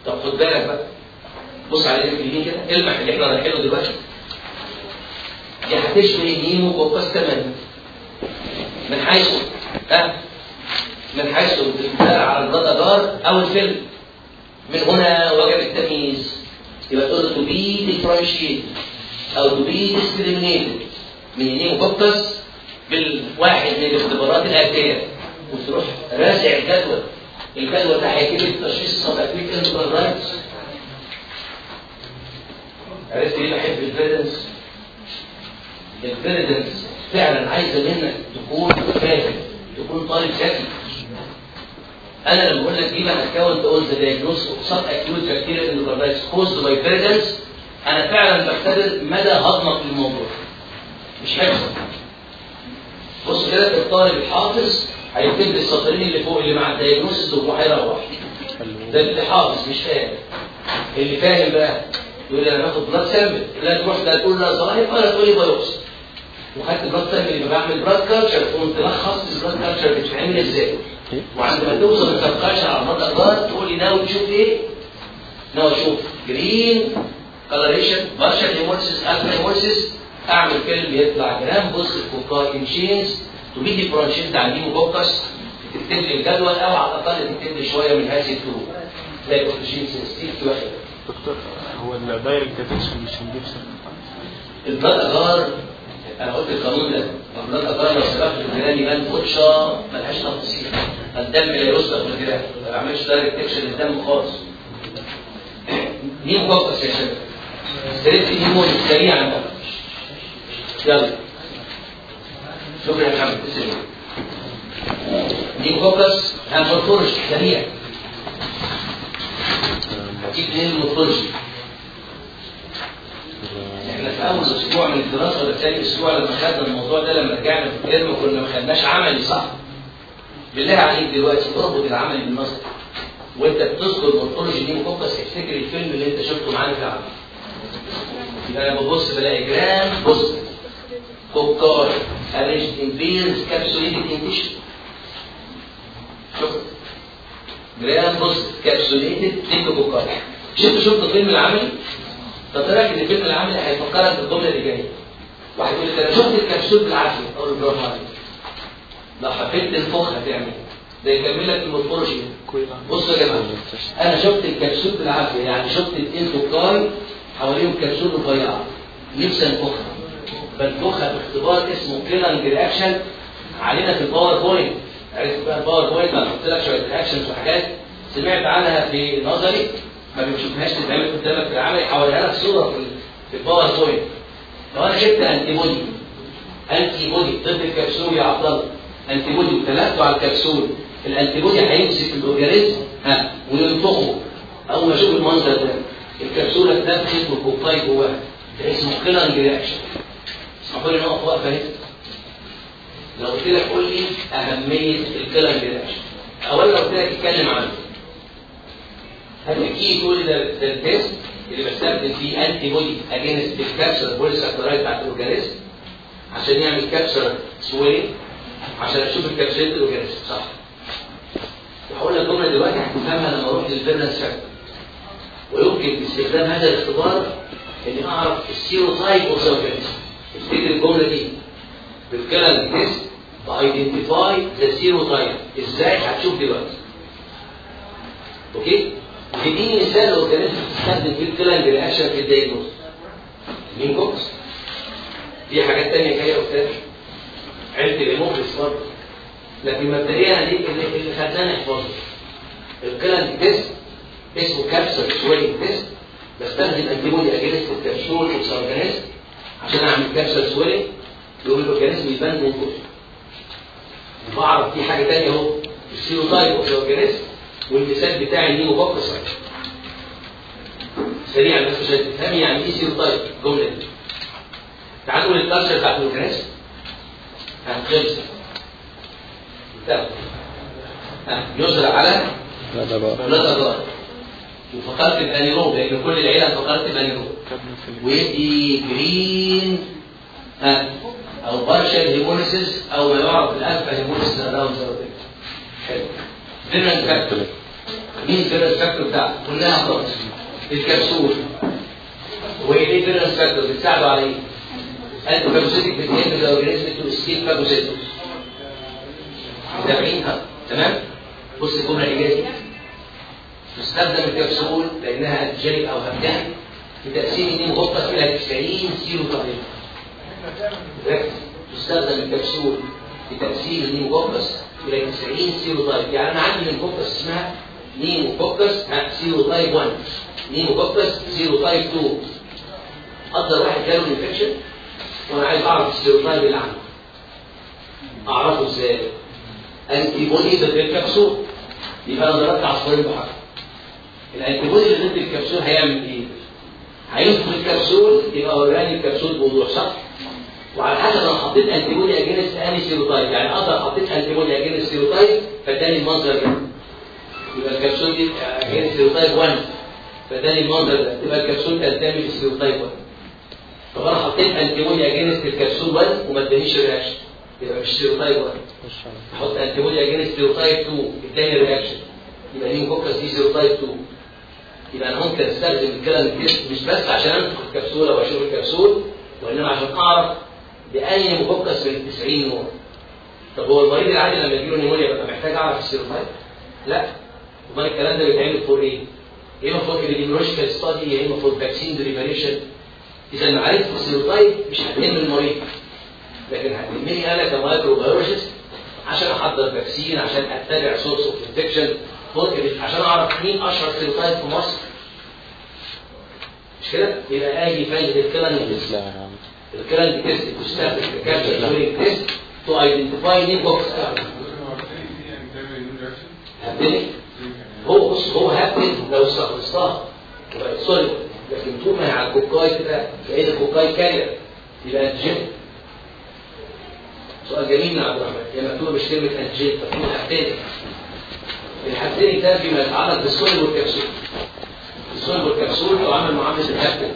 طب خد بالك بقى. بص على اليمين كده. المح اللي إحنا رايحينه دلوقتي. دي هتشبه ال pneumococcus تماما من حيث ها؟ من حيث الدلالة على ال blood agar أو الفيلم. من هنا وجب التمييز. يبقى تقول to be differentiated أو to be discriminated من ال pneumococcus بالواحد من الاختبارات الاتيه وتروح راسم الجدول. الجدول ده هيتم تشخيص ال subacute endocarditis عرفت ليه بحب ال viridans ال viridans فعلا عايزة منك تكون فاهم تكون طالب ذكي. أنا لما بقول لك give an account on the diagnosis of subacute bacterial endocarditis caused by viridans أنا فعلا بختبر مدى هضمك للموضوع. مش حفظك بص كده الطالب الحافظ هيكتب لي السطرين اللي فوق اللي مع ال diagnosis وهيروح ده اللي حافظ مش فاهم. اللي فاهم بقى يقول لي أنا باخد blood sample لا تروح لا تقول لا ظاهر ولا تقول لي biopsy وخدت blood sample يبقى بعمل blood culture تقوم تلخص ال blood culture بتتعمل إزاي؟ وعندما توصل لل culture على ال blood agar تقول لي ناوي تشوف إيه؟ ناوي أشوف جرين كلريشن بارشل هيموليسيس الفا هيموليسيس أعمل فيلم يطلع جرام بص الكوكاي انشينز تبيدي ديفرنشيت عن ديموكوكس تكتب لي الجدول أو على الأقل تكتب لي شوية من هذه الطرق زي سنسيتيف واحد دكتور هو الدايركت ديتكشن مش هنجيب اجار أنا قلت القانون ده اجار لو سبقت الجيران يبان فتشه ملهاش تفاصيل. الدم لا يصبغ في الجرام ما بعملش direct detection للدم خالص. pneumococcus يا شباب؟ strept pneumoniae سريعا بقى يلا. شكرا يا محمد تسلم. pneumococcus ها morphology سريع. أجيب منين ال morphology إحنا في أول أسبوع من الدراسة ولا ثاني أسبوع لما خدنا الموضوع ده لما رجعنا في الترم كنا ما خدناش عملي صح. بالله عليك دلوقتي اربط العملي بالنظري وأنت بتذكر morphology pneumococcus افتكر الفيلم اللي أنت شفته معانا في العملي. يبقى أنا ببص بلاقي gram positive. in pairs capsulated in tissue شوف gram positive. capsulated diplococci شفت شفت الفيلم العملي؟ رايك ان الفيلم العملي هيفكرك بالجملة اللي جاية. واحد يقول لي أنا شفت الكبسول بالعافية. أقول له برافو عليك. لو حبيت تنفخ هتعمل ده يكمل لك ال morphology بصوا يا جماعة أنا شفت الكبسول بالعافية. يعني شفت الاثنين cocci حواليهم كبسول رفيعة. نفسي انفخها بنفخها باختبار اسمه quellung reaction علينا في ال PowerPoint عرفت بقى ال PowerPoint أنا قلت لك شوية reactions وحاجات. سمعت عنها في نظري. ما بنشوفهاش تتعمل قدامك في العملي حواليها لك صورة في في ال PowerPoint لو أنا جبت antibody antibody ضد الكبسول يا عبد الله. antibody وتلفته على الكبسول. ال antibody هيمسك ال organism ها وينفخه أول ما أشوف المنظر ده الكبسولة اتنفخت وال cocci جواها. ده اسمه quellung reaction اسمحوا لي نقف وقفة هنا لو قلت لك قول لي أهمية ال quellung reaction اولا قلت لك اتكلم عنه. هتحكي تقول ده ال test اللي بستخدم فيه antibody against ال capsular polysaccharide بتاعت ال organism؟ عشان يعمل capsular swelling عشان أشوف ال capsule بتاعت ال organism. صح. وهقول لك جملة دلوقتي هتفهمها لما أروح لل virulence factor ويمكن باستخدام هذا الاختبار إني أعرف ال serotype of the organism افتكر الجملة دي؟ بالكلام test by identify the serotype إزاي؟ هتشوف دلوقتي. okay؟ تديني مثال لو كانت بتستخدم في ال quellung reaction في ال diagnosis pneumococcus؟ في حاجات تانية جاية قدام عيلة ال haemophilus برضه. لكن مبدئيا دي اللي اللي خدناه نحفظه ال quellung test اسمه capsule swelling test بستخدم antibody against ال capsule of the organism عشان أعمل capsule swelling يقوم ال organism يبان من جوه بعرف في حاجة ثانية أهو. ال serotype of ال organism والمثال بتاعي pneumococcus سريعا بس عشان تفهمي يعني إيه serotype الجمله دي. تعالوا نقول ال culture بتاعت ال organism هنخلص انتهى. ها، يزرع على دولار و facultative anaerobe لأن كل العيلة facultative anaerobe ويدي green ها أو partial hemolysis أو ما يعرف ال alpha hemolysis around حلو. virulence factor مين virulence factor بتاعته؟ كلها خلاص الكبسول. وإيه virulence factor بتساعده على إيه؟ antiphagocytic بتنقل ال organism to escape phagocytosis متابعينها تمام؟ بص الجملة دي. تستخدم الكبسول لأنها antigenic أو hapten في تقسيم ال pneumococci إلى 90 sero ركز تستخدم الكبسول في تقسيم ال pneumococcus إلى 90 sero طيب يعني أنا عندي coccus اسمها نيمو كوكس سيرو تايب 1 نيمو كوكس سيرو تايب 2 أقدر واحد جاله infection وأنا عايز أعرف ال serotype اللي عنده. أعرفه إزاي؟ antibody ضد الكبسول. يبقى أنا ضربت عصفورين بحجر. ال antibody اللي ضد الكبسول هيعمل إيه؟ هينفخ الكبسول يبقى وراني الكبسول بوضوح صح؟ وعلى حسب أنا حطيت antibody against أني serotype. يعني أقدر حطيت antibody against serotype فاداني المنظر ده. يبقى الكبسول دي against serotype 1 فاداني المنظر ده. تبقى الكبسول تنتمي لل serotype 1 طب أنا حطيت antibody against ال capsule 1 وما ادانيش reaction يبقى مش serotype 1 أحط antibody against serotype 2 اداني reaction يبقى pneumococcus دي serotype 2 يبقى أنا ممكن أستخدم الكلام مش بس عشان انفخ الكبسولة وأشوف الكبسول وإنما عشان أعرف بأنهي pneumococcus من ال 90 نوع طب هو المريض العادي لما يجيله pneumonia ببقى محتاج أعرف ال serotype؟ لا. أمال الكلام ده بيتعمل for إيه؟ يا إما for epidemiological study يا إما for vaccine preparation إذا ما عرفت ال serotype مش هتهم المريض. لكن هتهمني أنا ك microbiologist عشان أحضر vaccine عشان أتبع source of infection عشان أعرف مين أشهر serotype في مصر. مش كده؟ يبقى آجي فايده الكلام يا الكلام تستخدم ك capsule swelling test to identify pneumococcus هبتني هو بص هو hapten لو استخلصتها يبقى سوري لكن طول ما هي على الكوكاي كده كأن الكوكاي كارير يبقى انتجين سؤال جميل من عبد الرحمن. هي مكتوبه كلمه انتجين فتكون هبتني الحبتين ده فيما يتعلق بالسوليد والكبسول السوليد والكبسول تعامل معاملة الهبتن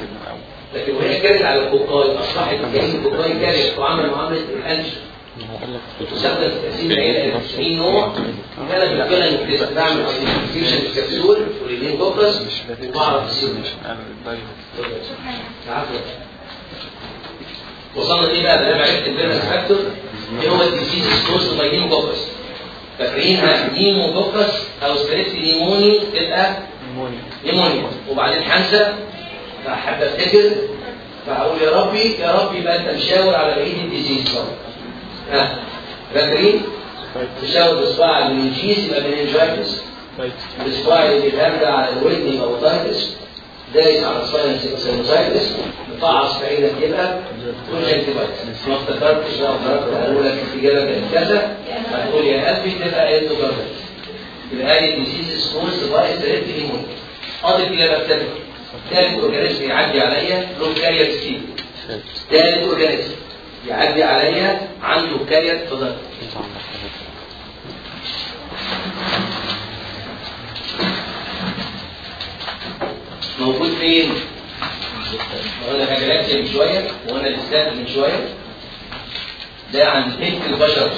لكن وهي كانت على الكوكاي اصبحت كأن الكوكاي كانت تعامل معامله الانشا تستخدم في تقسيم العيلة إلى 90 نوع كان بالفعل بعمل identification لل capsule وال pneumococcus وبعرف ال serotype وصلنا إيه بقى ده عرفت ال virulence factor إيه هو ال disease caused by pneumococcus فاكرينها pneumococcus أو strept pneumoniae تبقى pneumonia. وبعدين حنسى فحابب افتكر فأقول يا ربي يا ربي يبقى أنت مشاور على بقيه ال disease ها فاكرين؟ تشاور بصباع على ال meninges يبقى meningitis بصباع اللي بيتهدى على الودن يبقى otitis دايس على sinus يبقى sinusitis مفعص في عينك يبقى conjunctivitis ما افتكرتش لو قررت أقول لك الاجابه كانت كذا. هتقول يا قلبي تبقى endocarditis يبقى هذه ال disease caused by strept pneumoniae قاضي الاجابه بتاعتك ثالث organism يعدي عليا carrier state ثالث organism يعدي عليا عنده carrier state موجود فين؟ وأنا هجلات من شوية وأنا لسه من شوية. ده عند تلت البشر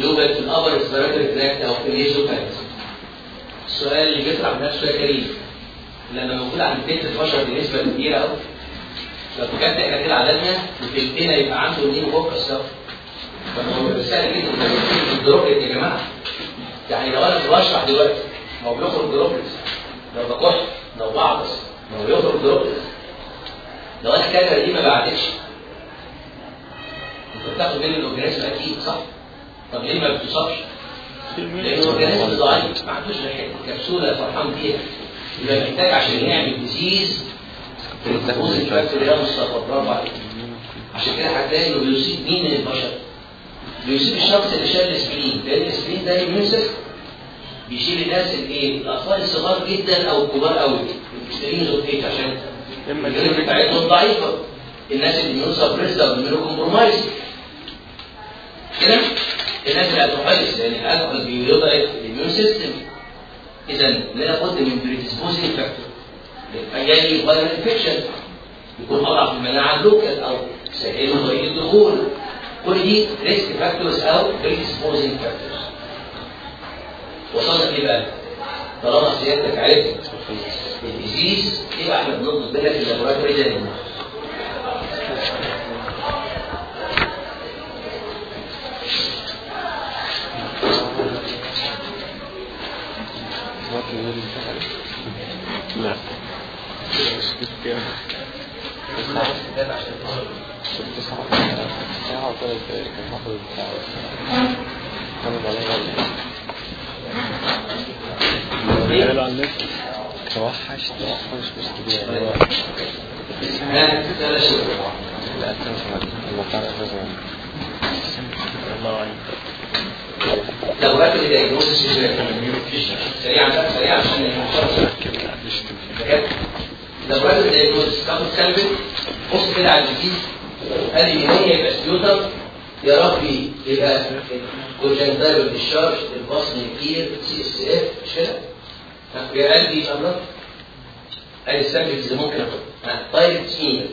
يوجد في ال upper respiratory tract أو في ال nasopharynx السؤال اللي بيطرح نفسه يا كريم. لما موجود عند تلك البشر دي نسبه كبيرة قوي لو كانت إحنا كده عددنا وتلتنا يبقى عنده نيمو فوق الصف فهو الرساله كده الدروب يا جماعة. يعني لو أنا بشرح دلوقتي ما هو بيخرج دروبلز لو بكح لو بعطس ما هو بيخرج دروبلز لو أنا الكاميرا دي ما بعتش أنت بتاخد مني الأورجانيزم أكيد صح؟ طب ليه ما بتصابش؟ لأن الأورجانيزم ضعيف ما عندوش ريحة. كبسولة فرحان بيها. يبقى محتاج عشان يعمل ديزيز التفوز البكتيريا مصطفى برافو عليك. عشان كده هتلاقي انه بيصيب مين من البشر؟ بيصيب الشخص اللي شال السكرين لأن السكرين ده system. بيشيل الناس الإيه؟ الأطفال الصغار جدا أو الكبار قوي ايج عشان الجينات بتاعتهم ضعيفة. الناس اللي بيميون سبريس أو بيميون كومبرومايز كده؟ الناس اللي هتحيص لأن الالكحول بيضعف ال immune system اذا لابد من predisposing factor لل viral viral infection يكون اضعف المناعه ال local أو سهل طريق الدخول. كل دي risk factors أو predisposing factors وصلنا إيه بقى؟ طالما سيادتك عرفت ال disease يبقى إحنا بنطلب منك ال laboratory diagnosis عليها قالوا على النت توحش توحش مش هو ها ثلاث شهور لا. الله اعلم laboratory diagnosis سريعا بقى سريعا عشان المحاضره laboratory diagnosis تاخد sample بص كده على ال disease قال لي هي يبقى سبيوتر يا ربي يبقى كونجنتال ديشارج البصن كتير سي إس اف مش كده؟ يا قلبي بلط ادي السامبلز اللي ممكن اخدها دايركت سين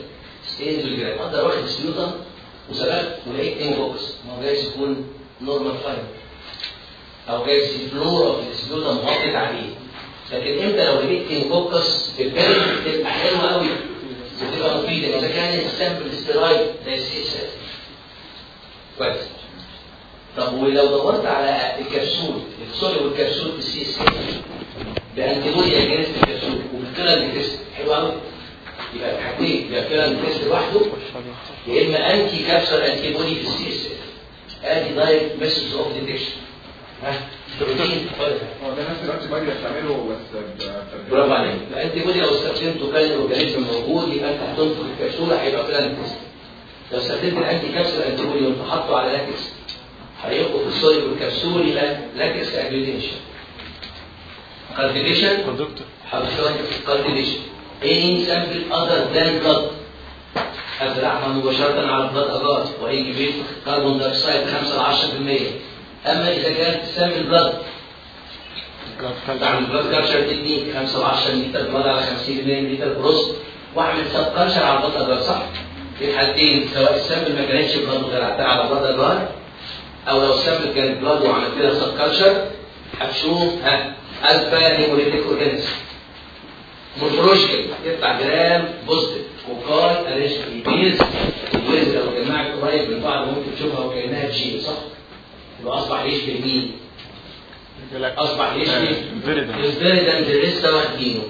بالجرام أقدر واخد سبيوتر وسبقت ولقيت تين بوكس ما هو جايز يكون نورمال فايبر أو جايز الفلور اوف السبيوتر مغطت عليه لكن إمتى لو لقيت تين بوكس في البلد بتبقى حلوة قوي بتبقى مفيدة. إذا كان السامبل ستيرايد زي السي اس كويس. طب ولو دورت على الكبسول السوري والكبسول في السي اس بانتيبودي اجينست الكبسول وبالكيران تيست حلو قوي يبقى الحاجتين يبقى كيران تيست لوحده. يا إما انتي كابسول انتي بودي في السي إس اف ادي دايركت ميثودز اوف ديتكشن ها؟ بروتين هو ده نفس الانتي بادي اللي بتعمله بس برافو عليك. ال antibody لو استخدمته كان ال organism موجود يبقى أنت هتنفخ الكبسولة هيبقى quellung test لو استخدمت ال anti capsule antibody وأنت حاطه على لاكس هيبقوا في والكبسول يبقى latex agglutination cultivation دكتور. حضرتك cultivation. Any sample other than blood أزرعها مباشرة على ال blood agar و incubate carbon dioxide 5 ل 10% أما إذا كانت sample blood بعمل blood culture technique 5 ل 10 لتر blood على 50 لتر broth وأعمل subculture على ال blood agar صح؟ في الحالتين سواء ال sample ما كانتش blood وزرعتها على blood agar أو لو ال sample كانت blood وعملت لها subculture هتشوف ها alpha hemolytic organism morphological يطلع Gram positive. cocci arranged in pairs لو جمعت قريب من بعض ممكن تشوفها وكأنها chain صح؟ يبقى أصبح يشبه مين؟ أصبح يشبه اللي لسه واخدينه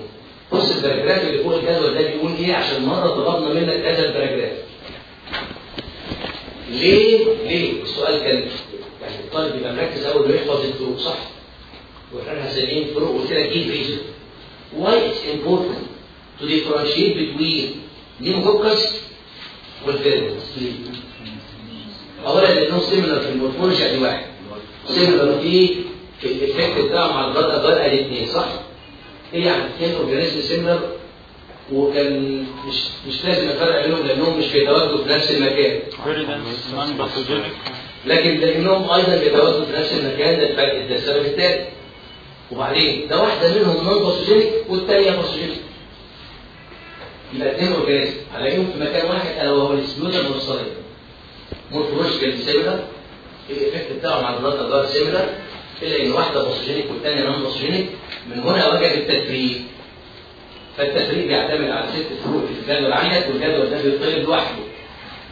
بص ال paragraph اللي فوق الجدول ده بيقول إيه؟ عشان مره طلبنا منك هذا ال paragraph. ليه؟ ليه؟ السؤال كان يعني الطالب يبقى مركز أول ما يحفظ الفروق صح؟ وإحنا سامعين فروق قلت لك إيه ال reason why it's important to differentiate between pneumococcus وال viridans اولا لانهم similar في ال morphology ادي واحد similar في في ال effect بتاعهم على ال blood agar ادي اثنين صح؟ إيه يعني اثنين organism similar وكان مش مش لازم افرق بينهم لانهم مش بيتواجدوا في نفس المكان لكن لانهم أيضا بيتواجدوا في نفس المكان ده الفرق ده السبب الثاني وبعدين ده واحدة منهم non pathogenic والثانيه pathogenic يبقى اثنين organism هلاقيهم في مكان واحد ألا وهو ال sputum المرسليه morphological similar ال effect بتاعهم على ال blood agar similar إلا إن واحدة pathogenic والثانيه non pathogenic من هنا وجد التفريق فالتفريق بيعتمد على ست فروق في الجدول عندك والجدول ده بيطلب لوحده.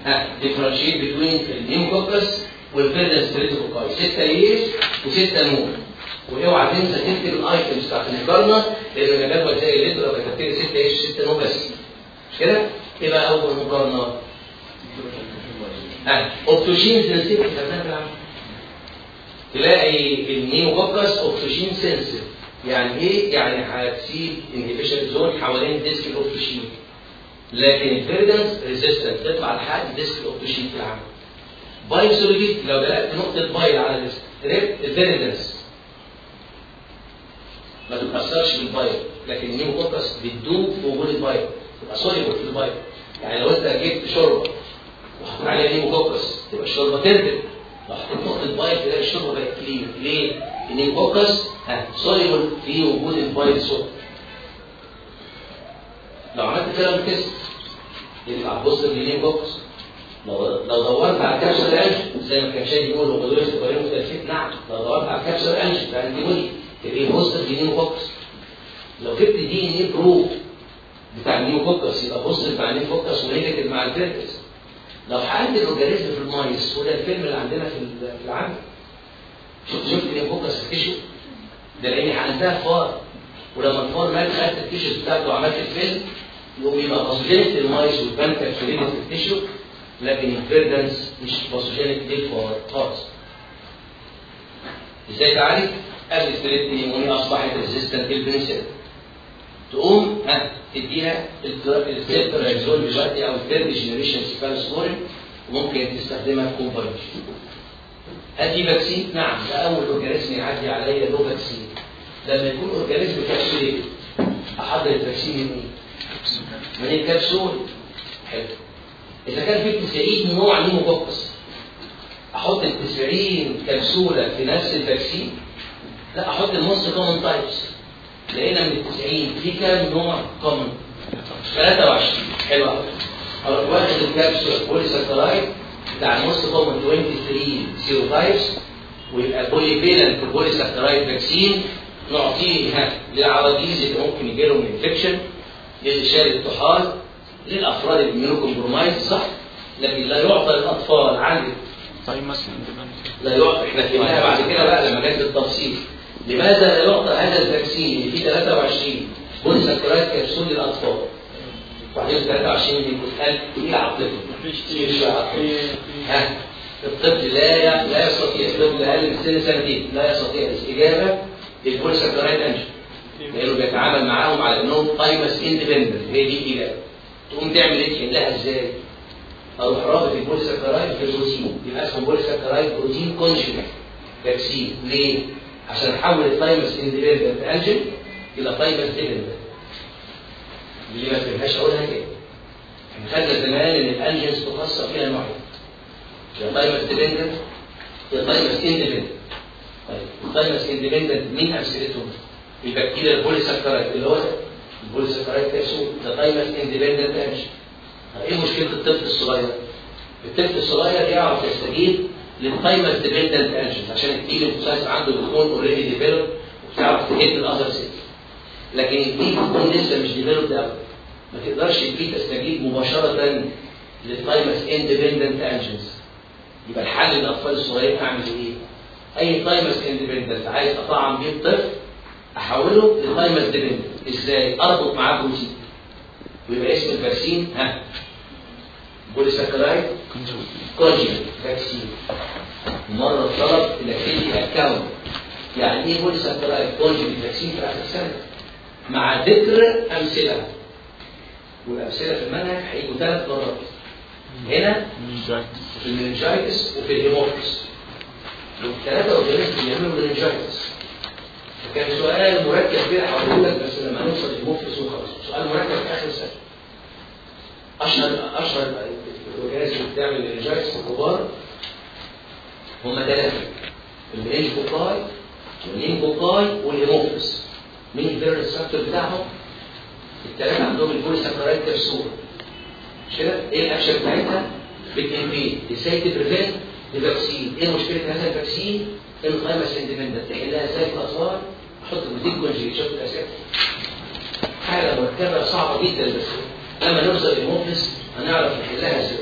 ها differentiate بين ال pneumococcus وال viridans streptococci ستة yes وستة no واوعى تنسى تكتب ال items بتاعت المقارنه لأن الجدول زي اللي انت لو كتبت لي 6 yes 6 no بس. مش كده؟ يبقى أول مقارنه ها خدناها بالعمل تلاقي ال pneumococcus optochin sensitive. يعني إيه؟ يعني هتسيب inhibition zone حوالين disc ال optochin لكن ال viridans resistant تطلع لحد disc ال optochin في العمل bile solubility لو دلقت نقطة bile على ال disc ال viridans ما تتأثرش بال bile لكن ال pneumococcus بتدوب في وجود ال bile تبقى soluble في ال bile يعني لو انت جبت شوربة وحطيت عليها pneumococcus تبقى الشوربة turbid لو حطيت نقطة bile تلاقي الشوربة بقت clear ليه؟ ال pneumococcus soluble في وجود ال bile صوت لو عملت كده بال test يطلع بص لل pneumococcus لو لو دورت على كبسه الانج زي ما كان شايف يقول هو دول مختلفين نعم لو دورت على كبسه الانج بتاع الانتيبودي تبقى بوست في نيوكوكس لو جبت دي ان اي برو بتاع النيوكوكس يبقى بوست مع النيوكوكس ونيجاتيف مع الفيرتكس لو حقنت الاورجانيزم في المايس وده الفيلم اللي عندنا في العمل. شفت شفت في التيشو ده لاني حقنتها فار. ولما الفار مات خدت التيشو بتاعته وعملت الفيلم يقوم يبقى باثوجينيك للمايس والبان كابسولينيك في التيشو لكن ال viridans مش pathogenic للفار خالص. إزاي تعالج؟ قبل strept pneumoniae اصبحت resistant للبنسلين تقوم ها تديها ال ceftriaxone دلوقتي أو ال third generation cephalosporin وممكن تستخدمها combination هل في vaccine؟ نعم ده أول organism يعدي عليا له vaccine لما يكون organism capsulated أحضر ال vaccine من إيه؟ من الكبسول. حلو. إذا كان في 90 نوع pneumococcus أحط ال 90 كبسولة في نفس ال vaccine لا أحط ال most common types لقينا من ال 90 في كام نوع common 23 حلو قوي واخد ال capsule polysaccharide بتاع ال most common 23 serotypes ويبقى poly polysaccharide vaccine نعطيه للعواجيز اللي ممكن يجي لهم infection للي شايل الطحال للافراد ال immunocompromised صح؟ لكن لا يعطى للأطفال عندك طيب مثلا لا يعطى. إحنا فهمناها بعد كده بقى لما جت التفصيل. لماذا لا يعطى هذا ال vaccine اللي فيه 23 polysaccharide capsule للأطفال؟ وبعدين 23 دي بتقال إيه عقلته كتير. شوية عقلته ها؟ الطفل لا لا يستطيع الطفل أقل من سن سنتين. لا يستطيع الاستجابة لل polysaccharide antigen. لأنه بيتعامل معاهم على إنهم thymus independent هي دي الإجابة. تقوم تعمل إيه؟ تحلها إزاي؟ أروح رابط ال polysaccharide في البروتين يبقى اسمه polysaccharide protein conjugate vaccine. ليه؟ عشان احول ال thymus independent antigen إلى thymus dependent اللي ما فهمهاش أقولها كده إحنا خدنا زمان إن ال antigens تخصص فيها نوعين يا thymus dependent يا thymus independent طيب ال thymus independent مين امثلتهم؟ ال bacterial polysaccharide اللي هو ال polysaccharide capsule ده thymus independent antigen إيه مشكلة الطفل الصغير؟ الطفل الصغير يعرف يستجيب لل thymus dependent antigens عشان ال T lymphocytes عنده بتكون already developed وبتعرف ت help ال other cells لكن التيل بتكون لسه مش developed قوي ما تقدرش التيل تستجيب مباشرة لل thymus independent antigens يبقى الحل للاطفال الصغيرين أعمل إيه؟ أي thymus independent عايز أطعم بيه الطفل أحوله ل thymus dependent إزاي؟ أربط معاه بروتين ويبقى اسم ال vaccine ها polysaccharide conjugate vaccine مرة طلب انك تدي account يعني إيه polysaccharide conjugate vaccine في آخر السنة مع ذكر أمثلة. والأمثلة في المنهج هيجوا ثلاث مرات. هنا في ال meningitis وفي ال Haemophilus والثلاثة organism بيعملوا meningitis كان سؤال مركب كده هقوله لك بس لما نوصل لل Haemophilus وخلاص. سؤال مركب في آخر السنة اشهر اشهر ال organism اللي بتعمل ال meningitis الكبار هم ثلاثة. ال meningococci وال pneumococci وال Haemophilus مين ال virulence factor بتاعهم؟ الثلاثه عندهم ال polysaccharide capsule مش كده؟ إيه الأكشن بتاعتها؟ بت invade إزاي ت prevent ال vaccine إيه مشكله هذا ال vaccine؟ ال thymus independent تحلها إزاي في الاطفال أحط protein conjugate شفت الاسئله حاجة مركبة صعبة جدا بس. لما نوصل لل Haemophilus هنعرف نحلها إزاي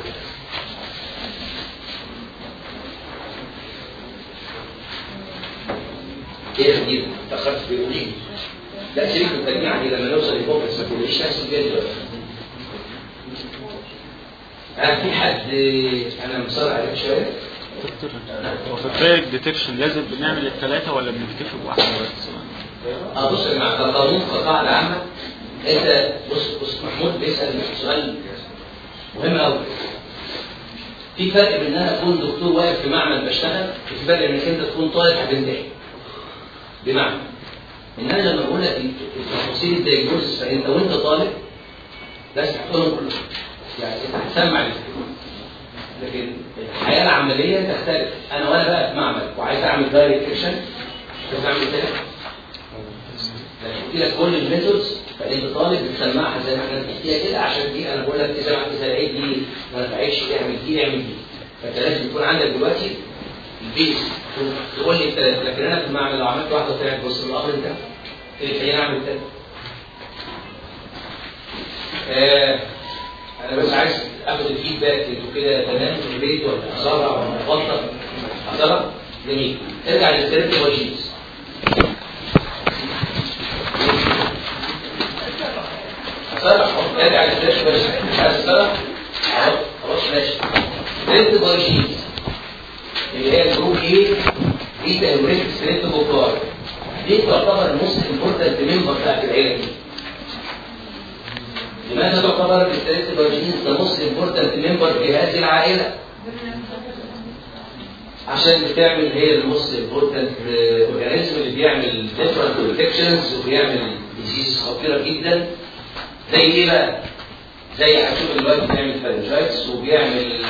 هي جديده اتاخرت في اليومين لا سيبك من التجميع دي لما نوصل لل Haemophilus ما تقوليش نفس الجدول ها في حد أنا مصر عليك شوية؟ دكتور هو في ال direct detection لازم بنعمل الثلاثة ولا بنكتفي بواحدة بس؟ آه بص يا جماعة ده قانون كقاعده عامه انت بص بص محمود بيسأل سؤال مهم قوي في فرق بين ان أنا اكون دكتور واقف في معمل بشتغل وفي فرق إنك أنت تكون طالب هتمتحن بمعنى إن أنا لما بقول لك التفاصيل ال diagnosis فانت وانت طالب لازم تحطهم كلهم. يعني أنت هتسمع. لكن الحياة العملية تختلف. أنا وأنا بقى في معمل وعايز أعمل direct detection عايز أعمل كده. لكن لك كل ال methods فانت طالب بتسمعها زي ما إحنا بنحكيها كده عشان دي أنا بقول لك إذا ما اذا العيد دي ما نفعتش اعمل دي اعمل دي. فأنت لازم يكون عندك دلوقتي ال base تقول لي الثلاثه لكن أنا في المعمل لو عملت واحدة وطلعت بص الأمر انت اللي خليني أعمل الثالثه آه أنا بس عايز آخد ال feedback أنتوا كده تمام؟ في البيت ولا اسرع ولا افضل اسرع جميل. ارجع للثلاثه وجيز صرح ارجع للفلاش بس عايز تصرح خلاص ماشي. Strep pyogenes اللي هي ال group A beta hemolytic streptococci دي تعتبر most important member بتاعت العيلة دي. لماذا تعتبر ال Strep pyogenes ده most important member في هذه العائلة؟ عشان بتعمل هي ال most important organism اللي بيعمل different infections وبيعمل disease خطيرة جدا. زي إيه بقى؟ زي هتشوف دلوقتي بيعمل pharyngitis وبيعمل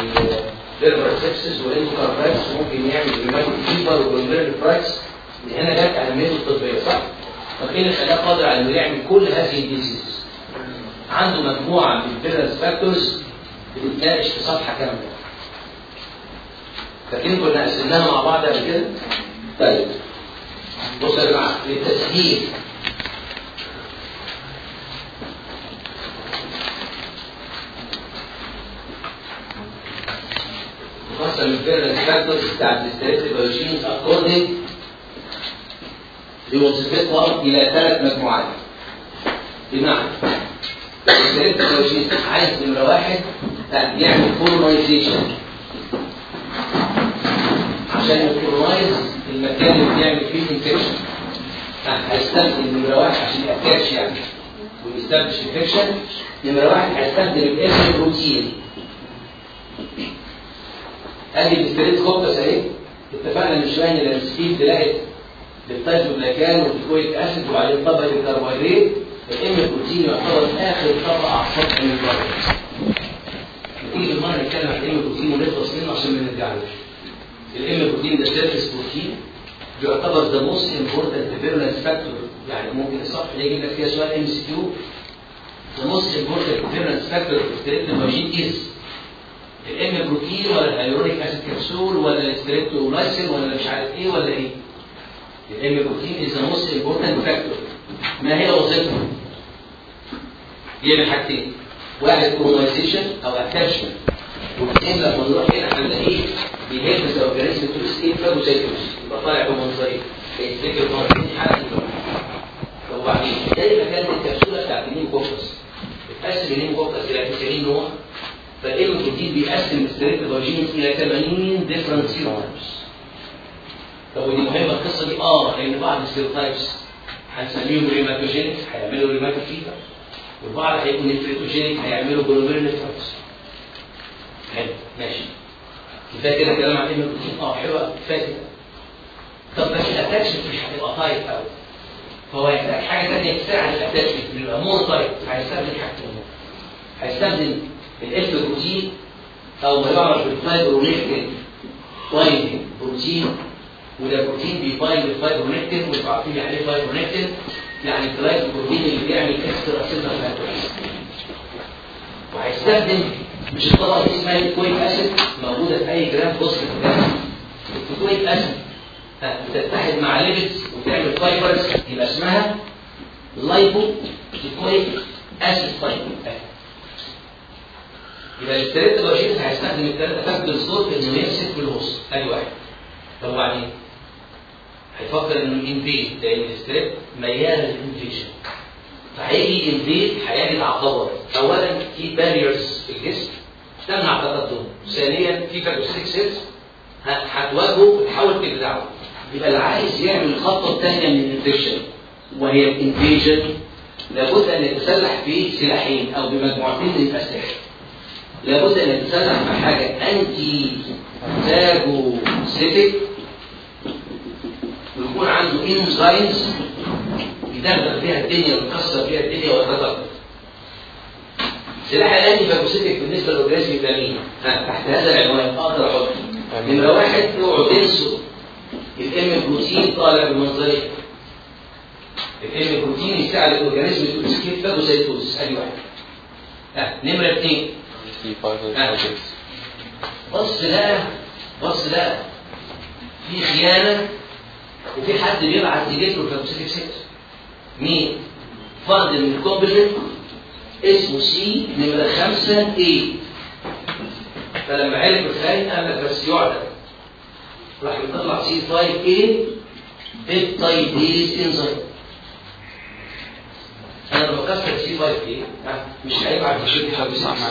puerperal sepsis و endocarditis وممكن يعمل rheumatic fever و glomerulonephritis من هنا جت أهميته الطبية صح؟ اللي خلاه قادر على إنه يعمل كل هذه ال disease؟ عنده مجموعة من ال virulence factors بتتناقش في صفحة كاملة. فاكرين كنا قسمناها مع بعض قبل كده؟ طيب بصوا يا جماعة للتسهيل ال virulence factors بتاعت ال Strep pyogenes according بوظيفتها إلى ثلاث مجموعات بمعنى ال Strep pyogenes عايز نمرة واحد يعمل colonization عشان ي colonize المكان اللي بيعمل فيه ال infection هيستخدم نمرة واحد عشان ي attach يعني وي establish infection نمرة واحد هيستخدم ال M protein ادي ال Streptococcus اهي اتفقنا من شوية إن الانسكيب لقت peptidoglycan و teichoic acid وبعدين طبقه الكربوهيدرات. ال M protein يعتبر آخر طبقه على السطح من نيجي بالمرة نتكلم عن ال M protein ونخلص منه عشان ما نرجعلوش ال M protein ده surface protein. بيعتبر the most important virulence factor يعني ممكن الصفحة دي يجيب لك فيها سؤال MCQ. the most important virulence factor في Strep pyogenes is ال M protein ولا ال hyaluronic acid capsule ولا ال streptolysin ولا مش عارف إيه ولا إيه. ال M protein is the most important factor ما هي وظيفته؟ بيعمل حاجتين. واحد colonization أو attachment واثنين لما نروح هنا هنلاقيه بي help the organism to escape phagocytosis يبقى طالع بمنظرين هيفتكر مرتين حاجة وبعدين؟ زي ما كانت الكبسولة بتاعت ال pneumococcus بتقسم ال pneumococcus إلى 90 نوع فال M protein بيقسم ال Strep pyogenes إلى 80 different serotypes طب ودي مهمة القصة دي؟ آه لأن بعض ال serotypes هنسميهم rheumatogenic هيعملوا rheumatic fever والبعض هيكون nephritogenic هيعملوا glomerulonephritis حلو ماشي. كفاية كده كلام عن البروتين آه حلوة كفاية كده. طب بس ال attachment مش هتبقى tight قوي فهو هيحتاج حاجة ثانية تساعد ال attachment يبقى more tight هيستخدم حاجتين هيستخدم ال F protein أو ما يعرف بال fibronectin binding protein. وده بروتين بي bind ال fibronectin وانتوا عارفين يعني إيه fibronectin يعني ال glycoprotein اللي بيعمل extracellular factors وهيستخدم مش الطبقة دي اسمها teichoic acid موجودة في أي gram positive ال teichoic acid بتتحد مع lipids وتعمل fibers يبقى اسمها lipoteichoic acid fiber يبقى ال Strep pyogenes هيستخدم factors دول في إنه يمسك في ال host. ادي واحد. طب وبعدين؟ هيفكر إنه invade لأن ال Strep ميال لل invasion فهيجي invade هيجد عقبات اولا في barriers في الجسم. تمنع تقدمه ثانيا في phagocytic cells هتواجهه وتحاول تبلعه يبقى اللي عايز يعمل الخطوه الثانية من ال infection وهي ال invasion لابد أن يتسلح بسلاحين أو بمجموعتين من الاسلحه لابد أن يتسلح بحاجه anti phagocytic ويكون عنده enzymes يدغدغ فيها الدنيا ويكسر فيها الدنيا ويتطور سلاح ال anti phagocytic بالنسبة لل organism يبقى مين؟ تحت هذا العنوان أقدر أحط نمره واحد اوعوا تنسوا الام بروتين طالع بالمنظريه الام بروتين يساعد الاورجانيزم تو اسكيب فاجوسيتوز ادي واحد. نمرة اثنين في 5 آه. بص لا بص لا في خيانة وفي حد بيبعت له فاجوسيتك سيت مين؟ فرد من الكومبلمنت اسمه سي نمرة خمسة إيه فلما عرف الخاين قال لك بس يعلم. راح يطلع سي 5 إيه بيبتايديز انزيم أنا لما كسر سي 5 إيه مش هيبعت صح مع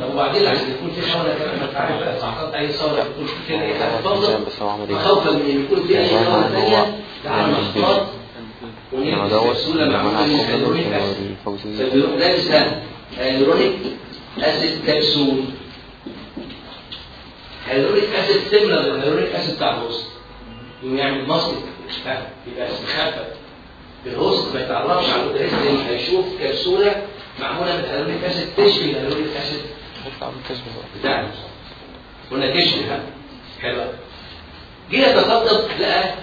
طب وبعدين عشان يكون في ثوره كمان ما انت عارف بقى تعقد أي ثوره في كده إيه هتفضل بس هو عمل إيه؟ خوفا من ان يكون في أي يعني ثوره ثانية تعال يعمل نختار كبسوله لما معموله من أنا هيلوريك كومبلمنت اسيد لابس ده هيلوريك اسيد كبسول. سيميلر للهيلوريك اسيد بتاع الهوست يقوم يعمل مصل. يبقى استخبى. الهوست ما يتعرفش. على الاورجانيزم هيشوف كبسولة معمولة من هيلوريك اسيد تشبه الهيلوريك اسيد كشف بقى بتاعنا قلنا ها حلو جه يتقدم لقى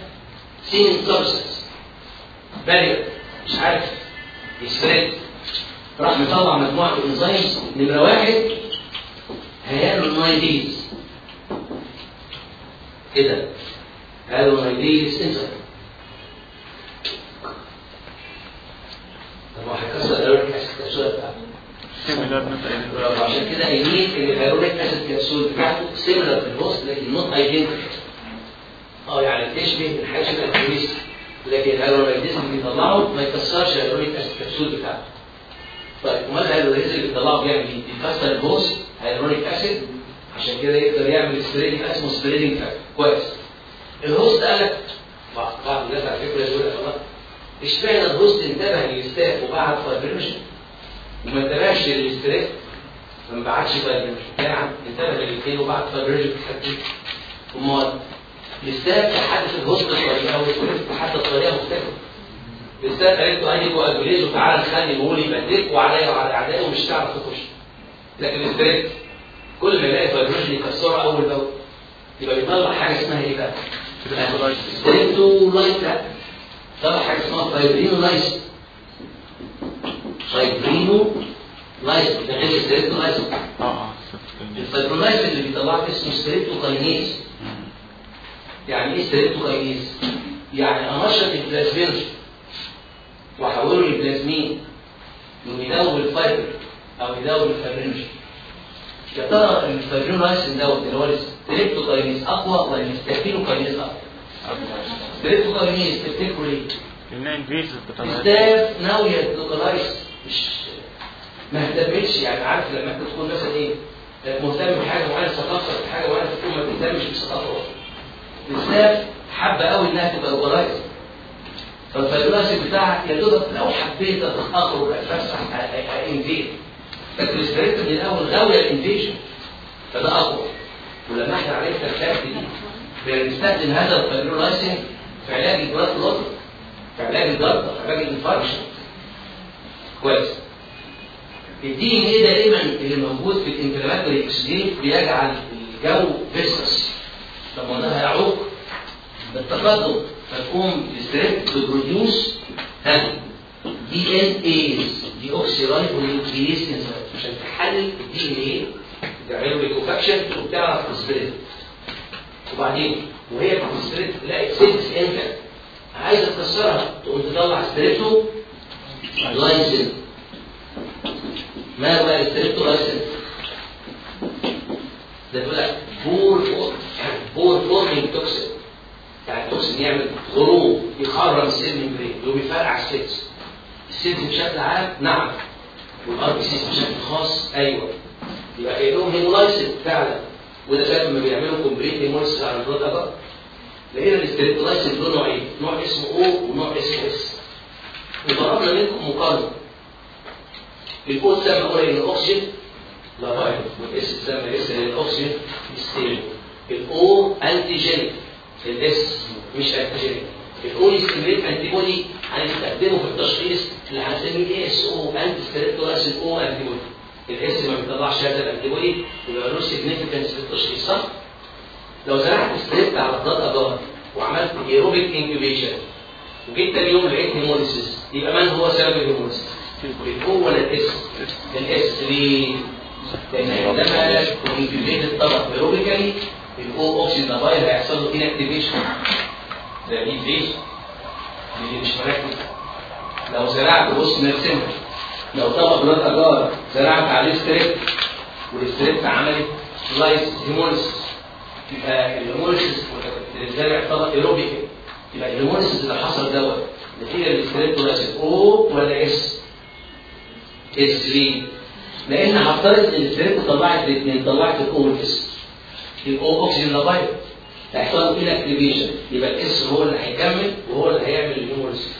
cement substance barrier مش عارف. ي spread راح مطلع مجموعة من ال enzymes نمرة واحد. هيعمل نايديز كده. hyaluronidase enzyme طب هو هيكسر ال hyaluronic acid الكبسوله بتاعته. عشان كده قايلين ان ال hyaluronic acid capsule بتاعته. similar في ال host لكن not identical آه يعني تشبه من حاجة شبه الكويس لكن ال hyaluronidase اللي بيطلعه ما يكسرش ال hyaluronic acid capsule بتاعته. طيب أمال الهيروريزم اللي بيطلعه بيعمل إيه؟ بيكسر ال host hyaluronic acid عشان كده يقدر يعمل spreading اسمه spreading كويس. ال host قال لك بعض الناس على فكرة يقول لك اشمعنى ال host انتبه لل Staph وبعت فايبريشن وما انتبهش لل Strept ما بعتش فايبريشن يعني انتبه للاثنين وبعت في الحديث. أمال الاستاف تحدث الهوست بطريقه والكوليس تحدث بطريقه مختلفة. الاستاف قالت له ايدي كواجوليز وتعالى نخلي الهول يبدلك وعليا وعلى اعدائي ومش هتعرف تخش. لكن الاستريس كل ما يلاقي فايبريشن يكسره أول بأول. يبقى بيطلع حاجة اسمها إيه بقى؟ ستريبتولايت لا طلع حاجة اسمها فايبرينولايت فايبرينو لايت ده غير ستريبتولايت آه آه الفايبرولايت اللي بيطلعه اسمه streptokinase يعني إيه streptokinase؟ يعني انشط البلازمين واحوله لبلازمين يقوم يدور الفايبر أو يدور الفايبرينوجين يا ترى ال fibrinolysin دوت اللي هو ال streptokinase اقوى ولا ال staphylokinase اقوى؟ streptokinase تفتكروا ليه؟ لانها invasive بطبيعتها Staph غاوية localize مش ما اهتمتش يعني عارف لما انت تكون مثلا إيه مهتم بحاجة معينة ثقافة بحاجة معينة تكون ما بتهتمش بالثقافه أصلا ال Staph حابة قوي إنها تبقى localized فال fibrinolysin بتاعها يا دوبك لو حبيت أخرج أتفسح invade لكن ال Strept من الأول غاوية ال invasion فده أقوى. ولما إحنا عرفنا ال fact دي بنستخدم هذا ال fibrinolysin في علاج clot في علاج الجلطة في علاج ال infarction. كويس. ال DNA دائما اللي موجود في ال inflammatory exudate بيجعل الجو viscous طب ما ده هيعوق. بالتقدم فتقوم ال Strept ت produce ها DNase deoxyribonuclease انزيم عشان تحلل ال DNA تعمله liquefaction وبتعرف ت spread وبعدين وهي بت spread تلاقي cells انت عايزة تكسرها تقوم تطلع streptolysin ما بقى ال streptolysin ده بيقول لك pore for pore forming toxin يعني toxin toxin يعمل groove يخرم ال cell membrane يقوم يفرقع ال cells بشكل عام نعم. وال RBCs بشكل خاص. أيوه. يبقى كانهم هيمولايسيس فعلا. وده شايف لما بيعملوا كومبليت هيمولايسيس على البلاد لقينا الاستريبتولايسيس له نوعين نوع اسمه أو ونوع اسمه اس وضربنا منكم تسمى اوري ان الأكسجين لا فايروس والاس تسمى إس ان الأكسجين ستيبل الاو انتيجينيك الإس مش انتيجينيك الاو يستمريت انتي بودي هنستخدمه في التشخيص اللي هنسميه ASO anti streptolysin O antibody ال S ما بيطلعش هذا ال antibody يبقى له significance في التشخيص صح؟ لو زرعت Strept على ال blood agar وعملت aerobic incubation وجيت تاني يوم لقيت hemolysis يبقى من هو سبب ال hemolysis؟ ولا ال S؟ ال S ليه؟ لأن عندما incubate الطبق aerobically ال O oxygen labile هيحصل له inactivation ده دي ليه؟ اللي مش مركز لو زرعت بص نرسمها لو طبق blood agar زرعت عليه Strept وال Strept عملت سلايس hemolysis يبقى ال hemolysis زرع طبق aerobical يبقى ال hemolysis اللي حصل دوت نتيجه لل streptolysin O ولا S؟ S ليه؟ لأن هفترض إن ال Strept طلعت الاثنين طلعت ال O وال S ال O oxygen labile هيحصل له inactivation يبقى ال S هو اللي هيكمل وهو اللي هيعمل ال hemolysis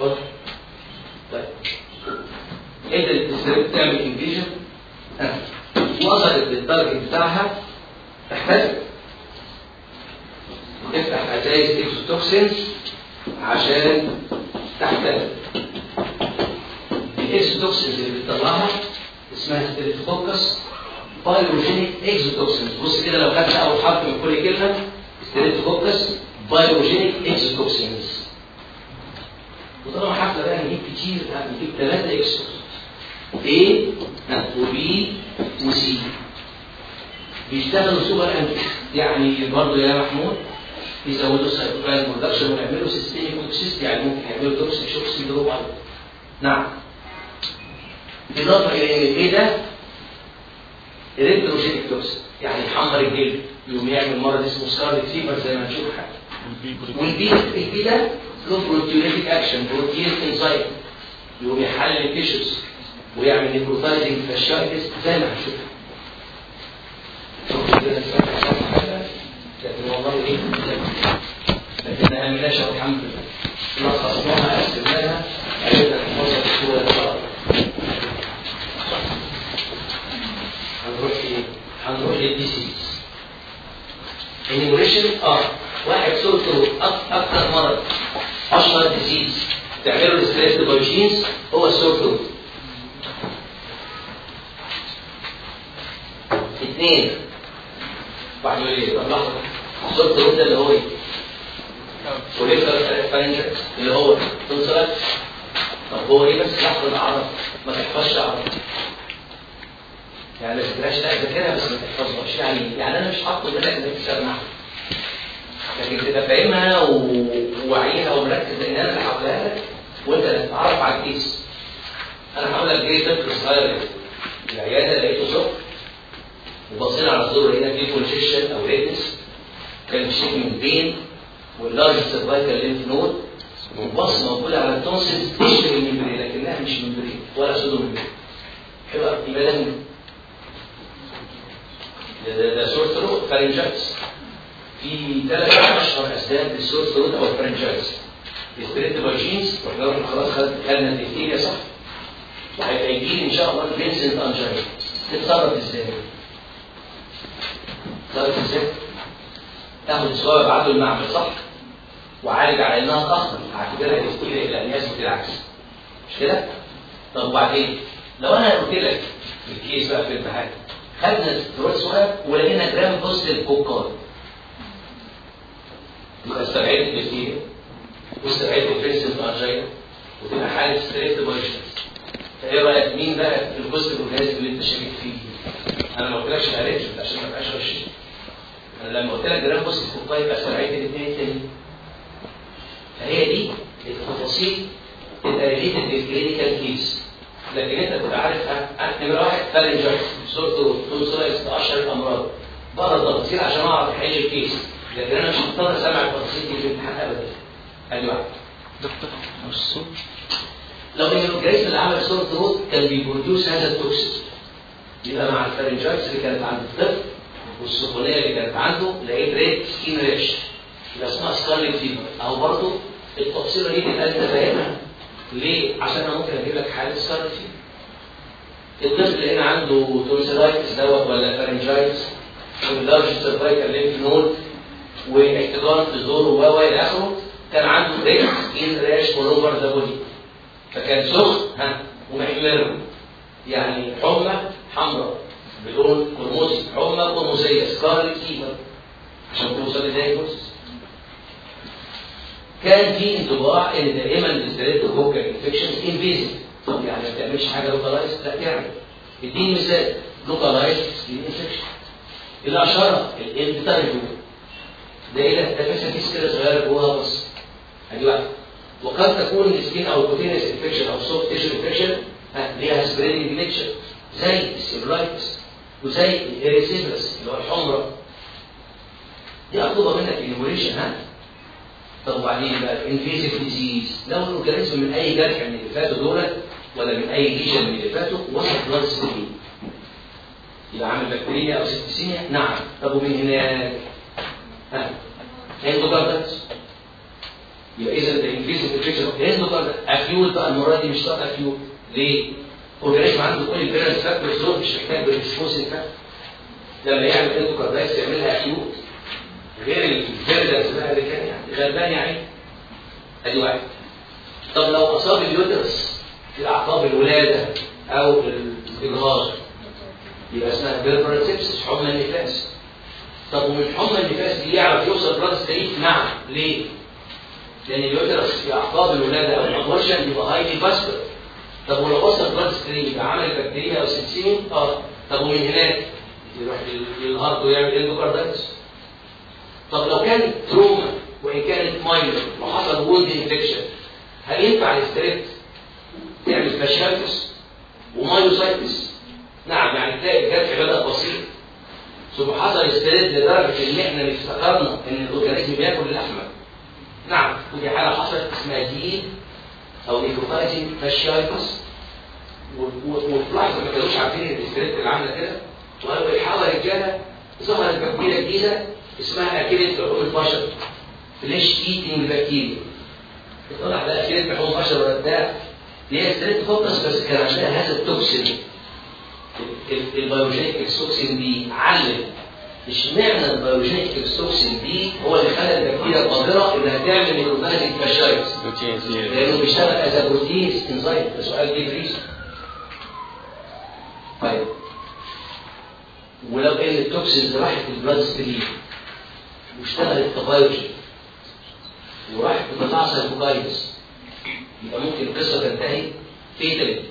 واضح؟ طيب انت ال Strept تعمل invasion وصلت لل target بتاعها تحتاج تفتح ازايز exotoxins عشان تحتاج. ال exotoxins اللي بتطلعها اسمها streptococcus pyrogenic exotoxins بص كده لو خدت أول حرف من كل كلمة streptococcus pyrogenic exotoxins وطالما حفله بقى نجيب كتير نجيب ثلاثة exotoxins A و B و C بيشتغلوا super antigen يعني برضه يا محمود يزودوا ال cytokine production ويعملوا systemic toxicity يعني ممكن يعملوا toxic shock syndrome أيضا نعم. بالاضافه إلى ان ال A ده؟ erythrogenic toxin يعني يحمر الجلد. يقوم يعمل مرض اسمه scarlet fever زي ما هنشوف حاجة وال B ال B ده له proteolytic action protein enzyme يقوم يحلل ال tissues ويعمل necrotizing fasciitis زي ما هنشوف لكن والله إيه لكن ما عملناش الحمد لله. لخصناها قسمناها عرفنا نحفظها بصوره الصلاه هنروح إيه؟ هنروح لل disease enumeration آه واحد sore throat أكثر مرض. أشهر disease تعملوا ال Strept pyogenes هو ال sore throat اثنين. واحد يقول لحظه ال sore throat ده اللي هو إيه؟ وليكتر pharynx اللي هو تنصرت طب هو إيه بس لحظة الأعراض؟ ما تحفظش أعراض. يعني ما تذاكرهاش لا ذاكرها بس ما تحفظهاش. يعني يعني أنا مش هطلب منك إنك تسمعها لكن تبقى فاهمها ووعيها ومركز لأن أنا اللي هقولها لك وأنت اللي تتعرف على ال case. أنا هقول لك جاي طفل صغير العيادة لقيته صفر وبصينا على الزور لقينا فيه congestion أو redness كان بيشتكي من pain. وال large cervical lymph node و pus موجوده على ال tonsils تشبه ال membrane لكنها مش membrane ولا pseudo membrane حلو يبقى لازم ده, ده sore throat pharyngitis في ثلاث اشهر أسباب لل sore throat أو ال pharyngitis ال Strept pyogenes وإحنا خلاص خدنا الدكتيريا صح. وهيبقى يجي إن شاء الله Vincent angina تتصرف إزاي؟ تتصرف إزاي؟ تاخد الصورة ابعته المعمل صح؟ وعالج على إنها ضخمه هعتبرها دكتيريا إلى إن يثبت العكس. مش كده؟ طب وبعدين؟ لو أنا قلت لك ال case بقى في الامتحان خدنا throat smear ولقينا gram positive cocci يبقى استبعدت البكتيريا واستبعدت ال Vincent angina وتبقى حالة Strept pyogenes فإيه رأيك؟ مين بقى ال positive organism اللي أنت شاكك فيه؟ أنا ما قلتلكش ال arrangement عشان ما تبقاش غش أنا لما قلت لك gram positive cocci يبقى استبعدت الاثنين التانيين فهي دي التفاصيل تبقى related لل clinical case. لكن انت تبقى عارف نمره واحد pharyngitis صورته tonsillitis اشهر الأمراض. بقرا التفاصيل عشان أعرف احل ال case. لكن أنا مش مضطر أسمع التفاصيل في الامتحان ابدا. ادي واحد دكتور لو ان ال organism اللي عمل throat كان بي produce هذا ال toxin يبقى مع ال pharyngitis اللي كانت عند الطفل والسخونية اللي كانت عنده لقيت red skin rash. يبقى اسمها scarlet fever أهو برضه التفصيلة دي تبقى انت فاهمها ليه؟ عشان أنا ممكن أجيب لك حالة scarlet fever الطفل هنا عنده tonsillitis دوت ولا pharyngitis و large cervical lymph node واحتقان في زوره و إلى آخره كان عنده red skin rash over the body فكان سخن ها ومحمر يعني حمى حمراء بدون قرمز حمى قرمزيه scarlet fever عشان توصل ل diagnosis كان في انطباع إن دائما ال streptococcal infections invasive طب يعني ما بتعملش حاجة localized لا تعمل اديني مثال. localized skin infection اللي اشهرها الانترفيو ده إيه ده؟ vesicle كده صغيرة جواها pus. ادي واحدة وقد تكون ال skin أو ال cutaneous infection أو soft tissue infection ليها spreading nature زي ال cellulitis وزي ال erysipelas اللي هو الحمرة دي اطلبها منك enumeration ها؟ طب وبعدين بقى ال invasive disease لو ال organism من أي جرح من اللي فاتوا دولت ولا من أي lesion من اللي فاتوا وصل blood stream يبقى عامل bacteremia أو septicemia نعم. طب ومن هناك؟ ها؟ endocarditis يبقى إذا ال invasive infection endocarditis acute بقى المرة دي مش شرط acute ليه؟ organism عنده كل ال virulence factors دول مش محتاج predisposing factor لما يعمل endocarditis يعملها acute غير ال viridans بقى اللي كان يعني غلبان يعني. أدي واحد. طب لو أصاب ال uterus في اعقاب الولادة أو الاجهاض يبقى اسمها puerperal sepsis حمى النفاس. طب ومن حمى النفاس دي يعرف يوصل blood stream نعم. ليه؟ لأن ال uterus في اعقاب الولادة أو ال abortion يبقى highly vascular طب ولو وصل blood stream يبقى عمل bacteremia أو septicemia آه. طب ومن هناك؟ يروح لل heart ويعمل endocarditis طب لو كانت trauma وإن كانت minor وحصل wound infection هل ينفع ال Strept تعمل fasciitis و myositis نعم يعني تلاقي الجرح بدأ بسيط. ثم حصل spread لدرجة إن إحنا افتكرنا إن ال organism بياكل اللحمه نعم ودي حالة حصلت اسمها دي أو necrotizing fasciitis وتلاحظ ما كانوش عارفين ال Strept اللي عامله كده. وقالوا الحقوا يا رجالة ظهرت بكتيريا جديدة اسمها اكيلة لحوم البشر flesh eating bacteria. طلع ده اكيلة لحوم البشر ولا بتاع؟ دي هي Streptococcus بس كان عندها هذا ال toxin. ال pyrogenic exotoxin B علم اشمعنى ال pyrogenic exotoxin B هو اللي خلى البكتيريا قادره إنها تعمل necrotizing fasciitis لأنه بيشتغل as protease enzyme ده سؤال give reason طيب. ولو إن ال toxins راحت ال blood stream واشتغلت كبايوجي وراحت تطلع cytokines يبقى ممكن القصة تنتهي fatally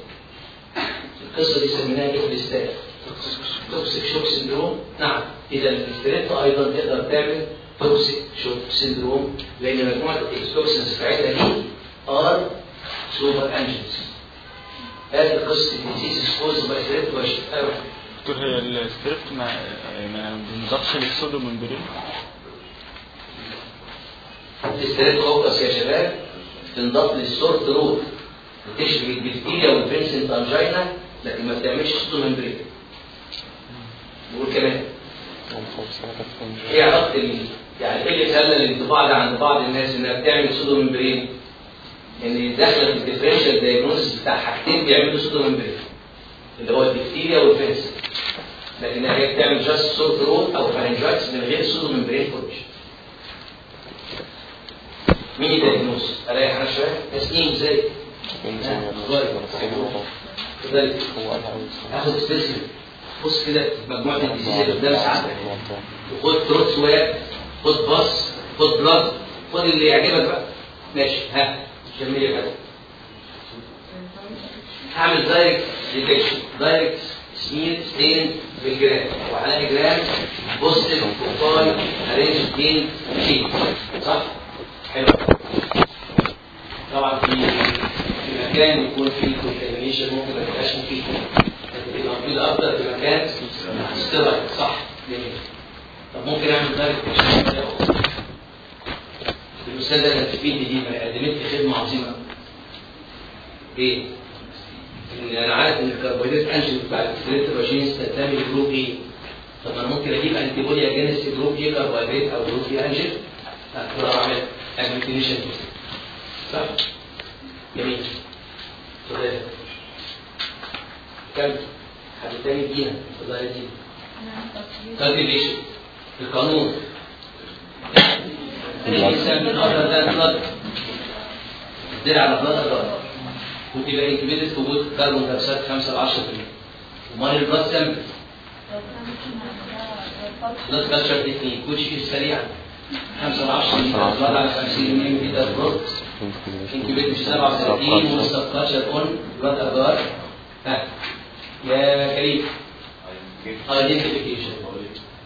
القصة دي سميناها ال staph toxic shock syndrome نعم. إذا ال strep أيضا تقدر تعمل toxic shock syndrome لأن مجموعه ال toxins بتاعتها دي are super antigens هذه قصه ال disease caused by strep واشتغل دكتور هي ال strep ما ما بنضافش لل pseudomembrane ال streptococcus يا شباب تنضاف لل sore throat بتشفي ال diphtheria وال Vincent angina لكن ما بتعملش pseudomembrane نقول كمان إيه علاقه. يعني إيه اللي خلى الانطباع ده عند بعض الناس إنها بتعمل pseudomembrane؟ ان داخلة في ال differential diagnosis بتاع حاجتين بيعملوا pseudomembrane اللي هو ال diphtheria وال Vincent لكن هي بتعمل just sore throat أو pharyngitis من غير pseudomembrane formation مين ي diagnose؟ اريح أنا شوية؟ تسليم إزاي؟ كذلك آخد specimen بص كده مجموعة ال diseases اللي قدام ساعتك وخد throat swab خد pus خد blood خد اللي يعجبك بقى. ماشي ها كملي بقى هعمل دايركت ديتكشن دايركت سمير ستين بالجرام وعلى جرام بوزيتيف بروفايل ارينج جين شيت صح؟ حلو. طبعا في مكان يكون فيه contamination ممكن ما تبقاش مفيد. مفيد أكتر في مكان sterile صح. جميل. طب ممكن أعمل direct أستاذة Lancefield دي ما قدمت لي خدمة عظيمة. إيه؟ إن أنا عارف إن ال carbohydrate antigen بتاع ال strep pyogenes تنتمي ل group A؟ طب أنا ممكن أجيب antibody against group A carbohydrate أو group A antigen أقدر أعمل agglutination صح؟ جميل. سؤال كم حد تاني يدينا الله يدينا كالكوليشن القانون الانسان من أكثر ده بلاد دير على بلاد الرأس وتبقى انكبيتد في وجود كربون دايوكسيد 5 ل 10% امال البلاد سامبل بلاد كالتشر تكنيك كوتش كيف سريعا 5 ل 10 blood على 50 ملي لتر blood incubated في 37 و subculture on blood agar ها يا كريم. identification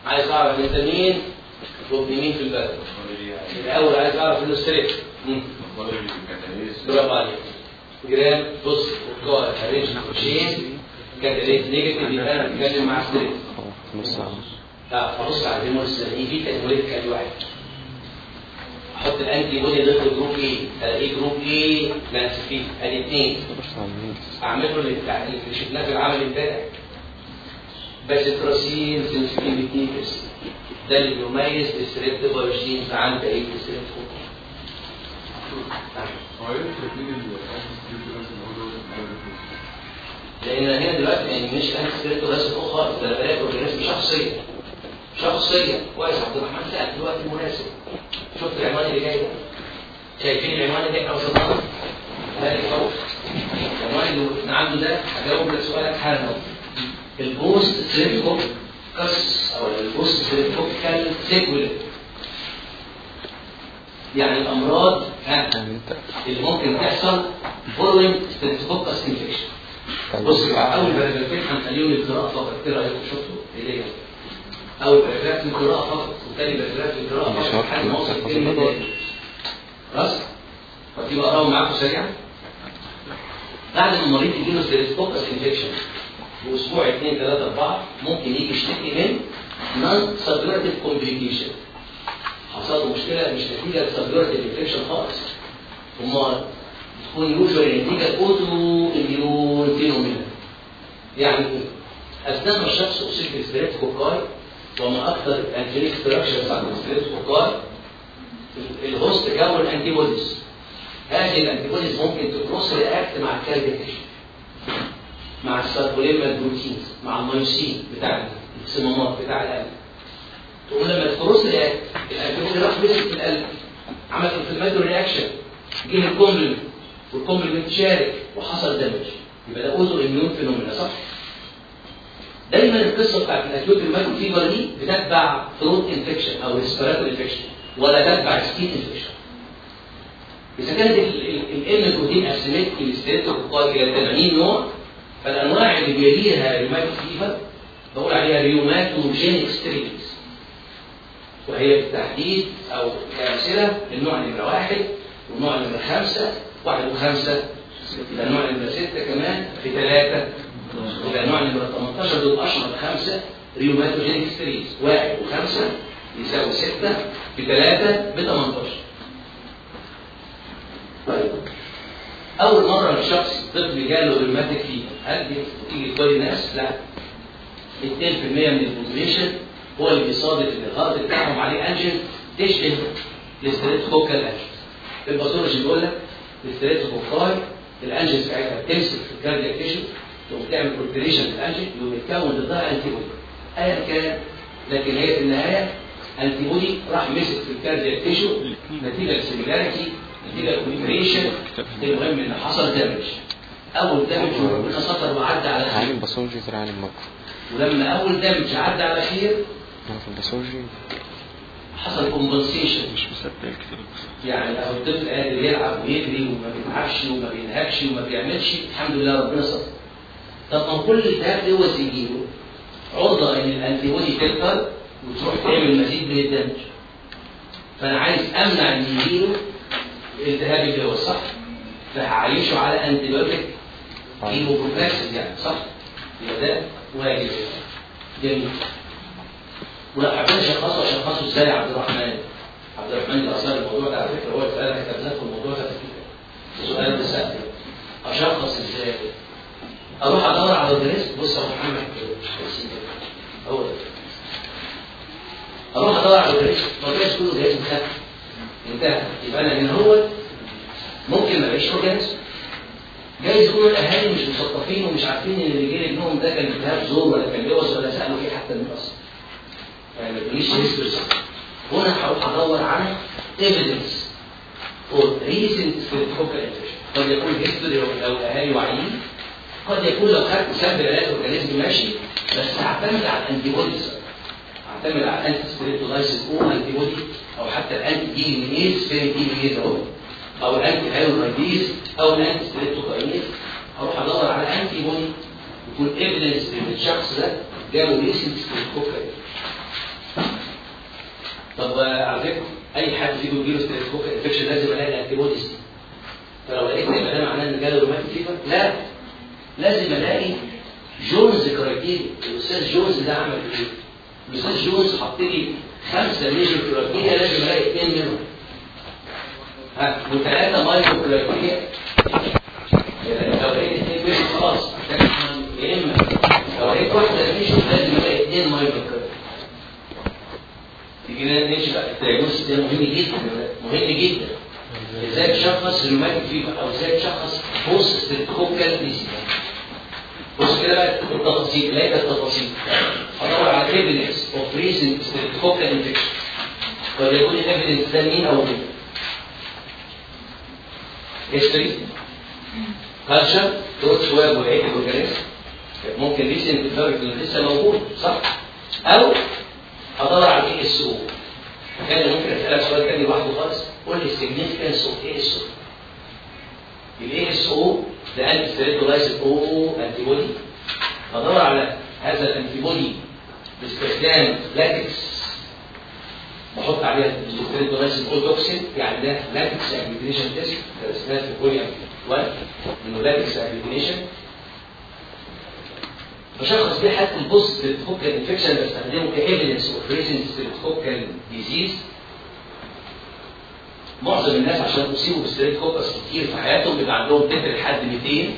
عايز أعرف أنت مين؟ وابن مين في البلد. الأول عايز أعرف إنه strep برافو عليك gram positive cocci arranged in chains catalase negative يبقى أنا بتكلم مع ساعة. لا ابص على الديمو السنين في كان واحد. أحط الانتي بودي ضد جروب إيه الاقي جروب إيه لانسفين ادي اثنين بس أعمله اللي شفناه في العمل امبارح. بس تروسين سنسيتيفيتي ده اللي بيميز السريبتوبايوجينز عن بقيه السريبتوب هو إيه اللي لأن هنا دلوقتي يعني مش كان سريبتو بس خالص ده بلاقي اورجانيزم شخصيه شخصيه كويس عبد الرحمن سال في الوقت المناسب شفت العنوان اللي جاي ده؟ شايفين العنوان اللي جاي؟ أو صدقنا لا يخوف العنوان اللي وقفنا عنده ده هجاوب لك سؤالك حالا البوست سريبتو كس أو البوست سريبتوكال سيكول يعني الأمراض ها يعني انت اللي ممكن تحصل following streptococcus infection. بص أول paragraph ين هنخليهم للقراءه فقط. إيه رايكم شفتوا إيه اول paragraph للقراءه فقط. وثاني paragraph للقراءه مش فقط. لحد ما فصل دي خلاص فتيجي أقراهم معاكم سريعا. بعد ما المريض يجي له streptococcus infection وأسبوع اثنين ثلاثة أربعة ممكن يجي يشتكي من non suppurative complication حصل له مشكلة مش نتيجة suppurative infection خالص. امال تكون usually نتيجة autoimmune phenomena يعني إيه؟ أثناء ما الشخص اصيب ب streptococci وما أكثر ال antigenic structures عند ال streptococci ال host كون antibodies هذه ال antibodies ممكن ت cross react مع ال cardiac tissue مع ال sarcolemma proteins مع ال myosin بتاع الصمامات بتاع القلب. تقوم لما ت cross react ال antibody راح في القلب. عمل inflammatory reaction جه ال complement وال complement شارك وحصل damage يبقى ده autoimmune phenomena صح؟ دايما القصة بتاعت ال acute rheumatic fever دي بتتبع throat infection أو respiratory infection ولا تتبع skin infection إذا كانت ال M protein قسمت لي ال streptococci إلى 80 نوع فالأنواع اللي بيليها ال rheumatic fever بقول عليها rheumatogenic strains وهي بالتحديد أو كأمثلة النوع نمرة واحد والنوع نمرة خمسة واحد وخمسة يبقى النوع نمرة ستة كمان في ثلاثة النوع نمره 18 دول أشهر خمسة rheumatogenic strains واحد وخمسة يساوي ستة في ثلاثة ب 18 طيب. أول مرة الشخص طفل جاله rheumatic fever هل دي تيجي لكل الناس؟ لا 2% من ال population هو اللي بيصادف ان بتاعهم عليه antigen تشبه ال streptococcal antigen ال pathology بيقول لك ال streptococci ال antigen بتاعتها بتمسك في ال cardiac tissue تقوم تعمل concentration لل antigen يقوم يتكون ضدها antibody ايا كان لكن هي في النهاية انتي بودي راح مسك في الكاردياك تيشو نتيجة للسيميلاريتي نتيجة للكونتريشن المهم ان حصل دامج أول دامج ربنا ستر وعدى على خير عالم باثولوجي غير عالم ماكرو ولما أول دامج عدى على خير في الباثولوجي حصل كومبنسيشن مش مصدق الكتاب يعني لو الطفل قادر يلعب ويجري وما بيتعبش وما بينهكش وما بيعملش الحمد لله ربنا ستر طب ما كل التهاب دوت يجيله عرضه إن ال antibody تكتر وتروح تعمل مزيد من ال damage. فأنا عايز أمنع إن يجيله الالتهاب اللي هو صح؟ فهعيشه على antibiotic chemoprophylaxis يعني صح؟ يبقى ده واجب. جميل. ولو حبينا نشخصه شخصه إزاي عبد الرحمن. عبد الرحمن اللي أثار الموضوع ده على فكرة هو اللي قال كتب لكم الموضوع ده في سؤال بالسأل أشخص إزاي؟ أروح أدور على الدرس بص يا محمد هو ده أروح أدور على الدرس الدرس كله جهاز مخفف انتهى يبقى أنا من هو. ممكن ما الاقيش اورجانيزم جايز يكونوا الأهالي مش مثقفين ومش عارفين إن اللي جه لابنهم ده كان التهاب زور ولا كان لوز ولا سألوا فيه حتى من أصلا يعني ما تقوليش هيستوري صح هنا هروح أدور على evidence for recent streptococcal infection قد يكون history أو الأهالي واعيين قد يكون لو خدت sample علاج organism ماشي بس هعتمد على ال antibodies اعتمد على ال anti-streptolysin O antibody أو حتى ال anti-DNase فين DNase أهو. أو ال anti-hyaluronidase أو ال anti-streptokinase أروح أدور على antibody يكون evidence إن الشخص ده جاله recent streptokinase طب على فكرة أي حد فيكم يجيله streptococcal infection لازم ألاقي ال antibodies دي فلو لقيت يبقى ده معناه إن جاله rheumatic fever لا. لازم الاقي Jones criteria الأستاذ جونز ده عمل إيه؟ الأستاذ جونز حط لي خمسة major criteria لازم الاقي اثنين منهم. ها وثلاثه minor criteria لو لقيت اثنين منهم خلاص. يا إما لو لقيت واحدة major لازم الاقي اثنين minor criteria تيجي نمشي بقى ال diagnosis ده مهم جدا مهم جدا. إزاي تشخص rheumatic fever أو إزاي تشخص post-streptococcal disease بص كده بقى التفاصيل. لقيت التفاصيل ادور على evidence of recent streptococcal infection. قد يكون ال evidence ده مين أو مين؟ history culture تقول شوية بولعيه ال organism ممكن recent development لسه موجود صح؟ أو ادور على ال ASO. كان ممكن أسألك سؤال تاني لوحده خالص. قول لي ال significance of ASO ال A ده anti-streptolysin O antibody ادور على هذا ال antibody باستخدام لاتكس. بحط عليها streptolysin O toxin يعني ده latex agglutination test. درسناه في volume 1 إنه latex agglutination بشخص بيه حتى ال post-streptococcal infection بستخدمه ك evidence of recent streptococcal disease معظم الناس عشان اصيبوا ب streptococcus كتير في حياتهم بيبقى عندهم titer لحد 200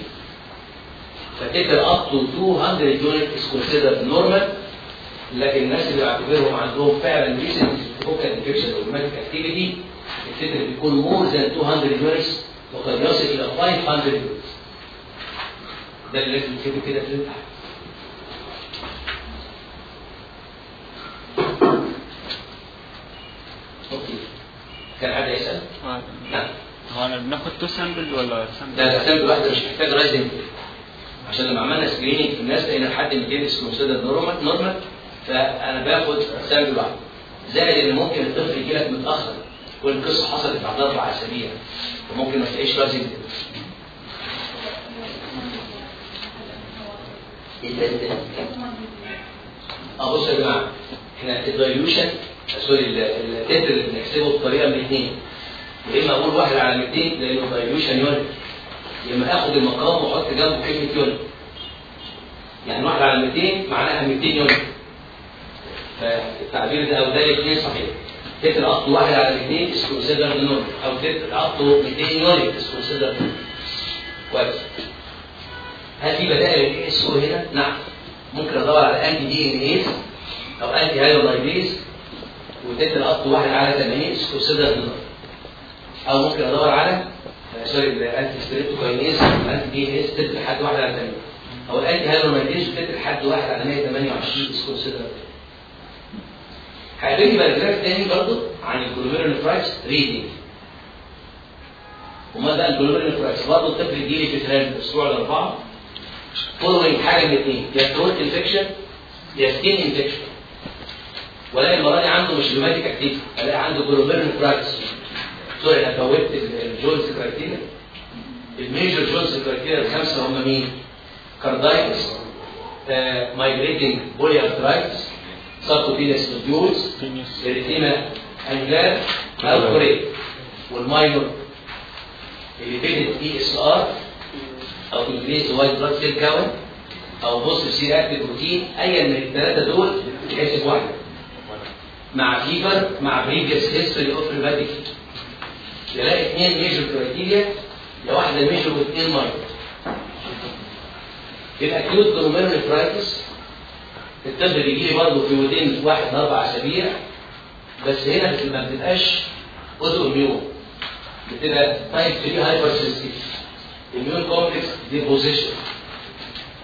ف titer up to 200 unit is considered normal لكن الناس اللي بعتبرهم عندهم فعلا recent streptococcal infection أو rheumatic activity ال titer بيكون more than 200 units وقد يصل إلى 500 units ده اللي لازم تكتبه كده في الامتحان okay كان حد يسأل؟ آه. نعم هو أنا بناخد two sample ولا sample؟ ده ال sample واحدة مش محتاج rising عشان لما عملنا screening في الناس لقينا لحد 200 اسمه normal normal فأنا باخد sample واحدة زائد إن ممكن الطفل يجي لك متأخر والقصة حصلت بعد أربع أسابيع وممكن ما تلاقيش rising آه بصوا يا جماعة إحنا ال dilution sorry ال titer اللي بنحسبه بطريقة من اثنين يا إما أقول واحد على 200 لأنه dilution unit يا إما آخد المقام وأحط جنبه كلمة unit يعني واحد على 200 معناها 200 unit فالتعبير ده أو ده الاثنين صحيح. titer up to واحد على 200 is considered normal أو titer up to 200 unit considered normal كويس. هل في بدائل لل ASO هنا؟ نعم. ممكن أدور على anti-DNase أو anti-hyaluronidase و titer up to واحد على 80 is considered normal أو ممكن أدور على آه، sorry ال anti-streptokinase ال anti-DNase titer لحد واحد على 80 أو ال anti-hyaluronidase titer لحد واحد على 128 is considered هيقابلني paragraph تاني برضه عن ال glomerulonephritis reading. وما بقى ال glomerulonephritis برضه الطفل يجي لي في خلال الأسبوع الأربعة. following حاجة من الاثنين يا throat infection يا skin infection. ولاقي المرة دي عنده مش rheumatic activity الاقي عنده glomerulonephritis sorry أنا فوتت ال Jones criteria ال major Jones criteria الخمسة هم مين؟ carditis migrating polyarthritis subcutaneous nodules. erythema annulare أو chorea وال minor ال elevated ESR أو increased white blood cell count أو positive C-reactive protein ايا من الثلاثة دول تحسب واحدة مع fever مع previous history of rheumatic يا الاقي اثنين major criteria يا واحدة major واثنين minor ال acute glomerulonephritis الطفل بيجي لي برضه في within واحد لاربع أسابيع بس هنا ما بتبقاش autoimmune بتبقى type 3 hypersensitivity immune complex deposition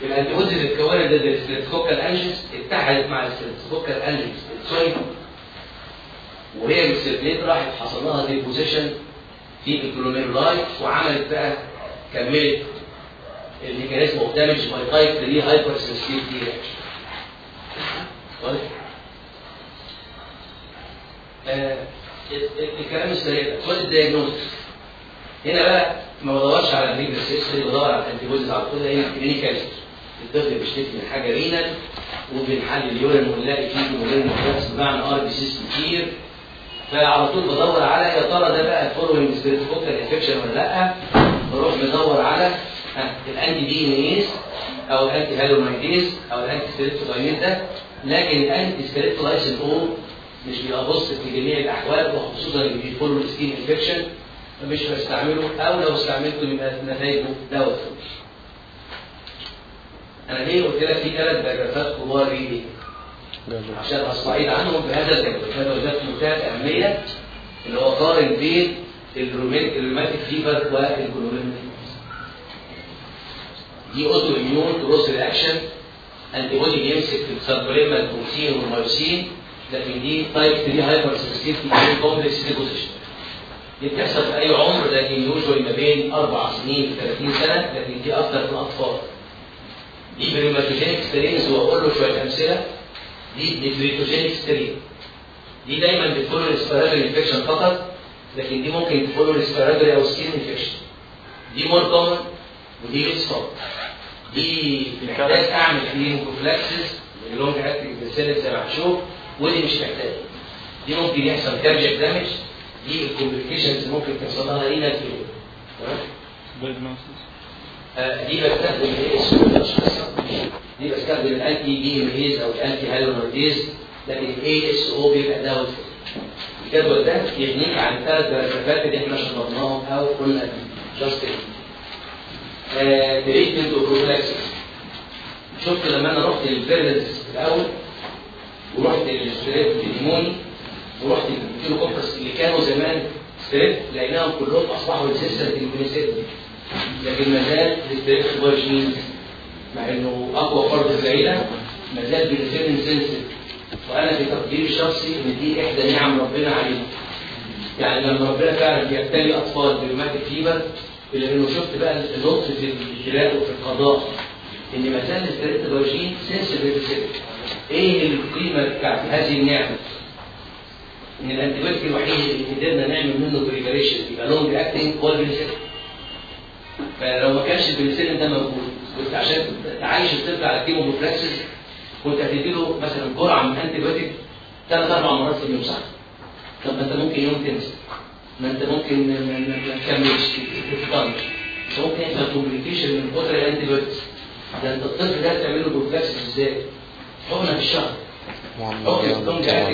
ال antibodies اللي اتكونت ضد ال streptococcal antigens اتحدت مع ال streptococcal antigens السويم وهي بال circulation راحت حصل لها deposition في ال glomeruli وعملت بقى كملت ال mechanism of damage by type 3 hypersensitivity reaction واضح؟ الكلام السريع ده. خد ال diagnosis هنا بقى ما بدورش على ال previous history بدور على ال antibodies على طول هنا clinical الطفل بيشتكي من حاجة renal وبنحلل ال urine ونلاقي فيه glomerulonephritis بمعنى RBCs كتير. فعلى طول بدور على يا ترى ده بقى following streptococcal infection ولا لأ بروح بدور على ال anti-DNase أو ال anti-hyaluronidase أو ال anti-streptokinase ده لكن ال anti-streptolysin O مش بيبقى بص في جميع الأحوال وخصوصا اللي بي follow ال skin infection مش بستعمله أو لو استعملته بيبقى نتائجه false. أنا ليه قلت لك في ثلاث paragraph ات كبار ليه؟ عشان استعيد عنهم بهذا الجدول، هذا ذات منتهى الاهميه اللي هو قارن بين ال rheumatic fever وال glomerulonephritis دي autoimmune cross reaction. antibody بيمسك في ال streptococcal M protein وال myosin. لكن دي type 3 hypersensitivity complex deposition دي بتحصل في أي عمر لكن usually ما بين أربع سنين ل 30 سنة. لكن دي أكثر في الأطفال. دي rheumatogenic strains وأقول له شوية أمثلة. دي nephritogenic strain دي دايما بت follow ال respiratory infection فقط لكن دي ممكن ت follow ال respiratory أو skin infection دي more common ودي less common دي محتاج اعمل فيه prophylaxis ال long acting penicillin زي ما هنشوف ودي مش محتاج دي ممكن يحصل cardiac damage دي ال complications ممكن تحصل لها renal failure تمام دي بستخدم ASO دي بستخدم ال anti-DNase أو ال anti-hyaluronidase لكن ال ASO بيبقى دواء الجدول ده يغنيك عن الثلاث paragraph ات اللي إحنا شرحناهم أو قلنا just treatment و prophylaxis شفت لما أنا رحت لل viridans الأول ورحت لل strep pneumoniae ورحت لل enterococcus اللي كانوا زمان strep لقيناهم كلهم أصبحوا resistant للبنسلين لكن ما زال ال strep pyogenes مع إنه أقوى فرد في العيلة ما زال penicillin sensitive وأنا في تقديري الشخصي إن دي إحدى نعم ربنا علينا يعني لما ربنا فعلا بيبتلي أطفال بال rheumatic fever إلا إنه شفت بقى اللطف في الابتلاء وفي القضاء إن ما زال ال strep pyogenes sensitive إيه القيمة بتاعت هذه النعمة؟ إن ال antibiotic الوحيد اللي قدرنا نعمل منه preparation يبقى long acting هو البنسلين. فلو ما كانش البنسلين ده موجود كنت عشان تعيش الطفل على chemoprophylaxis كنت هتديله مثلا جرعة من antibiotic ثلاث أربع مرات في اليوم صح؟ طب ما أنت ممكن يوم تنسى. ما أنت ممكن ما- تكملش تتطنش ممكن يحصل complication من كتر ال antibiotics ده أنت الطفل ده تعمله prophylaxis إزاي؟ حقنه في الشهر. حقنه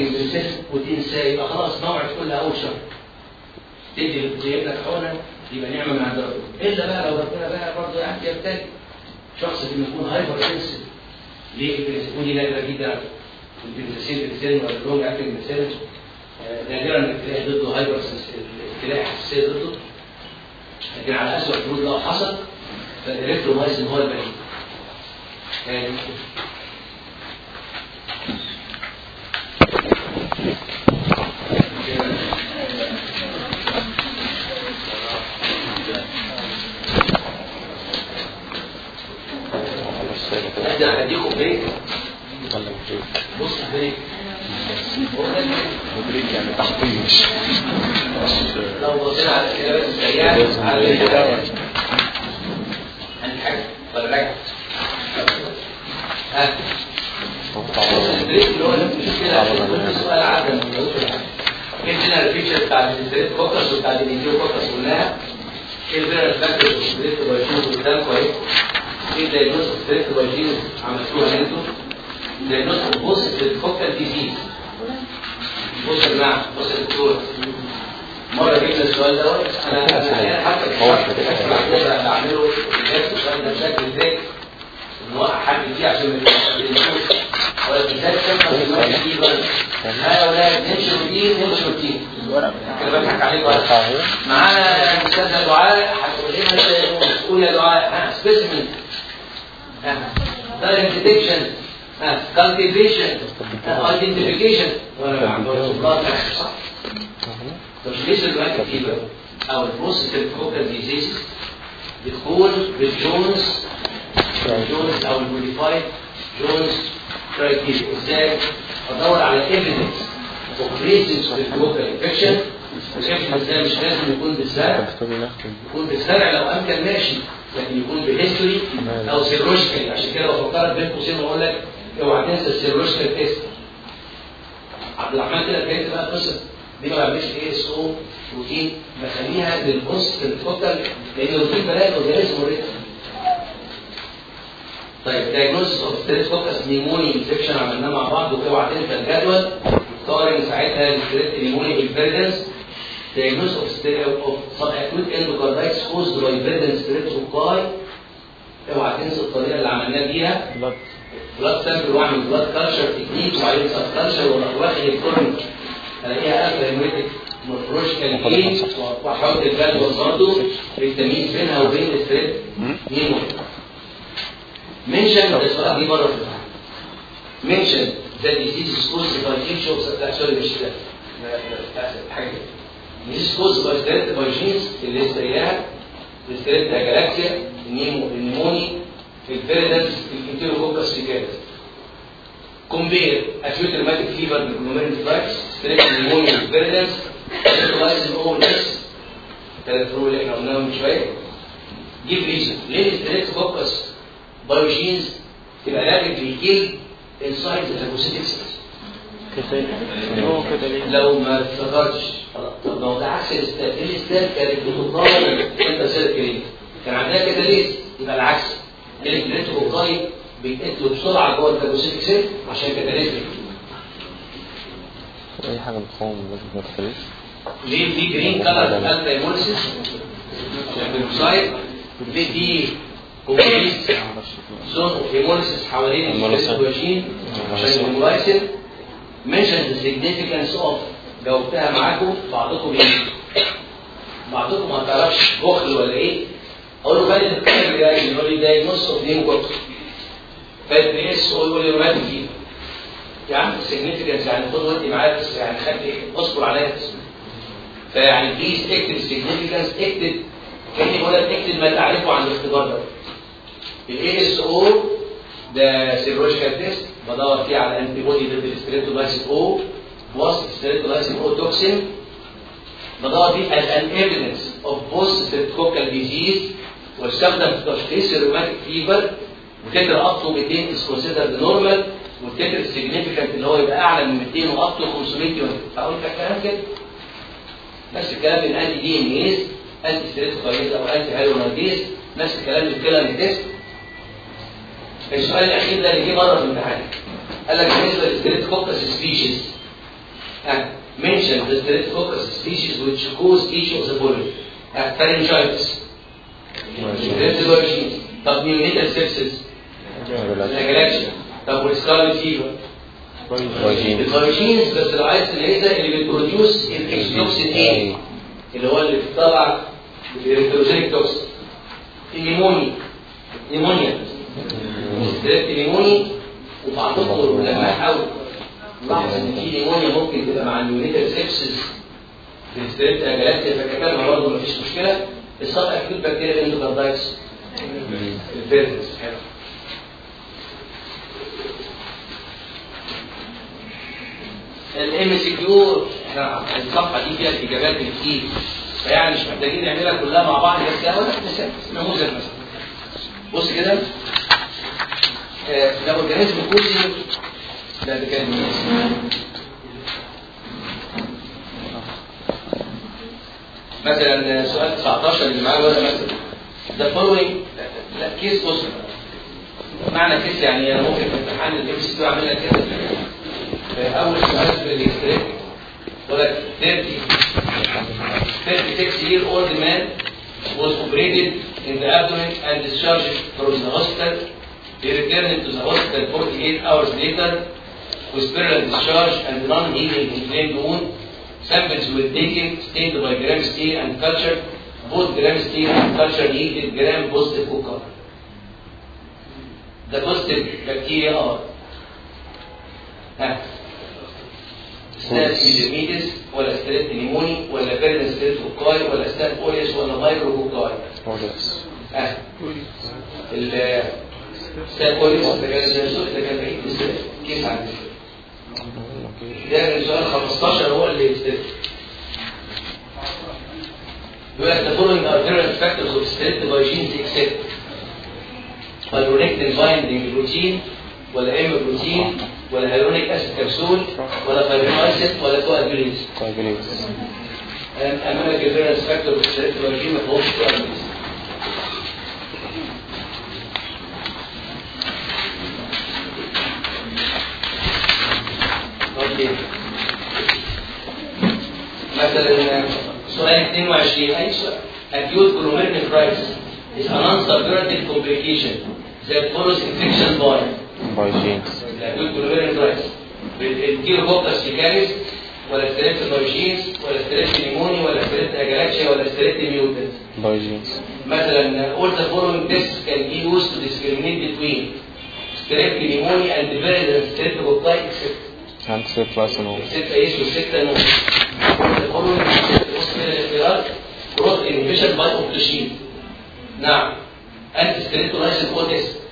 بنسلين وتنساه يبقى خلاص موعد كل أول شهر. تدي جايب لك حقنه يبقى نعمة من عند ربنا. إلا بقى لو ربنا بقى برضه يعني يبتلي شخص اللي يكون hypersensitive ليه؟ دي نادره جدا البنسلين بنسلين ولا ال long acting penicillin آه، نادرا انك تلاقي ضده hyper تلاقي حساسيه ضده. لكن على اسوء الحدود لو حصل فالالكترومايسين هو البديل. ابدا هديكم بريك بص بريك مدرك يعني تحطيش لو بصينا على الكتابات السريعه على عندي حاجة ولا راجع ها البريك اللي هو المشكلة كل سؤال عدم الجنرال الفيتشر بتاع الستريت فوكس وبتاع الانجيو فوكس كلها فاكتورز والستريت بايجين قدامكم اهي إيه الدايجنوز ستريت بايجين عملتوها أنتوا دايجنوز بوست ستريت فوكال ديزيز بص يا جماعة بص يا دكتور. مرة جبنا السؤال دوت أنا أنا حتى أنا بعمله. السؤال ده بشكل إزاي؟ نوقع حد فيه عشان ها يا ولاد نمشي روتين نمشي روتين أنا بضحك عليك معانا استاذه دعاء. هتقول لنا قول يا دعاء ها دايركت ديتكشن كالتيفيشن ايدنتيفيكيشن صح طب ليش دلوقتي فيبر أو البوست كوكال ديزيز بتكون بالجونز الجونز أو الموديفايد جونز كرايتيريا إزاي ادور على ايفيدنس اوف ريسنس في الكوكال انفكشن الانفكشن إزاي مش لازم يكون بالزرع يكون بالزرع لو امكن ماشي لكن يكون بهيستوري أو سيروشكال عشان كده بفكرك بين قوسين واقول لك اوعى تنسى السيروشكال تيست عبد الرحمن كده فهمت بقى القصة دي ما بعملش إيه؟ اس أو روتين بخليها للبوست الفوكال لأن الروتين بلاقي الأورجانيزم اوريدي طيب diagnosis of streptococcus pneumoniae infection عملناه مع بعض وأوعى تنسى الجدول. قارن ساعتها الستريت pneumoniae inference diagnosis of stereo of subacute endocarditis caused by verdant streptococci اوعى تنسى الطريقة اللي عملناها بيها بلاد سامبل واعمل بلاد كالشر تكنيك وبعدين سب كالشر وأروح واخد الكورن الاقيها الفا هيموريتك مورفولوجيكال إيه واحط الجدول برضه للتمييز بينها وبين الستريت نيمو منشن السؤال دي بره في الامتحان منشن ذا ديزيز كوز باي لا سوري مش ده حاجة ديزيز كوز باي ستريت باي جينز قايلها الستريت جالاكسيا النيمو النيموني الفيريدنس الانتيروكوكس سيكاتس كومبير اكيوت ريماتيك فيبر بالجلوميرين فلاكس ستريت نيمونيا فيريدنس سيتولايزم أو اس ثلاث اللي إحنا قلناهم من شوية. جيب ريزن ليه الستريت كوكس بايوجينز تبقى لابد بيكيل انسايد الفاجوسيتيك سيلز هو ليه؟ لو ما خلاص. طب ما هو ده عكس الاستاد الاستاد كانت بتقاوم انت سيركلين كان عندنا كده ليه يبقى العكس الكتريتوكوكاي بيتقتلوا بسرعة جوه الفاجوسيتيك سيل عشان كده ليه اي حاجة بتقاوم ما تخليش ليه في جرين كلر الفا هيموليسيس البيروسايد ليه في كومبليت زون اوف هيموليسيس حوالين. الفاجوسين عشان الهيمولايسين mention the of جاوبتها معاكم بعضكم إيه؟ بعضكم ما تعرفش بخل ولا إيه؟ أقول له خلي الكلام جاي يقول لي ده نص اوف نيم كوكس فات بي اس أقول له روماتيك فيه يا عم يعني خد ودي معايا بس يعني خلي اصبر عليا فيعني بليز اكتب significance اكتب كأني بقول لك اكتب ما تعرفه عن الاختبار ده الاي اس أو ده سيرولوجيكال تيست بدور فيه على انتي بودي ضد الستريبتولايسين أو بوست ستريبتولايسين أو توكسين. بدور فيه as an evidence of post disease واستخدم في تشخيص الروماتيك فيبر وتتر to 200 is considered normal. والتتر significant اللي هو يبقى أعلى من 200 و up to 500 يونت فأقول لك الكلام كده. نفس الكلام من انتي دي ان ايز انتي ستريبتوكايز أو انتي هالونايديز نفس الكلام للكيلر تيست السؤال الأخير ده اللي جه مره في الامتحان. قال لك بالنسبة للستريبتوكوكس سبيشيز mention the streptococcus species which cause each of the following pharyngitis. طب neonatal sepsis. الجلاكسيا طب والسكارلت فيفر فايجين. الفايجينز بس لو عايز تلاقيها اللي بتبروديوس الاكسيتوكسين إيه اللي هو اللي بيطلع الالكتروجينيك توكسين النيمونيا نيمونيا ستريبت نيمونيا وبعضكم لما حاول لاحظ ان في نيمونيا ممكن تبقى مع النيونيتال سيبسس في الستريبت جلاكسيا فكتبها برضه مفيش مشكله الصف اكيوت بكتيريا اندوكاردايتس الفيرنس حلو الام سي كيو إحنا الصفحه دي فيها الاجابات اللي كتير فيعني مش محتاجين نعملها كلها مع بعض بس مثال نموذج مثلا بص كده. آه، ده أورجانيزم كوزي ده ده كان مثلا سؤال 19 اللي معاه ولا مثلا ده فولوينج لا كيس بص. معنى كيس يعني أنا ممكن في امتحان الام سي كيو أعمل لك كده. أول سؤال في الاكستريك ولك 30 36 year old man was operated in the abdomen and discharged from the hospital. He returned to the hospital 48 hours later with spiral discharge and non-healing inflamed wound. Samples were taken, stained by gram steel and cultured. Both gram steel and culture yielded gram positive cocci. The positive bacteria are ميدرميدس ولا ستات نيموني ولا بيرن ستات كوكاي ولا ستات اوريس ولا مايكرو كوكاي أوريوس ها ال ستات اوريس ده كان ده كان بعيد كيس عندي ده السؤال 15 هو اللي يستلم يقول لك the following are different factors of except binding protein ولا ولا hyaluronic acid capsule ولا fibrinolysin ولا coagulase coagulase امامك ال virulence factor في ال Strep pyogenes ما فيهوش coagulase okay. مثلا سؤال 22 أي سؤال؟ Acute glomerular crisis is a non-suburative complication that follows infection by باي جينز crisis الكيلوكوكس سيكاريس ولا ستريبت نويشينز ولا ستريبت نيموني ولا ستريبت اجالاكشيا ولا ستريبت ميوتنت باي جينز مثلا all the following tests can be used to discriminate between strep pneumoniae and variant streptococci except هاند سيف لاسنو except ايس والستة نوع all. The following tests can الاختيارات growth inhibition by نعم انت ستريبتولايسين هو تيست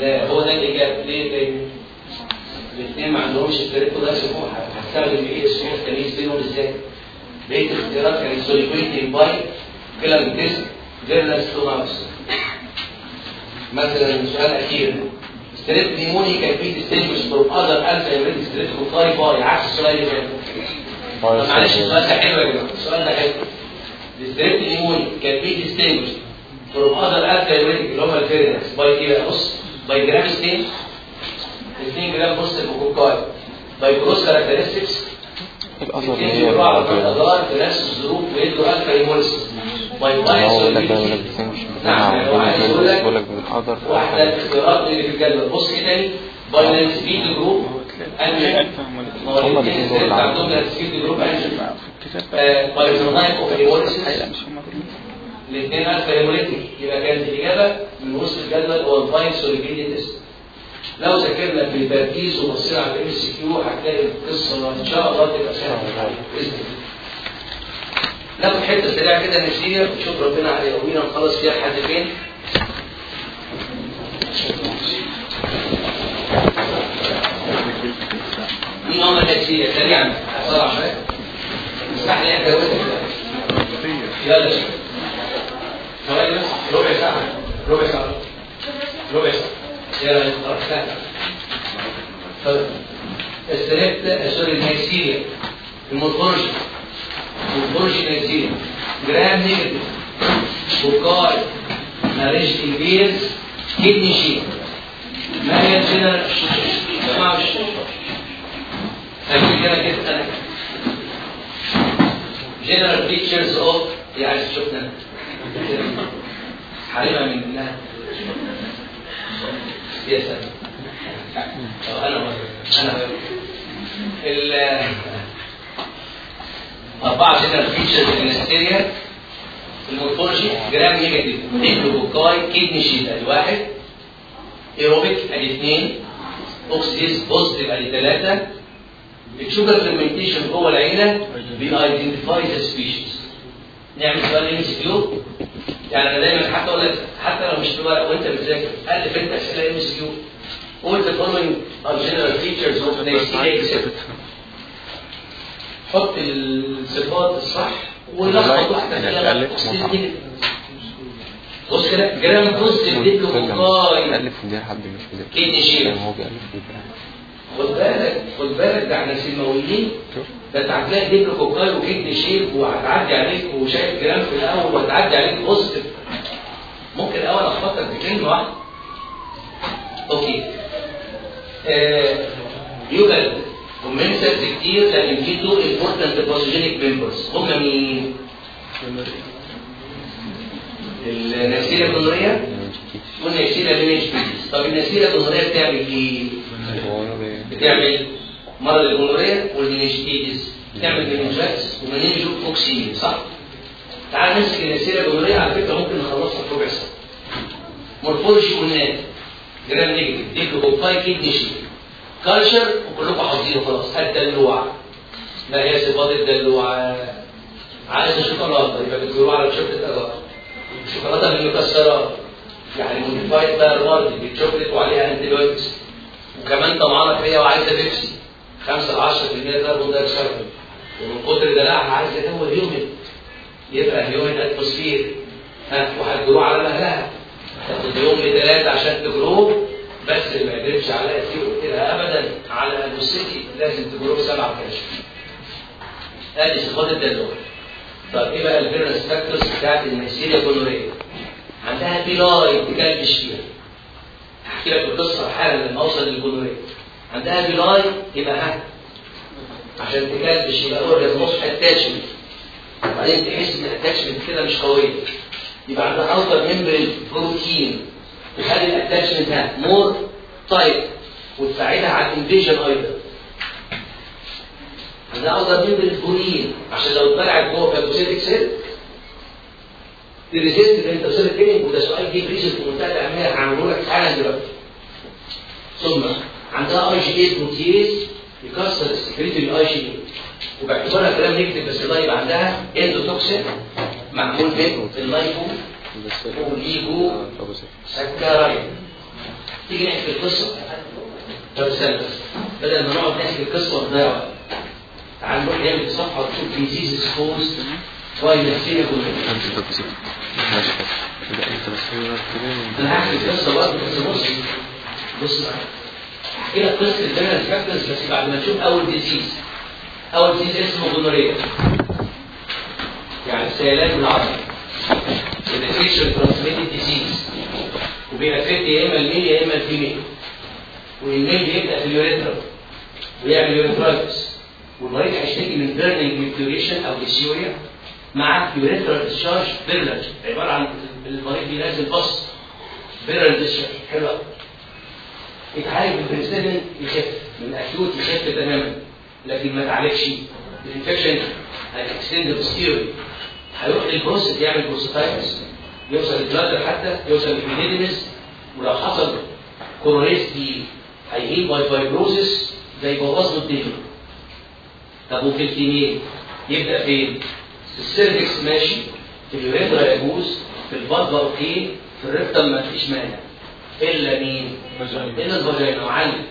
لا هو ده الاجابه ليه؟ لأن الاثنين ما عندهمش ستريبتولايسين هو هستخدم إيه؟ الصورة التمييز بينهم إزاي؟ بقية الاختيارات كانت سوليكويتين باي كلام تيست فيرنس توناوس مثلا سؤال أخير. ستريب نيموني كان فيه ديستنجوش فروم أذر الفا يوريد ستريب كوكاي باي عكس السؤال اللي فات. طب معلش السؤال ده حلو يا جماعة. السؤال ده حلو. الستريب نيموني كان فيه ديستنجوش فروم أذر الفا يوريد اللي هم الفيرنس باي بقى بص. باي جرام ستين 2 جرام بص الكوكاي باي جروس كاركترستكس الأضرار في نفس الظروف ويدوا بتنجش نعم بقول لك بالحضر واحدة الاختيارات اللي في الجدول بص كده تاني باي سبيد جروب دول اللي عندهم سبيد جروب بايزونايك اوف هيموليسيس الاثنين الفا هيموليتيك يبقى كانت الإجابة من وسط الجدول هو الفاين سوليبيليتي تيست. لو ذاكرنا في البركيز وبصينا على الإم سي كيو هتلاقي القصة إن شاء الله تبقى سهلة. بإذن الله. ناخد حتة سريعة كده نسير ونشوف ربنا هيقوينا نخلص فيها لحد فين؟ مين هم النسية سريعا. شوية اسمح لي إحنا يلا شوف ثواني بس ربع ساعه ربع ساعه ربع ساعه يلا سهل طيب السلفت سوري النيسيريا المورفولوجي المورفولوجي النيسيريا جرام نيجاتيف بوكاي ماليش البيرز كدني شيء ما هي الجنرال يا جماعة مش خليني كده كده general features of يعني شفنا حريمة من يا سلام. مرة. أنا مرة. ال أربعة general features من Neisseria ال morphology gram negative diplococci kidney shape ادي واحد ايروبيك ادي اثنين oxidase positive ادي ثلاثة ال sugar fermentation جوه العيله بي identify the species نعمل سؤال MCQ يعني أنا دايما حتى أقول لك حتى لو مش في ورق وأنت بتذاكر الف انت أسئلة MCQ قول following are general features of Neisseria except حط الصفات الصح ولخبط واحدة فيها. negative. بص كده gram positive diplococci ألف ودير حد مش ودير kidney shape هو بيألف ودير خد بالك خد بالك ده إحنا السيماويين ده انت هتلاقي diplococci و kidney shape وهتعدي عليك وشايف جرام في الأول وهتعدي عليك positive. ممكن الأول أخبطك بكلمة واحدة. okay. آه يوجد commensals كتير لكن في two important pathogenic members هم مين؟ ال Neisseria gonorrhoeae وال Neisseria meningitidis طب ال Neisseria gonorrhoeae بتعمل إيه؟ بتعمل مرض ال gonorrhea وال meningitidis بتعمل meningitis و meningococcemia صح؟ تعال نمسك النسيرة الجنورية على فكرة ممكن نخلصها في ربع ساعة. مورفولوجي قلنا جرام نيجاتيف ديبلوكوباي كيدني شيء كالشر وكلكم حافظينه خلاص الدلوع لا هي صفات الدلوع عايزه شوكولاته يبقى بتقولوا على شوكولاتة الشوكولاته بالمكسرات يعني موديفايد بقى الورد بالشوكليت وعليها أنتيبيوتكس. وكمان طمعانه فيها وعايزة بيبسي. 5 ل 10% كربون ومن كتر دلعها عايزه جو هيومن يبقى هيومن اتموسفير ها وهتجروه على مهلها. تاخد يوم لثلاثه عشان تجروه بس ما يقدرش عليها كتير قلت لها ابدا على البوسيتي لازم تجروه سبعه كاش. أدي صفات الدلوع طب إيه بقى الفيرنس فاكتورز بتاعت النيسيريا جونوريا عندها بيلاي تكلبش فيها. احكي لك القصة حالا لما أوصل للجونوريا عندها pili يبقى ها. عشان تكلبش يبقى organism مش attachment وبعدين تحس إن ال attachment كده مش قوية. يبقى عندها outer membrane protein تخلي ال attachment ها. more tight وتساعدها على ال invasion أيضا عندها outer membrane porin عشان لو طلعت جوه phagocytic cell ت resist ال intracellular killing وده سؤال جه ب reason في منتهى الاهميه هعمله لك حالا دلوقتي. ثم عندها اي جي اي بروتيز يكسر السكريت الاي جي وباعتبارها كلام نكتب بس ده يبقى عندها اندوتوكسين معمول من اللايبو والايجو سكرايد تيجي نحكي القصة طب استنى بس. بدل ما نقعد نحكي القصة ونضيع وقت. تعال نروح نعمل صفحة وتشوف ديزيز كوز واي نفسية أنا هحكي القصة برضه بس بص. بص بقى. لك قصة ال virulence factors بس بعد ما تشوف أول disease أول disease اسمه gonorrhea يعني السيلان بالعربي ال sexually transmitted disease وبي affect يا اما ال male يا اما ال female وال male بيبدأ في ال urethra ويعمل urethritis والمريض هيشتكي من burning micturition أو dysuria مع urethral discharge purulent عبارة عن المريض بينزل بص. بيرل ديسشارج حلو قوي يتعالج بالبنسلين يخف. من acute يخف تماما. لكن ما تعالجش. ال infection هي extend posteriorly هيروح للبروست يعمل prostatitis يوصل لل bladder حتى يوصل لل epididymis ولو حصل chronicity هي heal by fibrosis ده يبوظ له الدنيا. طب وفي الفيميل يبدأ فين؟ في السيرفكس ماشي في اليوريثرا يجوز في البطن أوكي في الريكتم ما فيش مانع. إلا مين؟ إلا الفاجينا وعلم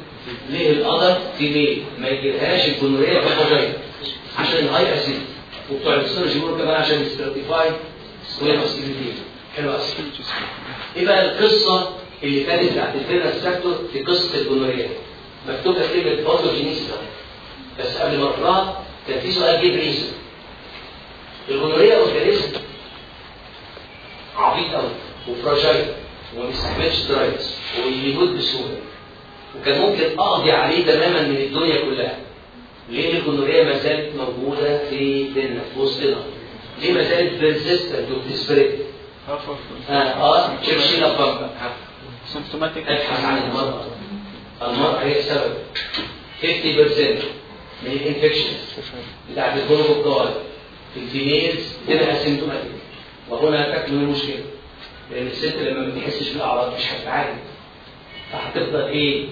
ليه القدر؟ في ميل ما يجيلهاش الجنوريه في الفاجينا عشان الهاي أسيد. وبتوع السيرجي يقولوا كمان عشان يستراتيفاي سكويرس كريتين حلو قوي إيه بقى القصة اللي كانت بتاعت الفيرنس فاكتور في قصة الجنوريه مكتوبه كلمه pathogenesis بس قبل ما أقرأها كان في سؤال جه بريزن ال gonorrhea organism. عبيط قوي و fragile وما بيستحملش stress ويموت بسهولة. وكان ممكن أقضي عليه تماما من الدنيا كلها. ليه ال gonorrhea ما زالت موجودة في ديننا في وسطنا؟ ليه ما زالت persistent وبت spread آه آه cherchez la femme symptomatic أبحث عن المرأة المرأة هي السبب؟ 50% من ال infections بتاعت ال gonococcal في ال females تبقى asymptomatic وهنا تكمن المشكلة. لأن الست لما ما بتحسش بالأعراض مش هتتعالج. فهتفضل إيه؟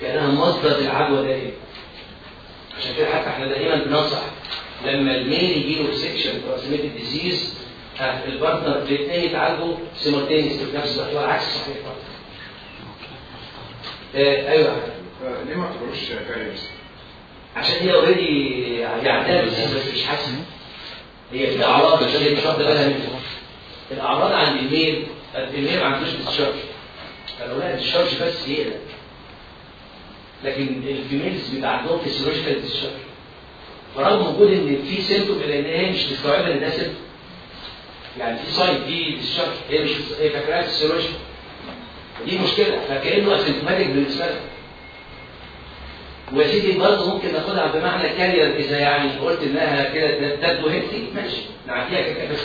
كأنها مصدر للعدوى دائما عشان كده حتى إحنا دائما بننصح لما ال male يجي له sexually transmitted disease ال partner الاثنين يتعالجوا simultaneously في نفس الوقت والعكس صحيح برضه. آه، أيوه. آه، ليه ما اعتبروش carriers؟ عشان هي already عندها disease بس مش حاسه هي في اعراض بس هي مش واخدة بالها منها الأعراض عند ال male ال male ما عندوش discharge فلو لقى discharge بس يقلق لكن ال females بيبقى عندهم physiological discharge فرغم وجود إن في symptom إلا إن هي مش مستوعبه ان ده symptom يعني في sign في discharge هي مش هي فاكراها physiological دي مشكلة فكانه asymptomatic بالنسبة لها. ويا سيدي برضه ممكن ناخدها بمعنى carrier إذا يعني قلت إنها كده تبدو healthy ماشي. نعديها كده بس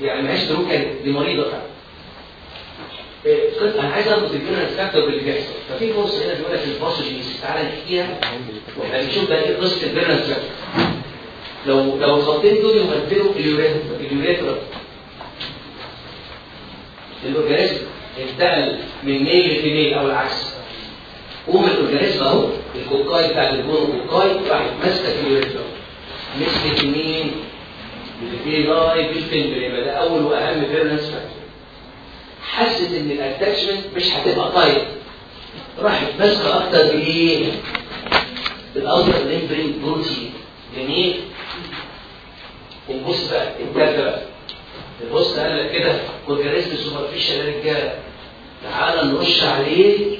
يعني ماهيش دروكه دي مريضة فعلا. إيه، أنا عايز أربط ال virulence factor باللي بيحصل. ففي قصه هنا بيقول لك ال pathogenesis تعالى نحكيها. وإحنا بنشوف بقى إيه قصة ال virulence factor لو لو الخطين دول يمثلوا اليوريثرا اليوريثرا الأورجانيزم انتقل من ميل لفيميل أو العكس. قوم ال organism أهو ال cocci بتاع ال gono cocci راحت ماسكة ال urethra مسكت مين؟ ال pili بال pili يبقى ده أول وأهم virulence حست إن ال attachment مش هتبقى طيب. راحت ماسكه أكتر بإيه؟ بال outer membrane protein جميل. ونبص بقى التالتة بقى. قال لك كده organism superficial يا رجاله تعالى نرش عليه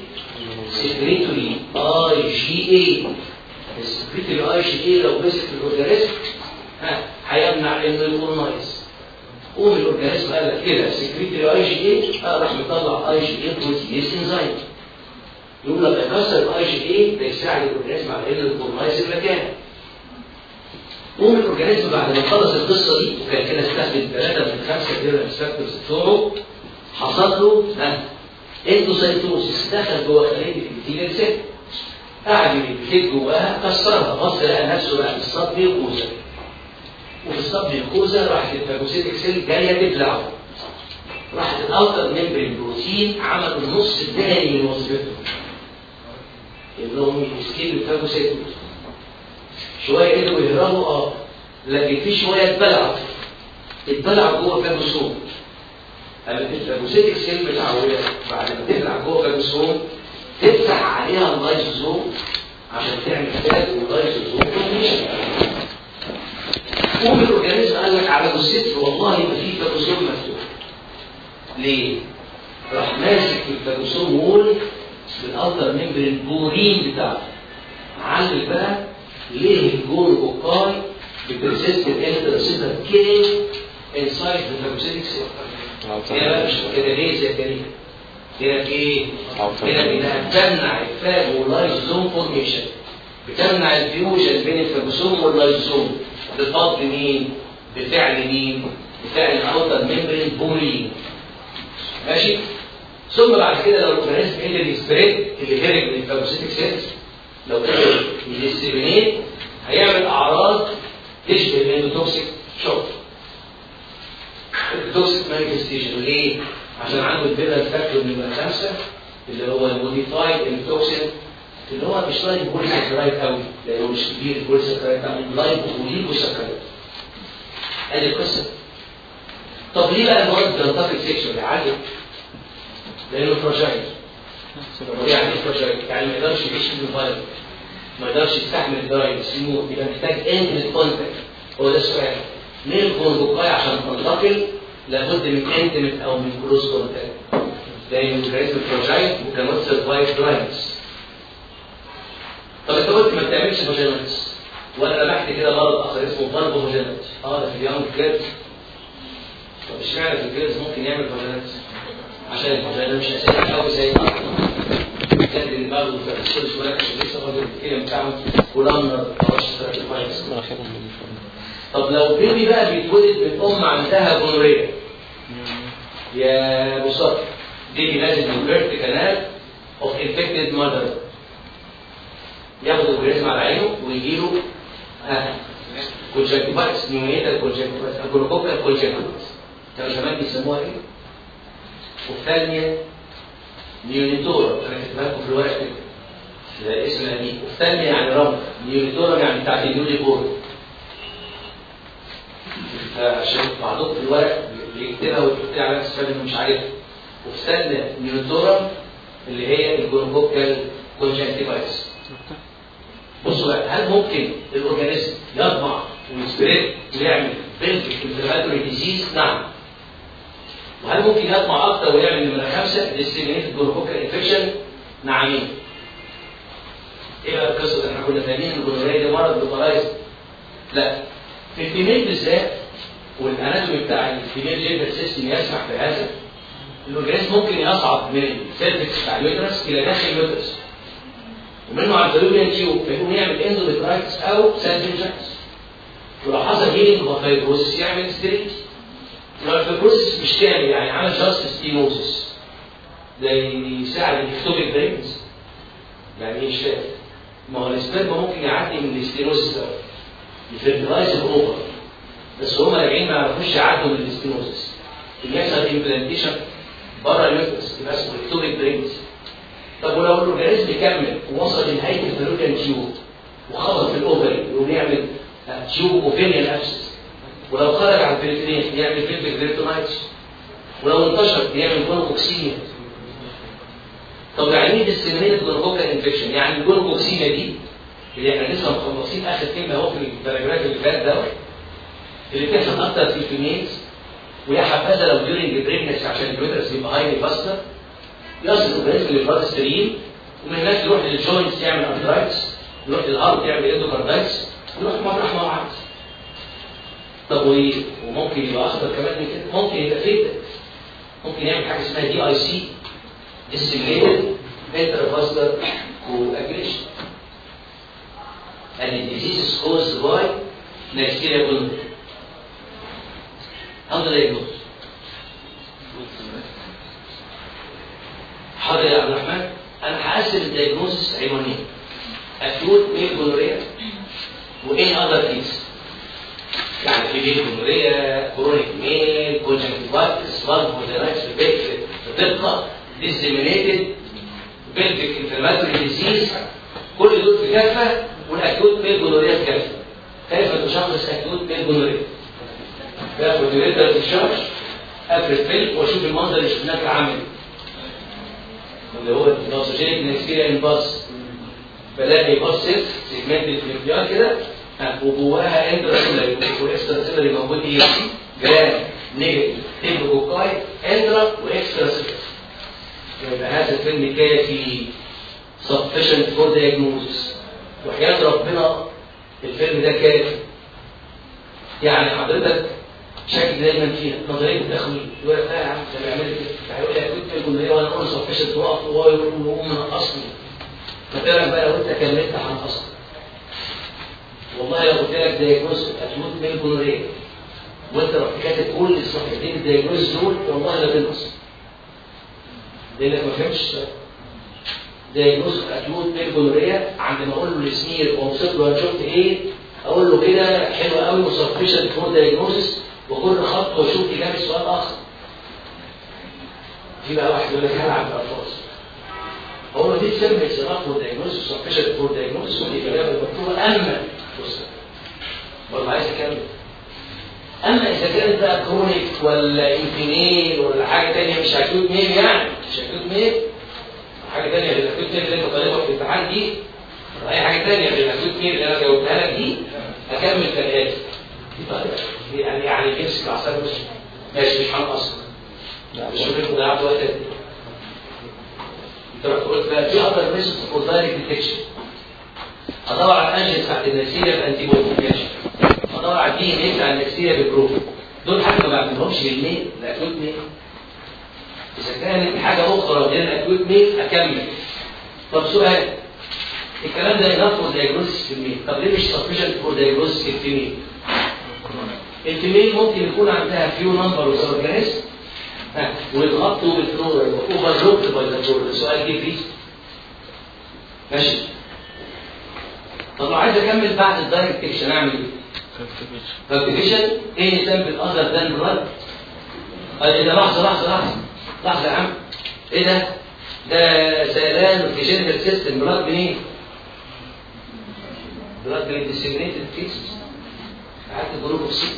secretory IgA ال secretory IgA لو مسك ها هيمنع إنه ي colonize قوم ال organism قال لك كده سكريتوري اي جي اي راح مطلع اي جي اي بروتيز انزيم يقول لما يكسر الاي جي اي ده يساعد الاورجانيزم على إنه يكون نايس المكان. قوم الاورجانيزم بعد ما خلص القصة دي وكان كده استخدم ثلاثة من خمسة ديرنال فاكتورز بتوعه حصل له ها اندوسايتوسيس دخل جوه خليه الابيثيليال سيل قعد يبتدي جواها كسرها بص لقى نفسه بقى في الصدر وفي الصدر الكوزة راحت الفاجوسيتك سيل جاية تبلعه. راحت ال outer membrane protein عمل النص الثاني من وظيفته اللي هم ال escape ال phagocytic شوية قدروا يهربوا آه لكن في شوية اتبلعوا. اتبلعوا جوه phagosome ال phagocytic cell متعوده بعد ما تبلع جوه phagosome تفتح عليها اللايزوزوم عشان تعمل phagolysosome formation قوم الاورجانيزم قال لك على جثتي والله ما في فاجوسوم مفتوح. ليه؟ راح ماسك في الفاجوسوم وول بالالتر ميمبرين بورين بتاعته علل بقى ليه الجول اوكاي بترسيست الانترسيتر كيل انسايد ذا سيل هنا بقى مش كده ليه زي كريم في إيه؟ هنا انها بتمنع الفاج واللايزوزوم فورميشن بتمنع ال fusion بين ال phagosome وال lysosome بفضل مين؟ بفعل مين؟ بفعل ال outer membrane porin ماشي؟ ثم بعد كده لو ال organism قدر ي spread اللي هرب من ال phagocytic cells لو قدر ي disseminate هيعمل أعراض تشبه ال endotoxic shock ال toxic manifestation ليه؟ عشان عنده ال virulence factor نمرة خمسة اللي هو الموديفايد انتوكسين اللي هو مش لايك بوليساكرايد قوي لأنه مش كبير البوليساكرايد قوي لايك وليبوساكرايد ادي القصة طب ليه بقى المواد بتنتقل سيكشوال عادي لأنه فراجايل يعني فراجايل؟ يعني ما يقدرش يعيش في الفايروس ما يقدرش يستحمل الدرايف السموم يبقى محتاج انتمت كونتاكت هو ده السؤال. ليه الكونجوكاي عشان تنتقل؟ لابد من انتمت أو من كلوز كونتاكت لأن الاورجانيزم فراجايل وكانت سرفايف درايفز طب انت قلت ما بتعملش فاجيناليتس وأنا لمحت كده مرض آخر اسمه فالفو فاجيناليتس آه ده في اليوم كيرز طب اشمعنى في الكيرز ممكن يعمل فاجيناليتس عشان الفاجينا مش اساسي قوي زي كان دماغه في السيرش ولا عشان لسه بتاعه ولامنر أو كويس طب لو baby بقى بيتولد من أم عندها gonorrhea يا مصطفى baby نازل من birth canal of infected mother ياخد ال organism على عينه ويجي له conjunctivitis neonatal conjunctivitis ال gonococcal conjunctivitis زمان بيسموها إيه؟ ophthalmia neonatorum. أنا كاتبها لكم في الورق كده. ده اسم القديم ophthalmia يعني رمد. neonatorum يعني بتاعت ال newly born عشان بعضكم في الورق بيكتبها ويكتبها على نفس انه مش عارفها ophthalmia neonatorum اللي هي ال gonococcal conjunctivitis بصوا هل ممكن ال organism يطمع وي spread ويعمل pelvic inflammatory disease؟ نعم وهل ممكن يطمع أكتر ويعمل نمره خمسه disseminated gonococcal infection؟ نعمين إيه بقى القصة؟ إحنا كنا فاهمين إن ال gonorrhea دي مرض بطرايز لا في ال female بالذات وال anatomy بتاع ال female liver system يسمح بهذا ال organism ممكن يصعد من ال cervix بتاع ال uterus إلى داخل ال uterus ومنه على ال fallopian tube فيقوم يعمل endometritis أو salpingitis ولو حصل healing و fibrosis يعمل stricture. لو ال fibrosis مش كامل يعني عمل just stenosis ده يساعد ال ectopic pregnancy. يعني إيه فاهم. ما هو ال sperm ما ممكن يعدي من ال stenosis ده. ي fertilize ال ovum بس هم راجعين ما يعرفوش يعدوا من ال stenosis اللي يحصل implantation بره ال uterus يبقى اسمه ectopic pregnancy طب ولو ال organism كمل ووصل لنهاية ال fallopian tube وخبط في ال ovary يقوم يعمل tubo-ovarian abscess ولو خرج على ال peritoneum يعمل pelvic peritonitis ولو انتشر يعمل gonococcemia طب يعني إيه disseminated gonococcal infection. يعني ال gonococcemia دي اللي إحنا لسه مخلصين آخر كلمه أهو في ال paragraph اللي فات ده اللي بتحصل أكتر في ال females. ويا حبذا لو during pregnancy عشان ال uterus يبقى highly vascular يصل ال organism لل bloodstream ومن هناك يروح لل joints يعمل arthritis يروح لل heart يعمل endocarditis يروح مطرح ما عايز طب؟ وممكن يبقى أخطر كمان من كده ممكن يبقى fatal ممكن يعمل حاجة اسمها DIC disseminated intravascular coagulation and the disease is caused by Neisseria gonorrhea. How do they? حاضر يا عبد الرحمن. أنا هقسم ال diagnosis عنوانين أكيوت ميل جونوريا وإيه اذر كيس يعني في ميل جونوريا كرونيك ميل كونجكتيفايتس في البيت في الدقه disseminated pelvic inflammatory disease كل دول في كافة والأكيوت ميل جونوريا في كافة. كيف تشخص أكيوت ميل جونوريا؟ باخد يوريتر في الشرش افرد فيلم وأشوف المنظر اللي شفناه كعامل اللي هو النوسوجينيك نكسيريا انباس بلاقي باص سيجمنت الفليبيار كده ها، وجواها اندرا واكسترا سيلري موجود إيه؟ جرام نيجاتيف تيبروكوكاي اندرا واكسترا سيلري يبقى هذا الفيلم كافي sufficient for diagnosis وحياة ربنا الفيلم ده كافي يعني حضرتك شاكك دايما فيها نظريه التخويل يقول لك لا يا عم ده بيعمل كده هيقول لك كنت يقول لي وأنا أقول sufficient توقف ويقوم من اصلي فتعرف بقى لو انت كملت عن اصل والله لو قلت لك diagnose هتموت من ال gonorrhea وانت رحت كاتب كل الصفحتين ال diagnosis دول والله لا تنقص لانك ما فهمتش السؤال diagnose acute male gonorrhea عند ما أقول له السمير واوصف له أنا شفت إيه أقول له كده حلو قوي و sufficient for diagnosis وكل خط واشوف اجابه السؤال آخر. في بقى واحد يقول لك هلعب بالالفاظ هو دي تسمى صراط for diagnosis و sufficient for diagnosis والاجابه المكتوبه أما. بص برضه عايز أكمل. أما إذا كانت بقى chronic ولا in female ولا حاجة ثانية مش acute male يعني. مش acute male. حاجة ثانية غير ال acute male اللي أنت طالبها في الامتحان دي. أي حاجة ثانية غير ال acute male اللي أنا جاوبتها لك دي. أكمل كالاتي يعني يعني بيمسك اعصاب مش ماشي مش هنقص شوف انت ضيعت وقت أنت قلت بقى في other method for direct detection أدور على الانجل بتاعت ال Neisseria ب antibody ماشي. أدور على ال DNA بتاع ال Neisseria ب probe دول حتى ما بعملهمش بال male ال acute male. إذا كانت حاجة أخرى غير ال acute male أكمل. طب سؤال. الكلام ده ينفع diagnosis في ال male. طب ليه مش sufficient for diagnosis في ال female ال female ممكن يكون عندها few number of organism ويتغطوا بال flora overlooked by the flora السؤال جه فيه ماشي. طب لو عايز أكمل بعد ال direct detection أعمل إيه؟ cultivation a sample other than blood إيه ده لحظة لحظة لحظة. لحظة يا عم. إيه ده؟ ده سيلان في genital system blood منين؟ بلاد من الديسيمينيتد كيسز قعدت جروب اوكسين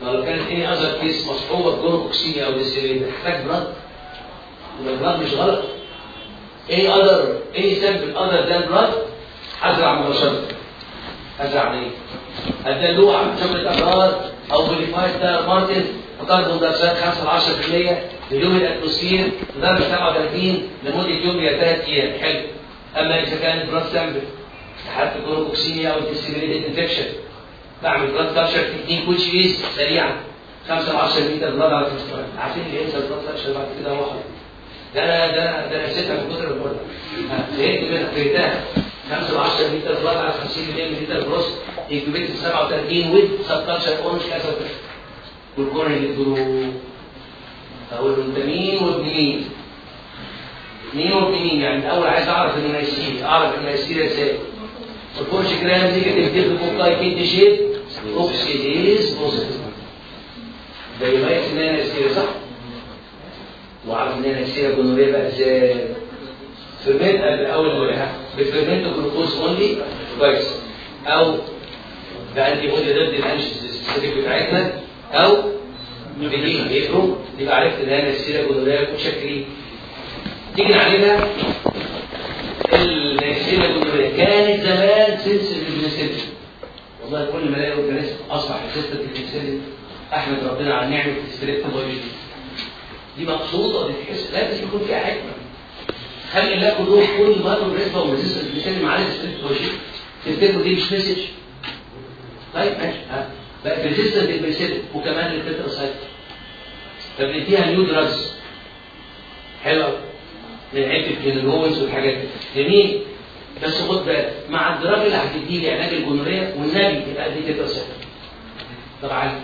فلو كانت إيه اذر كيس مصحوبة بجروب اوكسين أو ديسيمينيتد تحتاج بلاد يبقى البلاد مش غلط. إيه اذر إيه سامبل اذر ذان بلاد ازرع مباشره ازرع إيه؟ الدلوعه شجره ابرار أو بوليفايد دار مارتن. كربون دايوكسيد 5 ل 10% هدوم الأتموسفير درجه 37 لمدة يوم إلى ثلاث أيام. حلو. أما إذا كانت بلاد سامبل حتى كوروكوكسيميا أو ديسيميليتد إنفكشن. بعمل بلاد كابشر تكنيك ويتش از سريعا 5 ل 10 لتر بلاد على المستوى عارفين اللي ينسى البلاد كابشر بعد كده حاضر ده أنا ده أنا ده أنا نسيتها من كتر البرد. زهقت منها. كرهتها 5 ل 10 لتر بلاد على 50 مللي لتر بروس انكوبيتد 37 ويد سب كلتشر اونش كذا والكورن اللي يقولوا أقول له أنت مين وابن مين؟ مين وابن مين؟ يعني الأول عايز أعرف نيسيريا أعرف نيسيريا إزاي؟ ال gram negative diplococci kidney shape. Oxidase positive. ده يميز إن نيسيريا صح؟ وعارف ان هي Neisseria gonorrhoeae بقى إزاي؟ ferment الأول ب ferment glucose only كويس أو ب antibody ضد ال antigens بتاعتنا أو بدين بيفرو يبقى عرفت إن هي نيسيريا جونوريا متشكرين تيجي علينا. النيسيريا جونوريا كانت زمان البنسلين والله كل ما الاقي اورجانيزم اصبح سلسله البنسلين أحمد ربنا على نعمه الستريبت بيولوجي دي مقصودة دي تحس لازم يكون فيها حكمة. خلي الله كلهم كل مرة بالنسبة وريزيستنس بنسلين معاه الستريبت بيولوجي تفتكروا دي مش مسج طيب ماشي ها. بقى resistant البنسلين وكمان التتراسايت طب نديها new drugs حلوة من عده الهومنز والحاجات دي. جميل. بس خد بالك مع ال drug اللي هتديه لي علاج ال gonorrhea والنبي تبقى دي تتراسايكل طبعا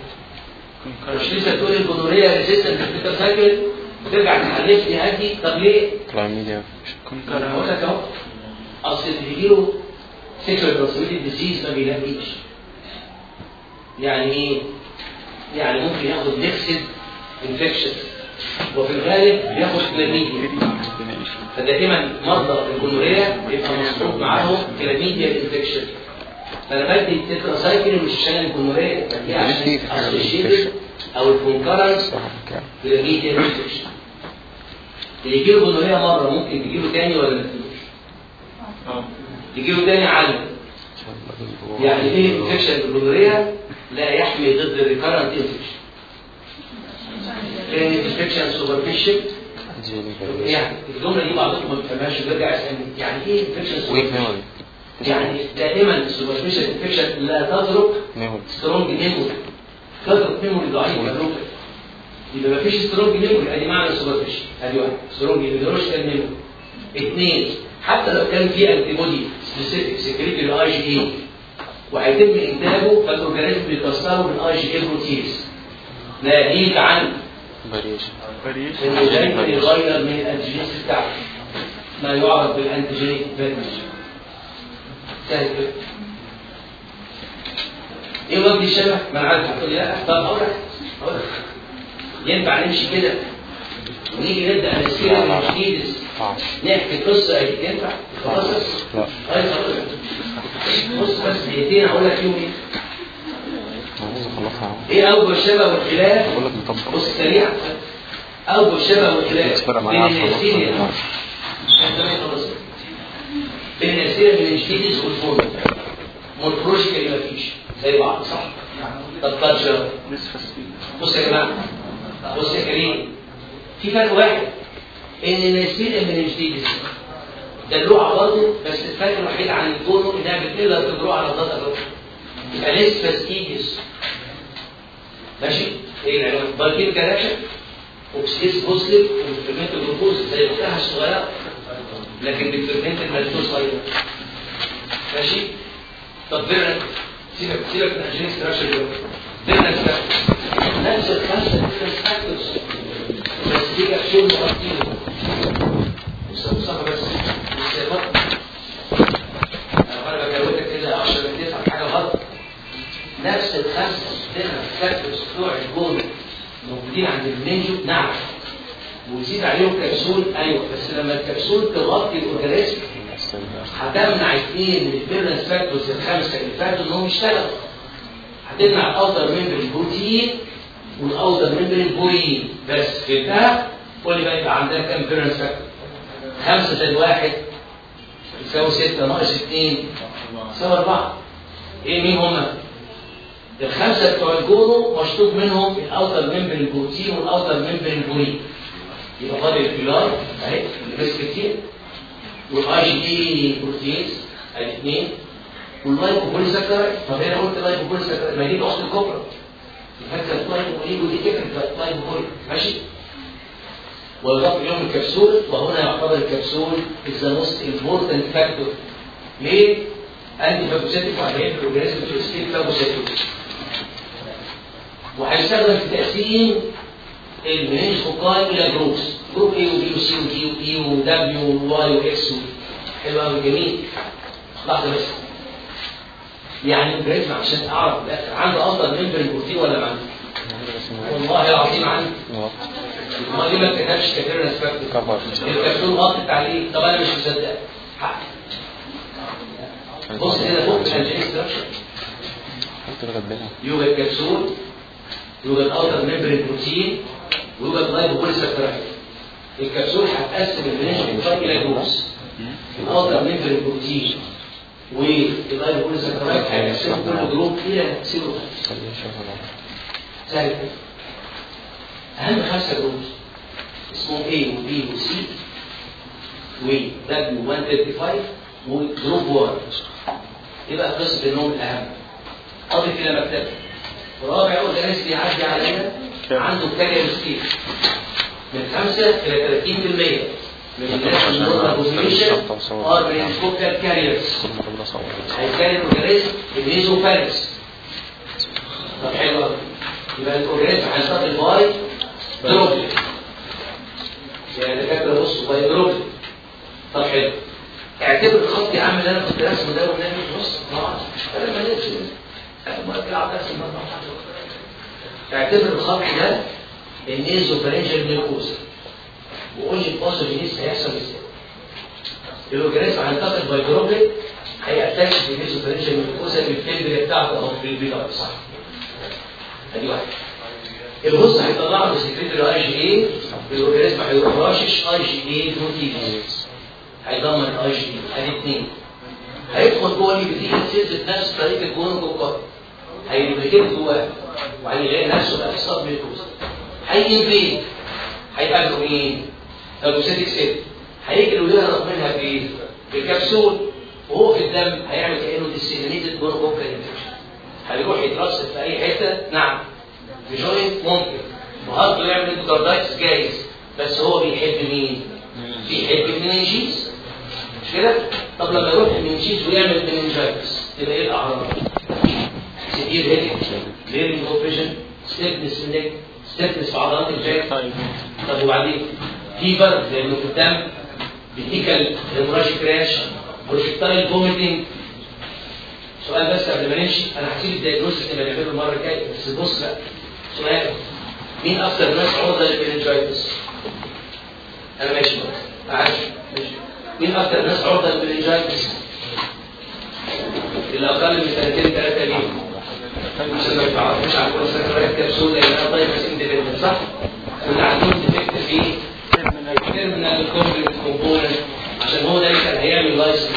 مش لسه تقول ال gonorrhea resistant لل tetracycline وترجع تحلف لي هدي طب ليه؟ كلاميديا أنا هقول لك أهو. أصل اللي بيجيله sexual transmitted disease ما بيلاقيش. يعني إيه؟ يعني ممكن ياخد mixed infection وفي الغالب بياخد كلاميديا فدائما مرضى ال gonorrhea بيبقى مصروف معاهم Chlamydia infection فأنا بدي التتراسايكل مش عشان ال gonorrhea بدي عشان associated أو ال concurrent Chlamydia infection اللي يجيله gonorrhea مرة ممكن يجيله تاني ولا ما يجيلوش؟ يجيله تاني عادي. يعني إيه infection ال gonorrhea لا يحمي ضد ال recurrent infection كان infection superficial يعني الجملة دي بعضكم ما بتفهمهاش وبيرجع يسال يعني إيه infection يعني دائما ال superficial infection لا تترك memory strong memory تترك memory ضعيف متروكه يبقى ما فيش strong memory أدي معنى ال superficial أدي واحد. strong immunological memory اثنين حتى لو كان في antibody specific secretory ال IgA وهيتم إنتاجه فال organism بيكسره بال IgA proteases ناهيك عن انه دايما يغير من ال antigens بتاعته ما يعرف بال antigenic variation سهل إيه وجه الشبه؟ ما أنا عارف. هتقول لا طب أقول لك. أقول لك. ينفع نمشي كده؟ ونيجي نبدأ نسير الجديدس نحكي قصة إيه؟ ينفع؟ قصص؟ لا. طيب بص بس دقيقتين أقول لك فيهم إيه؟ اخلصها إيه اوجه الشبه والخلاف؟ بص سريع. أوجه الشبه والخلاف بين النيسيريا. بين ال Neisseria meningitidis وال gono morphologically مفيش زي بعض صح؟ طب culture بص يا جماعة. بص يا كريم. في فرق واحد. إن ال Neisseria meningitidis دلوعة برضه بس الفرق الوحيد عن ال gono إنها بتقدر ت grow على ال blood يبقى less fastidious ماشي. إيه العنوان biochemical reaction oxidase positive و ferment glucose زي اختها الصغيرة لكن بي ferment ال maltose صغيرة. ماشي؟ طب فيرنت سيبك سيبك من ال antigenic structure دلوقتي virulence factors بس مغطيه مصطفى بس بس يا بطل أنا وأنا بجاوبك كده 10 من 9 حاجة غلط نفس الخمسة virulence factors بتوع ال gono موجودين عند ال meningo نعم ويزيد عليهم كبسول أيوه بس لما الكبسول تغطي ال organism هتمنع اثنين من ال virulence factors الخمسة اللي فاتوا إنهم يشتغلوا هتمنع ال outer membrane protein وال outer membrane porin بس فهمتها؟ قول لي بقى يبقى عندها كام virulence factor؟ خمسة زائد واحد يساوي ستة ناقص اثنين يساوي أربعة إيه مين هما؟ الخمسة بتوع ال gono مشطوب منهم ال outer membrane protein وال outer membrane porin يبقى فاضل الفيلار أهي ماسك كتير. والاي دي بروتينز الاثنين. واللايكوبوليساكرايد طب أنا قلت لايكوبوليساكرايد ما دي الاخت الكبرى فاكر اللايكوبوليك ودي كده اللايكوبوليك ماشي؟ ويضاف إليهم الكبسول وهنا يعتبر الكبسول the most important factor. ليه؟ انتي فاجوسيتك وهيعمل الأورجانيزم في الستيك فاجوسيتك وهيستخدم في تقسيم المنينج فوكاي إلى جروبس جروب اي وبي وسي ودي واي ودبليو وواي واكس حلو قوي جميل. لحظة بس. يعني ال organism عشان اعرف الآخر عنده أصلا membrane protein ولا ما عنده؟ والله العظيم عنده ما ليه ما كتبش كثير كفر الكبسول غطت عليه طب أنا مش مصدق. بص هنا فوق بينها يوجد كبسول. يوجد outer membrane protein ويوجد lipopolysaccharide ال capsule هتقسم ال mening إلى groups ال outer membrane protein وال lipopolysaccharide هيقسموا كل group إلى يشوفها سهل. اهم خمسه groups اسمهم A و B و C? و W 135 وجروب 1 يبقى قصة النوم الأهم. اضف إلى مكتبة. رابع اورجانيزم بيعدي علينا عنده كارير سكيل من 5 إلى 30% من الناس اللي هم بوزيشن ار برينسكوبيال كاريرز. هيكون الاورجانيزم الميزوفارينكس طب حلو قوي يبقى الاورجانيزم هينتقل باي droplet يعني فاكر بص by droplet طب حلو. اعتبر الخط يا عم اللي أنا كنت راسمه ده والنبي بص طبعا. أنا ما لقيتش. اعتبر الخط ده ال nasopharyngeal mucosa. وقول لي ال pathogenesis هيحصل إزاي؟ ال organism هينتقل by droplet هي attach بال nasopharyngeal mucosa بال pili بتاعته أو في البيضاء صح؟ أدي واحد. هيطلع له secretory IgA ال organism هيروح راشش IgA protease هيدمر الاي جي اي ادي اثنين هيدخل جوه ال epithelial cells بنفس طريقة ال gonococcal هي replicate جواه وهيلاقي نفسه بقى في ال submucosa ه invade هيقابله مين؟ phagocytic cell هيجري ويهرب منها بايه؟ بالكبسول وهو في الدم هيعمل كأنه disseminated gonococcal infection هيروح يترسب في أي حتة نعم في joint ممكن و heart ده يعمل endocarditis جايز بس هو بيحب مين؟ بيحب ال meninges مش كده؟ طب لما يروح ال meninges ويعمل meningitis تبقى إيه الأعراض؟ severe headache blurring of vision stiffness ال neck stiffness في عضلات ال back طب وبعدين؟ fever لأنه في الدم petechial hemorrhagic reaction projectile vomiting سؤال بس قبل ما نمشي. أنا هسيب ال diagnosis اللي بنعمله المرة الجاية بس بص بقى. سؤال. مين أكتر ناس عرضه لل meningitis؟ أنا ماشي بقى. عايش ماشي. مين أكتر ناس عرضه لل meningitis؟ اللي أقل من سنتين ثلاثة ليه؟ مش ما يتعرفوش على ال concentrate capsule يبقى طيب بس independent في الترمينال كومبلكس عشان هو ده كان هيعمل لايسنس